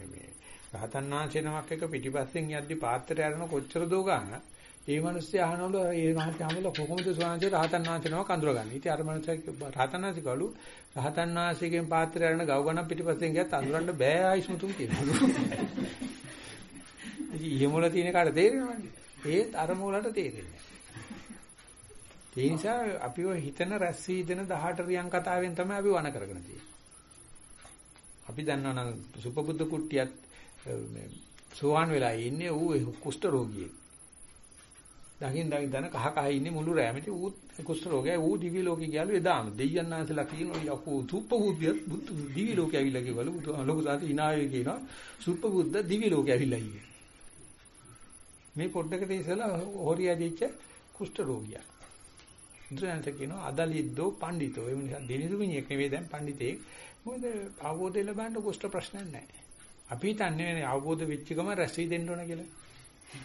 මේ රහතන් වහන්සේ නමක් එක පිටිපස්සෙන් යද්දි පාත්‍රය අරන කොච්චර දෝ ගන්න ඒ මිනිස්සු අහනවලු ඒ මහත්යමල කොහොමද ස්වාමීන් රහතන් වහන්සේ නමක් අඳුරගන්නේ. ඉතින් අර මිනිස්සු රහතන් වහන්සේ කළු රහතන් වහන්සේගෙන් පාත්‍රය අරන ගව ගණන් පිටිපස්සෙන් ගියත් අඳුරන්න බෑ ආයිස්මුතුන් කියනවා. ඉතින් ඊමුල තියෙන කාට තේරෙනවනේ. ඒත් අර මූලට තේරෙන්නේ ඒ නිසා අපි ඔය හිතන රැස් වී දෙන 18 රියන් කතාවෙන් තමයි අපි වණ කරගෙන තියෙන්නේ. අපි දන්නවනම් සුපබුද්ධ කුට්ටියත් මේ සෝවාන් වෙලා ඉන්නේ ඌ කුෂ්ඨ රෝගියෙක්. දකින් දකින් දන කහ කහ ඉන්නේ මුළු රැමෙට ඌ කුෂ්ඨ රෝගය ඌ දිවි ලෝකේ ගියලු එදාම දෙයයන් ආන්සලා කියනවා යකෝ සුපබුද්ධිය බුද්ධ දිවි ලෝකේ ඇවිල්ලා කිව්වලු ලොකු සාති ඉනාවේ කියනවා සුපබුද්ධ දිවි ලෝකේ ඇවිල්ලා ඉන්නේ. මේ පොඩ්ඩකට ඉස්සලා හොරියා දෙච්ච කුෂ්ඨ රෝගියා. බුදුරජාණන් කියනවා අදලිද්දෝ පඬිතෝ. ඒ නිසා දිනිදු මිනිහෙක් නෙවෙයි දැන් පඬිතෙක්. මොකද අවබෝධය ලබන්න කුෂ්ඨ ප්‍රශ්නයක් නැහැ. අපි හිතන්නේ අවබෝධ වෙච්ච ගම රැස් වී දෙන්න ඕන කියලා.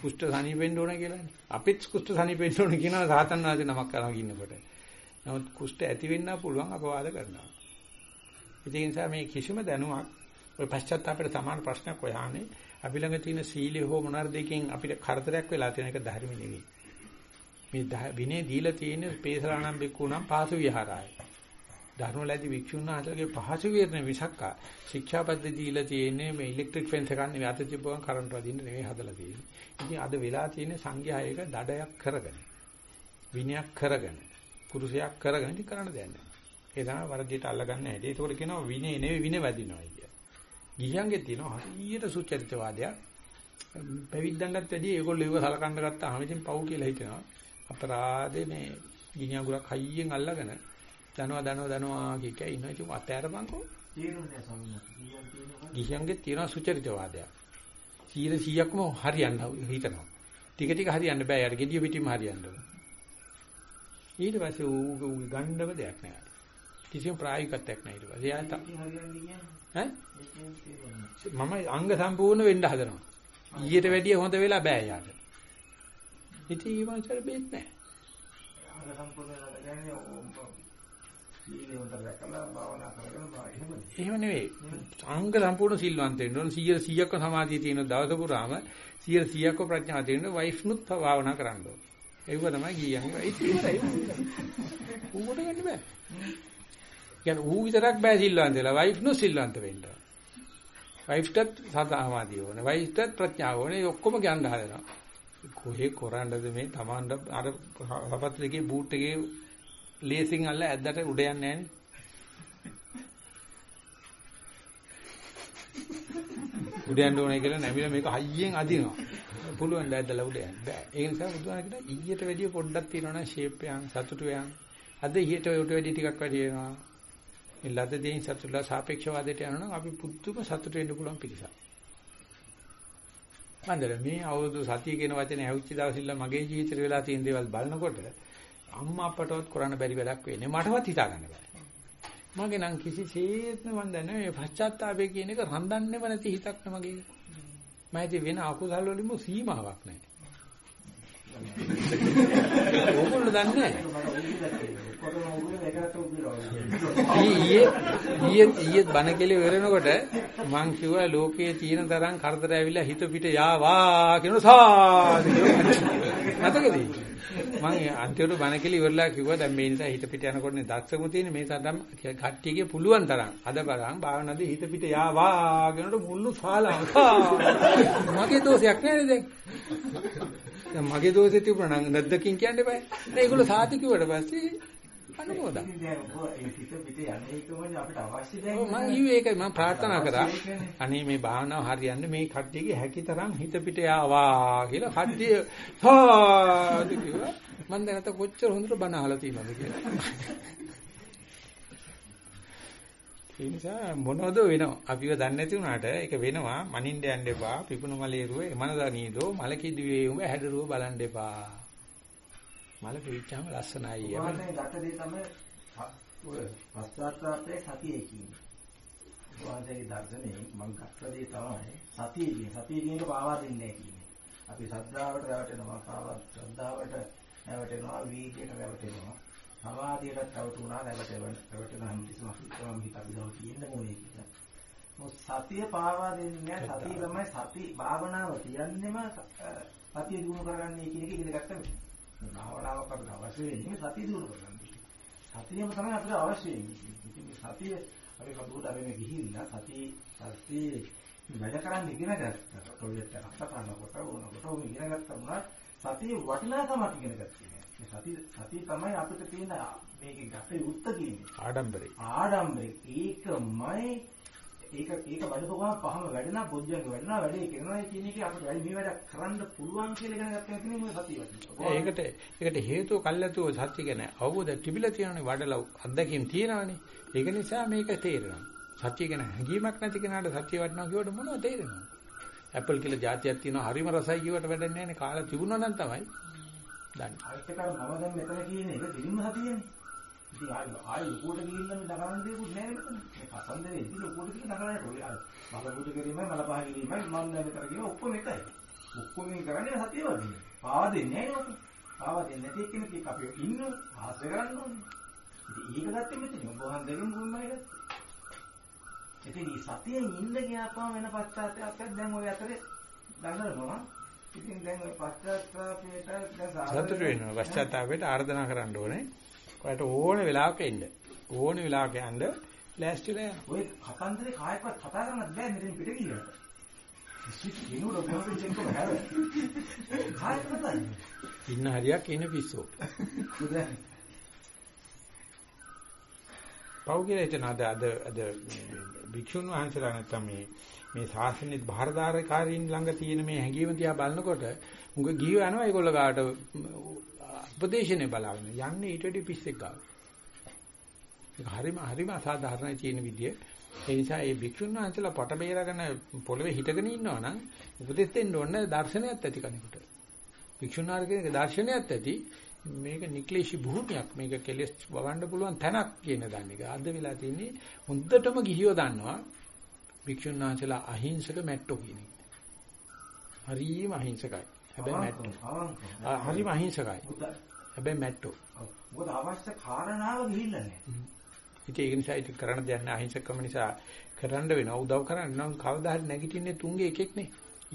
කුෂ්ඨ සනීපෙන්න ඕන කියලානේ අපිත් කුෂ්ඨ සනීපෙන්න ඕන කියනවා සාතන් වාසේ නමක් කරලා ඉන්නකොට. නමුත් කුෂ්ඨ ඇති වෙන්න පුළුවන් අපවාද කරනවා. ඒ නිසා මේ කිසිම දැනුමක් ඔය පශ්චාත්තාපයට සමාන ප්‍රශ්නයක් හොයන්නේ අපි ළඟ තියෙන සීලය හෝ මොනාර දෙකෙන් අපිට කරදරයක් වෙලා තියෙන එක ධර්ම නෙවෙයි මේ විනේ දීලා තියෙන පේසලානම් බික්කුණම් පහසු විහාරය. ධර්මලැදි වික්ෂුන් වහන්සේගේ පහසු විහරණ විසක්කා ශික්ෂාපද්ධතිය දීලා තියෙන්නේ මේ ඉලෙක්ට්‍රික් ෆෙන්ස් එකක් නෙවෙයි අත තිබ්බම කරන්ට් වදින්න නෙවෙයි හදලා තියෙන්නේ. ඉතින් අද වෙලා තියෙන සංඝයා එක දඩයක් කරගෙන විනයක් කරගෙන කුරුසයක් කරගෙන ඉතින් කරන්න දෙයක් නැහැ. ඒ තමයි වරදියට අල්ලගන්න හැටි. ඒකෝට කියනවා විනේ නෙවෙයි විනේ වදිනවා කිය. ගිහියන්ගේ තියෙනවා හරියට සුචරිතවාදයක්. පැවිද්දන්ටත් වැඩිය ඒගොල්ලෝ ඒව සලකන්න ගත්තාම ඉතින් පව් කියලා හිතනවා. අපරාධේ මේ ගිනි අඟුරක් හයියෙන් අල්ලගෙන දනවා දනවා දනවා කිය කිය ඉන්නවා ඉතින් අතෑරපන්කෝ තේරුන්නේ ස්වාමීන් වහන්සේ. ගිහියන්ගේ තියෙන සුචරිතවාදයක් 100%ක්ම හරියන්න හිතනවා ටික ටික හරියන්න බෑ යාට gediya පිටින්ම හරියන්න ඕන ඊට පස්සේ ඌ ඌ ගණ්ඩව දෙයක් නෑ කිසිම ප්‍රායෝගිකත්වයක් නැහැ ඊට පස්සේ. එයා ඉතින් ඈ. මම අංග සම්පූර්ණ වෙන්න හදනවා. ඊට වැඩිය හොඳ වෙලා බෑ යාට. ඉතින් ඊ මාසෙට බේත් නැහැ. අර සම්පූර්ණ කියන්නේ? එහෙම නෙවෙයි. අංග සම්පූර්ණ සිල්වන්ත වෙන්න ඕන 100 100ක්ම සමාධිය තියෙන දවස පුරාම 100 100ක්ම ප්‍රඥා තියෙන වයිෆ් නුත් භාවනා කරන්න ඕන. ඒක තමයි ගියන්නේ. ඒක ඉවරයි. ඌකට ගන්න බෑ. කියන්නේ ඌ විතරක් බෑ සිල්වන්ත වෙලා වයිෆ් නුත් සිල්වන්ත වෙන්න. වයිෆ්ටත් සදාමාදී ඕනේ. වයිෆ්ටත් ප්‍රඥාව ඕනේ. ඒ ඔක්කොම ගන්න හදනවා. කොහේ කරන්නද මේ Tamanට අර සපත් දෙකේ බූට් එකේ ලේසින් අල්ල ඇද්දට උඩ යන්නේ නැහනේ. උඩ යන්න ඕනේ කියලා නැමිලා මේක හයියෙන් අදිනවා. පුළුවන් දැද්දලා උඩ යන්න. බෑ. ඒ නිසා බුදුහාම කියනවා ඊට වැඩිය පොඩ්ඩක් තියෙනවා නම් ෂේප් එකක් සතුටු වෙන. අද ඊට උට වැඩි ටිකක් වැඩි වෙනවා. මේ ලද දෙයින් සතුටුලා සාපේක්ෂවාදයට යනවා නම් අපි පුදුම සතුට වෙන්න පුළුවන් පිළිසක්. මන්දර මේ අවුරුදු සතිය කියන වචනේ ඇවිච්ච දවසිල්ල මගේ ජීවිතේ වෙලා තියෙන දේවල් බලනකොට අම්මා අපටවත් කරන්න බැරි වැඩක් වෙන්නේ මටවත් හිතා ගන්න බෑ. මගේ නම් කිසිසේත්ම මන් දන්නේ මේ පශ්චාත්තාපය කියන එක රඳන්නේම නැති හිතක් නේ මගේ. මම ඉතින් වෙන අකුසල් වලින්ම සීමාවක් නැහැ. ඕගොල්ලෝ දන්නේ ඊයේ ඊයේ ඊයේ බණ කෙලි වෙරෙනකොට මං කිව්වා ලෝකයේ තියෙන තරම් කරදර ඇවිල්ලා හිත පිට යාවා කියන සාදු නැතකදී මං අන්තිමට බණ කෙලි ඉවරලා කිව්වා දැන් මේ නිසා හිත පිට යනකොටනේ දක්ෂකම තියෙන මේ සදම් කට්ටියගේ පුළුවන් තරම් අද බලන් භාවනාවේ හිත පිට යාවා කියනකොට මුල්ලු ශාලාව මගේ දෝෂයක් නෑ දැන් දැන් මගේ දෝෂෙ තිබුණා නම් නැද්දකින් කියන්න බෑ. දැන් ඒගොල්ලෝ සාති කිව්වට පස්සේ අනුමෝදන්. ඉතින් දැන් ඔය ඒ පිට පිට යන්නේ ඒකමනේ අපිට අවශ්‍ය දැන්. ඔව් මම කිව්වේ ඒකයි මම ප්‍රාර්ථනා කරා. අනේ මේ භාවනාව හරියන්නේ මේ කට්ටියගේ හැකි තරම් හිත පිට යාවා කියලා කට්ටිය සාදු කිව්වා. මම දැන් අත කොච්චර හොඳට බණ අහලා තියෙනවද කියලා. ඒ නිසා මොනවද වෙනව අපිව දන්නේ නැති වුණාට ඒක වෙනවා මනින්න යන්න එපා පිපුණු මලේරුව එමනදනීදෝ මල කිදුවේ උඹ හැඩරුව බලන්න එපා මල පිරිච්චාම ලස්සනයි වාදයෙන් ගත දේ තමයි ඔය පස්සාත්තාපේ සතියේ කියන්නේ. වාදයේ දර්ශනයේ මම ගත්ත දේ තමයි සතිය කියන්නේ. සතිය කියන එක පාවා දෙන්නේ නැහැ කියන්නේ. අපි ශ්‍රද්ධාවට රැවටෙනවා, පාවා ශ්‍රද්ධාවට රැවටෙනවා, වීර්යයට රැවටෙනවා. සමාධියටත් රැවටුණා, රැවටෙනවා. රැවටෙන හැම කිසිම අසුත්තම හිත අපි දව තියෙන්න ඕනේ කියලා. මොකද සතිය පාවා දෙන්නේ නැහැ. සතිය තමයි සති භාවනාව කියන්නේම සතිය දිනු කරගන්නේ කියන එක ඉගෙන ගත්තා මේ. භාවනාවක් අපිට අවශ්‍ය වෙන්නේ සතිය දිනු කරගන්න. සතියම තමයි අපිට අවශ්‍ය වෙන්නේ. ඉතින් මේ සතිය අපි කවුරුද අරගෙන ගිහිල්ලා සතිය සතිය වැඩ කරන්න ඉගෙන ගත්තා. ප්‍රොජෙක්ට් එකක් කරනකොට ඕනකොට ඕක ඉගෙන ගත්තා වුණා සතිය වටිනාකමක් ඉගෙන ගත්තා. මේ සතිය තමයි අපිට තියෙන මේකේ ගත යුත්ත කියන්නේ. ආඩම්බරේ ආඩම්බරේ ඒකමයි ඒක ඒක වැඩපුවාම පහම වැඩෙනා බොජ්ජංග වැඩෙනා වැඩේ කරනවා කියන එක අපිට වැඩි මේ වැඩ කරන්න පුළුවන් කියලා ඉගෙන ගත්තා කියන්නේ මේ සතිය වටිනවා. ඒකට ඒකට හේතුව කල්ැතුව සත්‍ය කියන්නේ අවබෝධ තිබිලා තියෙනනේ වඩලා අත්දැකීම් තියෙනවනේ. ඒක නිසා මේක තේරෙනවා. සත්‍ය ගැන හැඟීමක් නැති කෙනාට සත්‍ය වටනවා කියවට මොනවද තේරෙන්නේ? ඇපල් කියලා જાතියක් තියෙනවා හරිම රසයි කියවට වැඩක් නැහැ නේ. කාලා තිබුණා නම් තමයි දන්නේ. අනිත් එක මම දැන් මෙතන කියන එක දිලින්ම හතියනේ. ඉතින් ආයි ආයි උඩට ගිහින් නම් දගරන්න දෙයක් නෑ මෙතන. මේ පසන්දේ ඉතින් උඩට ගිහින් දගරන්නට ඕනේ. අර මල බුදු කිරීමයි මල පහ කිරීමයි මම දැන් මෙතන කියන ඔක්කොම එකයි. ඔක්කොම කරන්නේ සතිය වගේ. පාවා දෙන්නේ නෑ නේද? පාවා දෙන්නේ නැති කෙනෙක් අපි ඉන්න ආශ්‍රය කරන්න ඕනේ. ඉතින් ඒක ගත්තේ මෙතන ඔබ වහන් දෙකම කොහොමයි ගත්තේ? ඉතින් මේ සතියෙන් ඉන්න ගියාපම වෙන පශ්චාත්තාපයක් දැන් ওই අතරේ දඟලනවා. ඉතින් දැන් ওই පශ්චාත්තාපයට දැන් සතුට වෙනවා. පශ්චාත්තාපයට ආර්දනා කරන්න ඕනේ. ඔයාලට ඕන වෙලාවක එන්න. ඕන වෙලාවක යන්න ලෑස්තිලා යන්න. ඔය කතන්දරේ කායකවත් කතා කරන්නත් බෑ මෙතන පිට කතා ඉන්න හරියක් ඉන පිස්සෝ. පව් කියලා හිතන අද අද අද භික්ෂුන් වහන්සේලා නැත්තම් මේ මේ ශාසනෙත් බාහිරදාරකාරීන් ළඟ තියෙන මේ හැඟීම දිහා බලනකොට උඟ ගිහිව යනවා ඒගොල්ලෝ ගාට උපදේශනේ බලාගෙන යන්නේ ඊට වඩා පිස්සෙක් ගාව. ඒක හරිම හරිම අසාධාරණයි තියෙන විදිය. ඒ නිසා මේ භික්ෂුන් වහන්සේලා පට බේරගෙන පොළවේ හිටගෙන ඉන්නවා නම් උපදෙස් දෙන්න ඕනේ දර්ශනයක් ඇති කෙනෙකුට. භික්ෂුන් වහන්සේගේ දර්ශනයක් ඇති මේක නික්ලේශී භූමියක් මේක කෙලස් වවන්න පුළුවන් තැනක් කියන දන්නේ. අද වෙලා තියෙන්නේ හොඳටම ගිහියෝ දන්නවා භික්ෂුන් වහන්සේලා අහිංසක මැට්ටෝ කියන එක. හරිම අහිංසකයි. හැබැයි මැට්ටෝ. හරිම අහිංසකයි. හැබැයි මැට්ටෝ. මොකද අවශ්‍ය කාරණාව ගිහිල්ලා නැහැ. ඉතින් ඒක නිසා ඉතින් කරන්න දෙයක් නැහැ අහිංසකම නිසා කරන්න වෙනවා උදව් කරන්න නම් කවදා හරි නැගිටින්නේ තුන්ගේ එකෙක් නේ.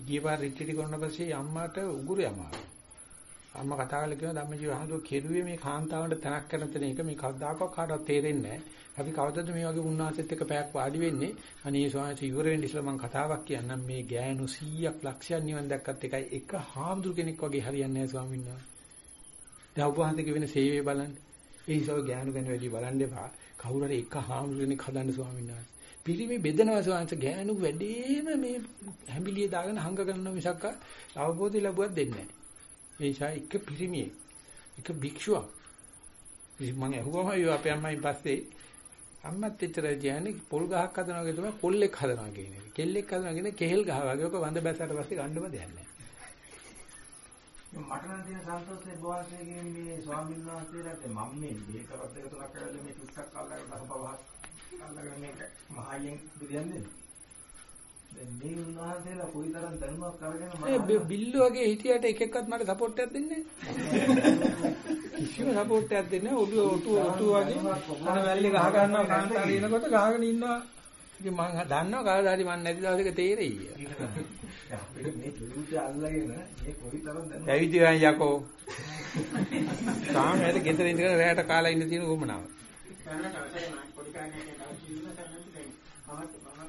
ගිය පාර රිට්‍රීට් කරන පස්සේ අම්මාට උගුරු යමාරු. අම්මා කතා කරලා කියනවා ධම්මජීව හඳුර කෙරුවේ මේ කාන්තාවන්ට තනක් කරන තැන එක මේ කවදාකවත් කාටවත් තේරෙන්නේ නැහැ. අපි කවදද මේ වගේ උන්වහන්සේත් එක්ක පැයක් වාඩි වෙන්නේ? අනේ ස්වාමීන් වහන්සේ ඉවර වෙන්න ඉස්සෙල්ලා මම කතාවක් කියන්නම් මේ ගෑනු 100ක් ලක්ෂයක් නිවන් දැක්කත් එකයි එක හාමුදුර කෙනෙක් වගේ හරියන්නේ නැහැ ස්වාමීන් වහන්සේ. දැන් උපවාසයේ වෙන සේවය බලන්න. ඒ නිසා ගෑනු ගැන වැඩි බලන්න එපා. කවුරු හරි එක හාමුදුර කෙනෙක් හදන්න ස්වාමීන් වහන්සේ. පිරිමි බෙදනවා ස්වාමීන් ගෑනු වැඩිම මේ හැඹිලිය දාගෙන හංග කරන මිසක් අවබෝධය ලැබුවත් දෙන්නේ නැහැ. ඒ නිසා එක පිරිමියෙක් එක භික්ෂුවක් ඉතින් මම අහුවම අයියෝ අපේ අම්මයි පස්සේ අම්මත් එච්චරයි කියන්නේ පොල් ගහක් හදනවා වගේ තමයි කොල්ලෙක් හදනවා කියන එක. කෙල්ලෙක් හදනවා කියන්නේ කෙහෙල් ගහ වගේ ඔක වඳ බැසට පස්සේ ගන්නම දෙයක් නැහැ. මට නම් තියෙන සන්තෝෂේ බෝවන්සේගෙන් මේ ස්වාමීන් වහන්සේලාට මම මේ මේක රත් එක තුනක් කරලා මේ තුස්සක් අල්ලගෙන බහපවහ අල්ලගෙන මේක මහයෙන් බුදියන්නේ. මේ උන්වහන්සේලා කොයිතරම් දැනුමක් අරගෙන ඒ බිල්ල වගේ හිටියට එක එක්කත් මට සපෝට් එකක් දෙන්නේ නැහැ. කිසිම සපෝට් එකක් දෙන්නේ නැහැ. ඔළුව ඔටුව ඔටුව වගේ අර වැල්ලේ ගහ ගන්නවා කාන්තාර දිනකොට ගහගෙන ඉන්නවා. ඉතින් මම දන්නවා කවදා හරි මම නැති දවසක තේරෙයි. මේ තුරුට අල්ලගෙන මේ කොයිතරම් දැනුමක් යන් යකෝ. තාමයට ගෙදර ඉඳගෙන රැයට කාලා ඉන්න තියෙන උවමනාව. කරන කවසරේ මම පොඩි කාණේ කතාව කිව්ව කරන්නේ දැන් මම මම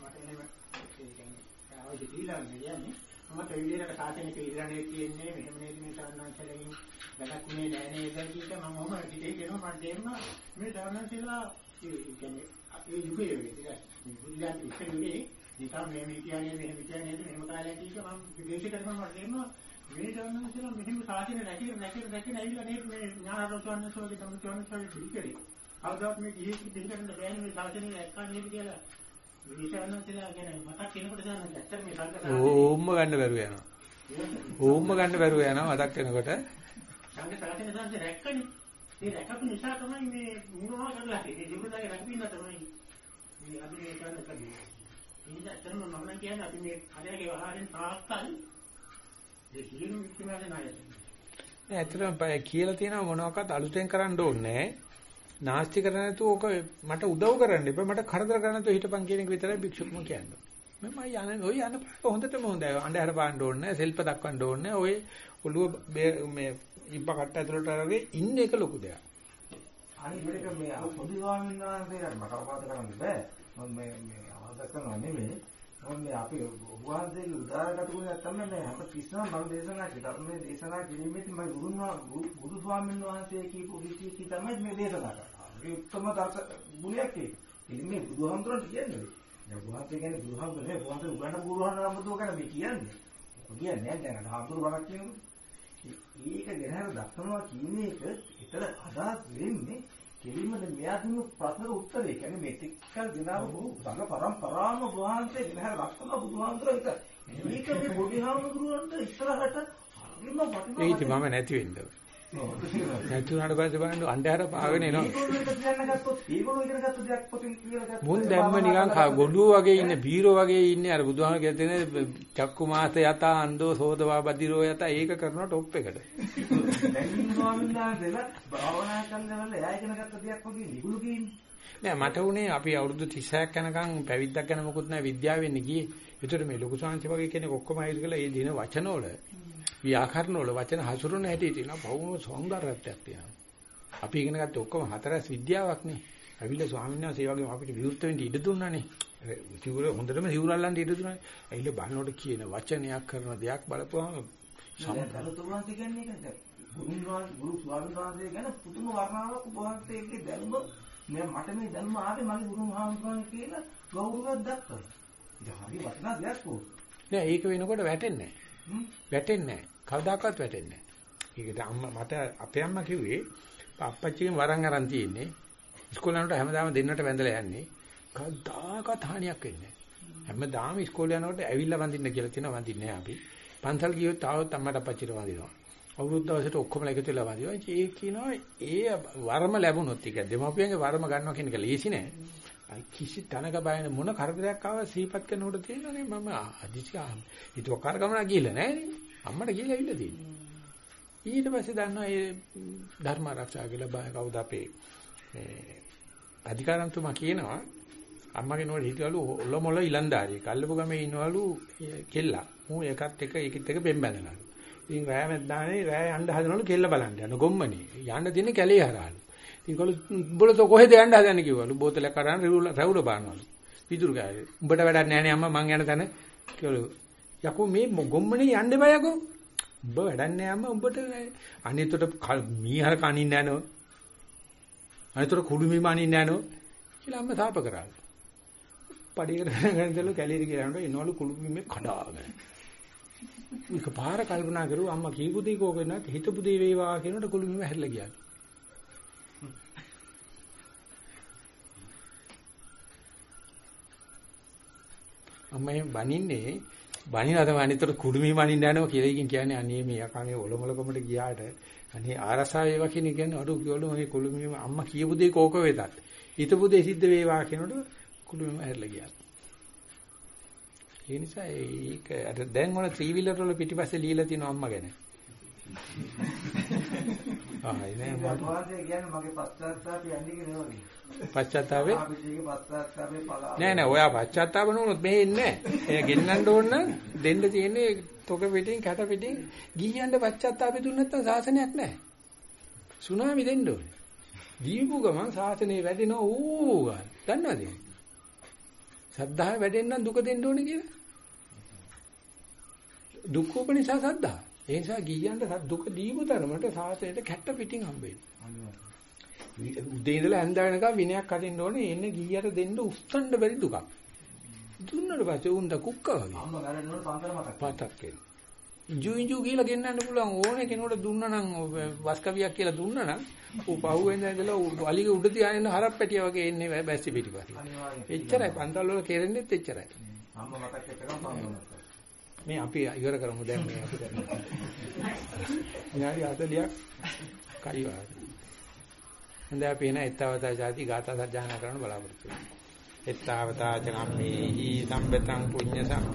මට එනම ඒ කියන්නේ අවදි දීලා කියන්නේ මම ඒ විදිහට සාසනික ඉරණේ කියන්නේ මෙහෙම නේද මේ සාරණාංශලකින් වැඩක් උනේ නෑ නේද කියලා මම ඔහම හිතේ කියනවා. මට තේරුණා මේ සාරණාංශලා ඒ කියන්නේ අපේ යුගයේ විදිහට බුද්ධයන් ඉස්සෙල්ලේ නිකන් මේ මේ කියන්නේ මෙහෙම කියන්නේ මෙහෙම කාලයක් ඉන්න මම විදේශ කරනවා මට තේරුණා මේ සාරණාංශලා මෙහෙම සාසන නැතිර නැතිර නැතිර ඇවිල්ලා නේද මේ ඥානරෝසවන්න සෝදේ තමයි කියන්නේ පිළිකරේ කවදාවත් මේ ගිහින් දෙන්නන්න බෑනේ මේ සාසනේ එක්කන් නේද කියලා. ඕම්ම ගන්න බැරුව යනවා. ඕම්ම ගන්න බැරුව යනවා මතක් වෙනකොට. සංඝ සාසනේ සංඝ රැක්කනේ. මේ රැකපු නිසා තමයි මේ මොනවා කරලා තියෙන්නේ. ජීවිතයේ රැකපින්න තමයි මේ අපි මේ කරන්න කලින්. ඉතින් ඇත්තටම මම කියන්නේ අපි මේ හදේගේ වහාරෙන් තාක්කල් ඒ වික්‍රමයන් නැහැ. නෑ ඇත්තටම කියලා තියෙනවා මොනවාක්වත් අලුතෙන් කරන්න ඕනේ නෑ. නාස්ති කරන්නේ නැතුව ඕක මට උදව් කරන්න එපා මට කරදර කරන්න නැතුව හිටපන් කියන එක විතරයි භික්ෂුකම කියන්නේ. මම යන්නේ ඔය යන පාර හොඳටම හොඳයි. අnder පාන්න ඕනේ නැහැ, සෙල්ප දක්වන්න ඕනේ නැහැ. ඔය ඔළුව මේ ඉබ්බ කට්ට ඇතුළට අරගෙන ඉන්න එක ලොකු දෙයක්. අනිත් එක මේ පොදු ස්වාමීන් වහන්සේලාට මට අවබෝධ කරගන්න බෑ. මම මේ මේ අවබෝධ කරනවා නෙමෙයි. මම මේ අපි වහන්සේගේ උදාහරණකට ගුණයක් තමයි මේ හැම කිසිම බල දේශනා ධර්මයේ දේශනා කිරීමේදී මම ගුරුන්වා බුදු ස්වාමීන් වහන්සේ කියපු විදිහට තමයි මේ දේශනා කරන්නේ. ඒ උත්තම දර්ශ ගුණයක් ඒක. ඉතින් මේ බුදුහාමුදුරන්ට කියන්නේ. දැන් වහන්සේ කියන්නේ බුදුහාමුදුර නෙවෙයි වහන්සේ උගන්වපු බුදුහාමුදුරුවෝ ගැන මේ කියන්නේ. කියන්නේ නැහැ දැන් හාමුදුරු බණක් කියනකොට. ඒක ගැන දක්වනවා කියන එක එතන අදහස් වෙන්නේ කෙලින්ම මෙයා දුන්නු ප්‍රශ්නට උත්තරේ කියන්නේ මේ ටිකල් ගෙනාවු සංඝ පරම්පරාවම වහන්සේ ගෙනහැර ලක්වන බුදුහාමුදුරුවෝ එක. මේක මේ බුදුහාමුදුරුවන්ට ඉස්සරහට හරිම වටිනවා. ඒිට මම නැති වෙන්න. නැති වුණාට පස්සේ බලන්න අන්ධහර පාගෙන එනවා. ඒගොල්ලෝ එක කියන්න ගත්තොත් ඒගොල්ලෝ ඉගෙන ගත්ත දෙයක් පොතින් කියලා ගත්තොත් මුන් දැම්ම නිකන් ගොඩුව වගේ ඉන්නේ බීරෝ වගේ ඉන්නේ අර බුදුහාම කියන චක්කු මාස යත අන්දෝ සෝදවා බදිරෝ යත ඒක කරනවා টොප් එකට. දැන් ස්වාමීන් වහන්සේලා භාවනා කරනවල එයා ඉගෙන ගත්ත දෙයක් වගේ නිගුළු කියන්නේ. නෑ මට උනේ අපි අවුරුදු 36ක් යනකම් පැවිද්දක් ගැන මොකුත් නෑ විද්‍යාව වෙන්නේ ගියේ. ඒතර මේ ලොකු ශාන්ති වගේ කෙනෙක් ඔක්කොම ආයෙත් කළා ඒ දින වචනවල ව්‍යාකරණ වල වචන හසුරුවන හැටි තියෙනවා බහුම සෞන්දර්යයක් තියෙනවා. අපි ඉගෙන ගත්ත ඔක්කොම හතරස් විද්‍යාවක් නේ. අවිල ස්වාමීන් වහන්සේ ඒ වගේම අපිට විවෘත වෙන්න ඉඩ දුන්නානේ. සිවුර හොඳටම සිවුර අල්ලන්න ඉඩ දුන්නානේ. ඇවිල්ලා බලනකොට කියන වචනයක් කරන දෙයක් බලපුවාම සම්පූර්ණ කියන්නේ ඒකද? ගුරුන් වහන්සේ ගුරු ස්වාමීන් වහන්සේ ගැන පුදුම වර්ණාවක් වහන්සේගේ දැනුම මේ මට මේ දැනුම ආවේ මගේ ගුරු මහාමුදුරන් කියලා ගෞරවයක් දක්වනවා. ඉතින් හරි වටිනා දෙයක් ඕක. නෑ ඒක වෙනකොට වැටෙන්නේ නෑ. වැටෙන්නේ නෑ. කවදාකවත් වැටෙන්නේ නෑ. ඒකට අම්මා මට අපේ අම්මා කිව්වේ අප්පච්චිගෙන් වරන් අරන් තියෙන්නේ. ඉස්කෝලේ යනකොට හැමදාම දෙන්නට වැඳලා යන්නේ. කවදාකවත් හානියක් වෙන්නේ නෑ. හැමදාම ඉස්කෝලේ යනකොට ඇවිල්ලා වඳින්න කියලා තියෙනවා වඳින්නේ නෑ අපි. පන්සල් ගියොත් ආවොත් අම්මට අප්පච්චිට වඳිනවා. අවුරුදු දවසට ඔක්කොම එකතු වෙලා වදිනවා. ඒ කියනවා ඒ වර්ම ලැබුණොත් ඒක දෙමාපියන්ගේ වර්ම ගන්නවා කියන එක ලේසි නෑ. අයි කිසි තැනක බයන මොන කරදරයක් ආව සීපත් කරනකොට තියෙනනේ මම අදිසි හිතුව කර ගමන ගිහිල්ලා නෑනේ. අම්මට ගිහිල්ලා ඇවිල්ලා තියෙන්නේ. ඊට පස්සේ දන්නවා මේ ධර්ම ආරක්ෂා කියලා බය කවුද අපේ මේ අධිකාරන්තුමා කියනවා අම්මගේ නෝඩ හිටවලු ඔලොමොල ඉලන්දාරියෙක්. අල්ලපු ගමේ ඉන්නවලු කෙල්ලා. මූ එකත් එක එකත් එක පෙම් බැඳලා. ඉතින් රෑ මැද්දානේ රෑ යන්න හදනවලු කෙල්ල බලන්න යන ගොම්මනේ. යන්න තියෙන්නේ කැලේ හරහාලු. ඉතින් කොළු උඹලට කොහෙද යන්න හදන්නේ කිව්වලු. බෝතලයක් අරන් රැවුල බානවලු. පිටුරු ගාවේ. උඹට වැඩක් නැහැ නේ අම්මා මං යන තැන. කිව්වලු. යකෝ මේ ගොම්මනේ යන්න බෑ යකෝ. උඹ වැඩක් නැහැ අම්මා උඹට අනිතට මීහර කනින්න යනවා. අනිතට කුඩු මීම අනින්න යනවා. කියලා අම්මා තාප කරාලු. පඩියකට ගන්නදලු කැලේට කියලා යනකොට එනවලු කුඩු මීමේ කඩාගෙන. මේක පාර කල්පනා කරුවා අම්මා කීපු දේ කෝක වෙනත් හිතපු දේ වේවා කියනකොට කුළු මීම හැරිලා ගියා. අම්මයි බනින්නේ බනිනවා තමයි අනිතර කුඩු මීම අනින්න යනවා කියලා ඉකින් කියන්නේ අනේ මේ යකගේ ඔලොමලකමට ගියාට අනේ ආරසාව වේවා කියන කියන්නේ අර කිව්වලු මේ කුළු මීම අම්මා කියපු දේ කෝක වේතත් හිතපු දේ සිද්ධ වේවා කියනකොට කුළු මීම හැරිලා ගියා. ඒ නිසා ඒක අර දැන් ඔන ත්‍රී වීලර් වල පිටිපස්සේ ලියලා තියෙනවා අම්මා ගැන. ආ ඉතින් මම කියන්නේ මගේ පස්සාත්තාපය යන්නේ නෙවෙයි. පශ්චාත්තාපේ ආපිටේ පස්සාත්තාපේ පලා. නෑ නෑ ඔයා පශ්චාත්තාප නුනොත් මෙහෙ ඉන්නේ නෑ. එයා ගෙන්නන්න ඕන නම් දෙන්න තියෙන්නේ තොක පිටින් කැට පිටින් ගිහියන්ට පශ්චාත්තාපේ දුන්න නැත්නම් සාසනයක් නෑ. සුනාමි දෙන්න ඕනේ. දීපු ගමන් සාසනේ වැඩෙනවා ඌ ගන්න. දන්නවද? සද්ධාව වැඩෙන්න දුක දෙන්න ඕනේ කියලා. දුක් උපනිසා සද්ධා. ඒ නිසා ගියන්ට දුක දීපු තරමට සාසනයට කැට්ට පිටින් හම්බෙන්නේ. උදේ ඉඳලා හැන්ද වෙනකම් විනයක් අදින්න ඕනේ. එන්නේ ගියට දෙන්න උස්සන්න බැරි දුකක්. දුන්නට පස්සේ උන්ද කුක්ක වගේ. අම්ම ගලනකොට පන්තර මතක්. පතක් එන. ඉජු ඉජු කියලා ගෙන්නන්න පුළුවන් ඕනේ කෙනෙකුට දුන්නා නම් වස්කවියක් කියලා දුන්නා නම් ඌ පහුවෙන්ද ඉඳලා අලිගේ උඩ තියාගෙන හරප්පැටිය වගේ එන්නේ බැස්සි පිටිපස්සේ. එච්චරයි පන්තල් වල කෙරෙන්නෙත් එච්චරයි. අම්ම මතක් කරගම පන්තර. මේ අපි ඉවර කරමු දැන් මේ අපි කරමු. විනාඩි 40ක් කයිවා. හඳ අපි එන ettavata jati gata sajjana කරන්න බලාපොරොත්තු වෙනවා. ettavata ච කම්මේහි සම්පතං පුඤ්ඤ සම්ප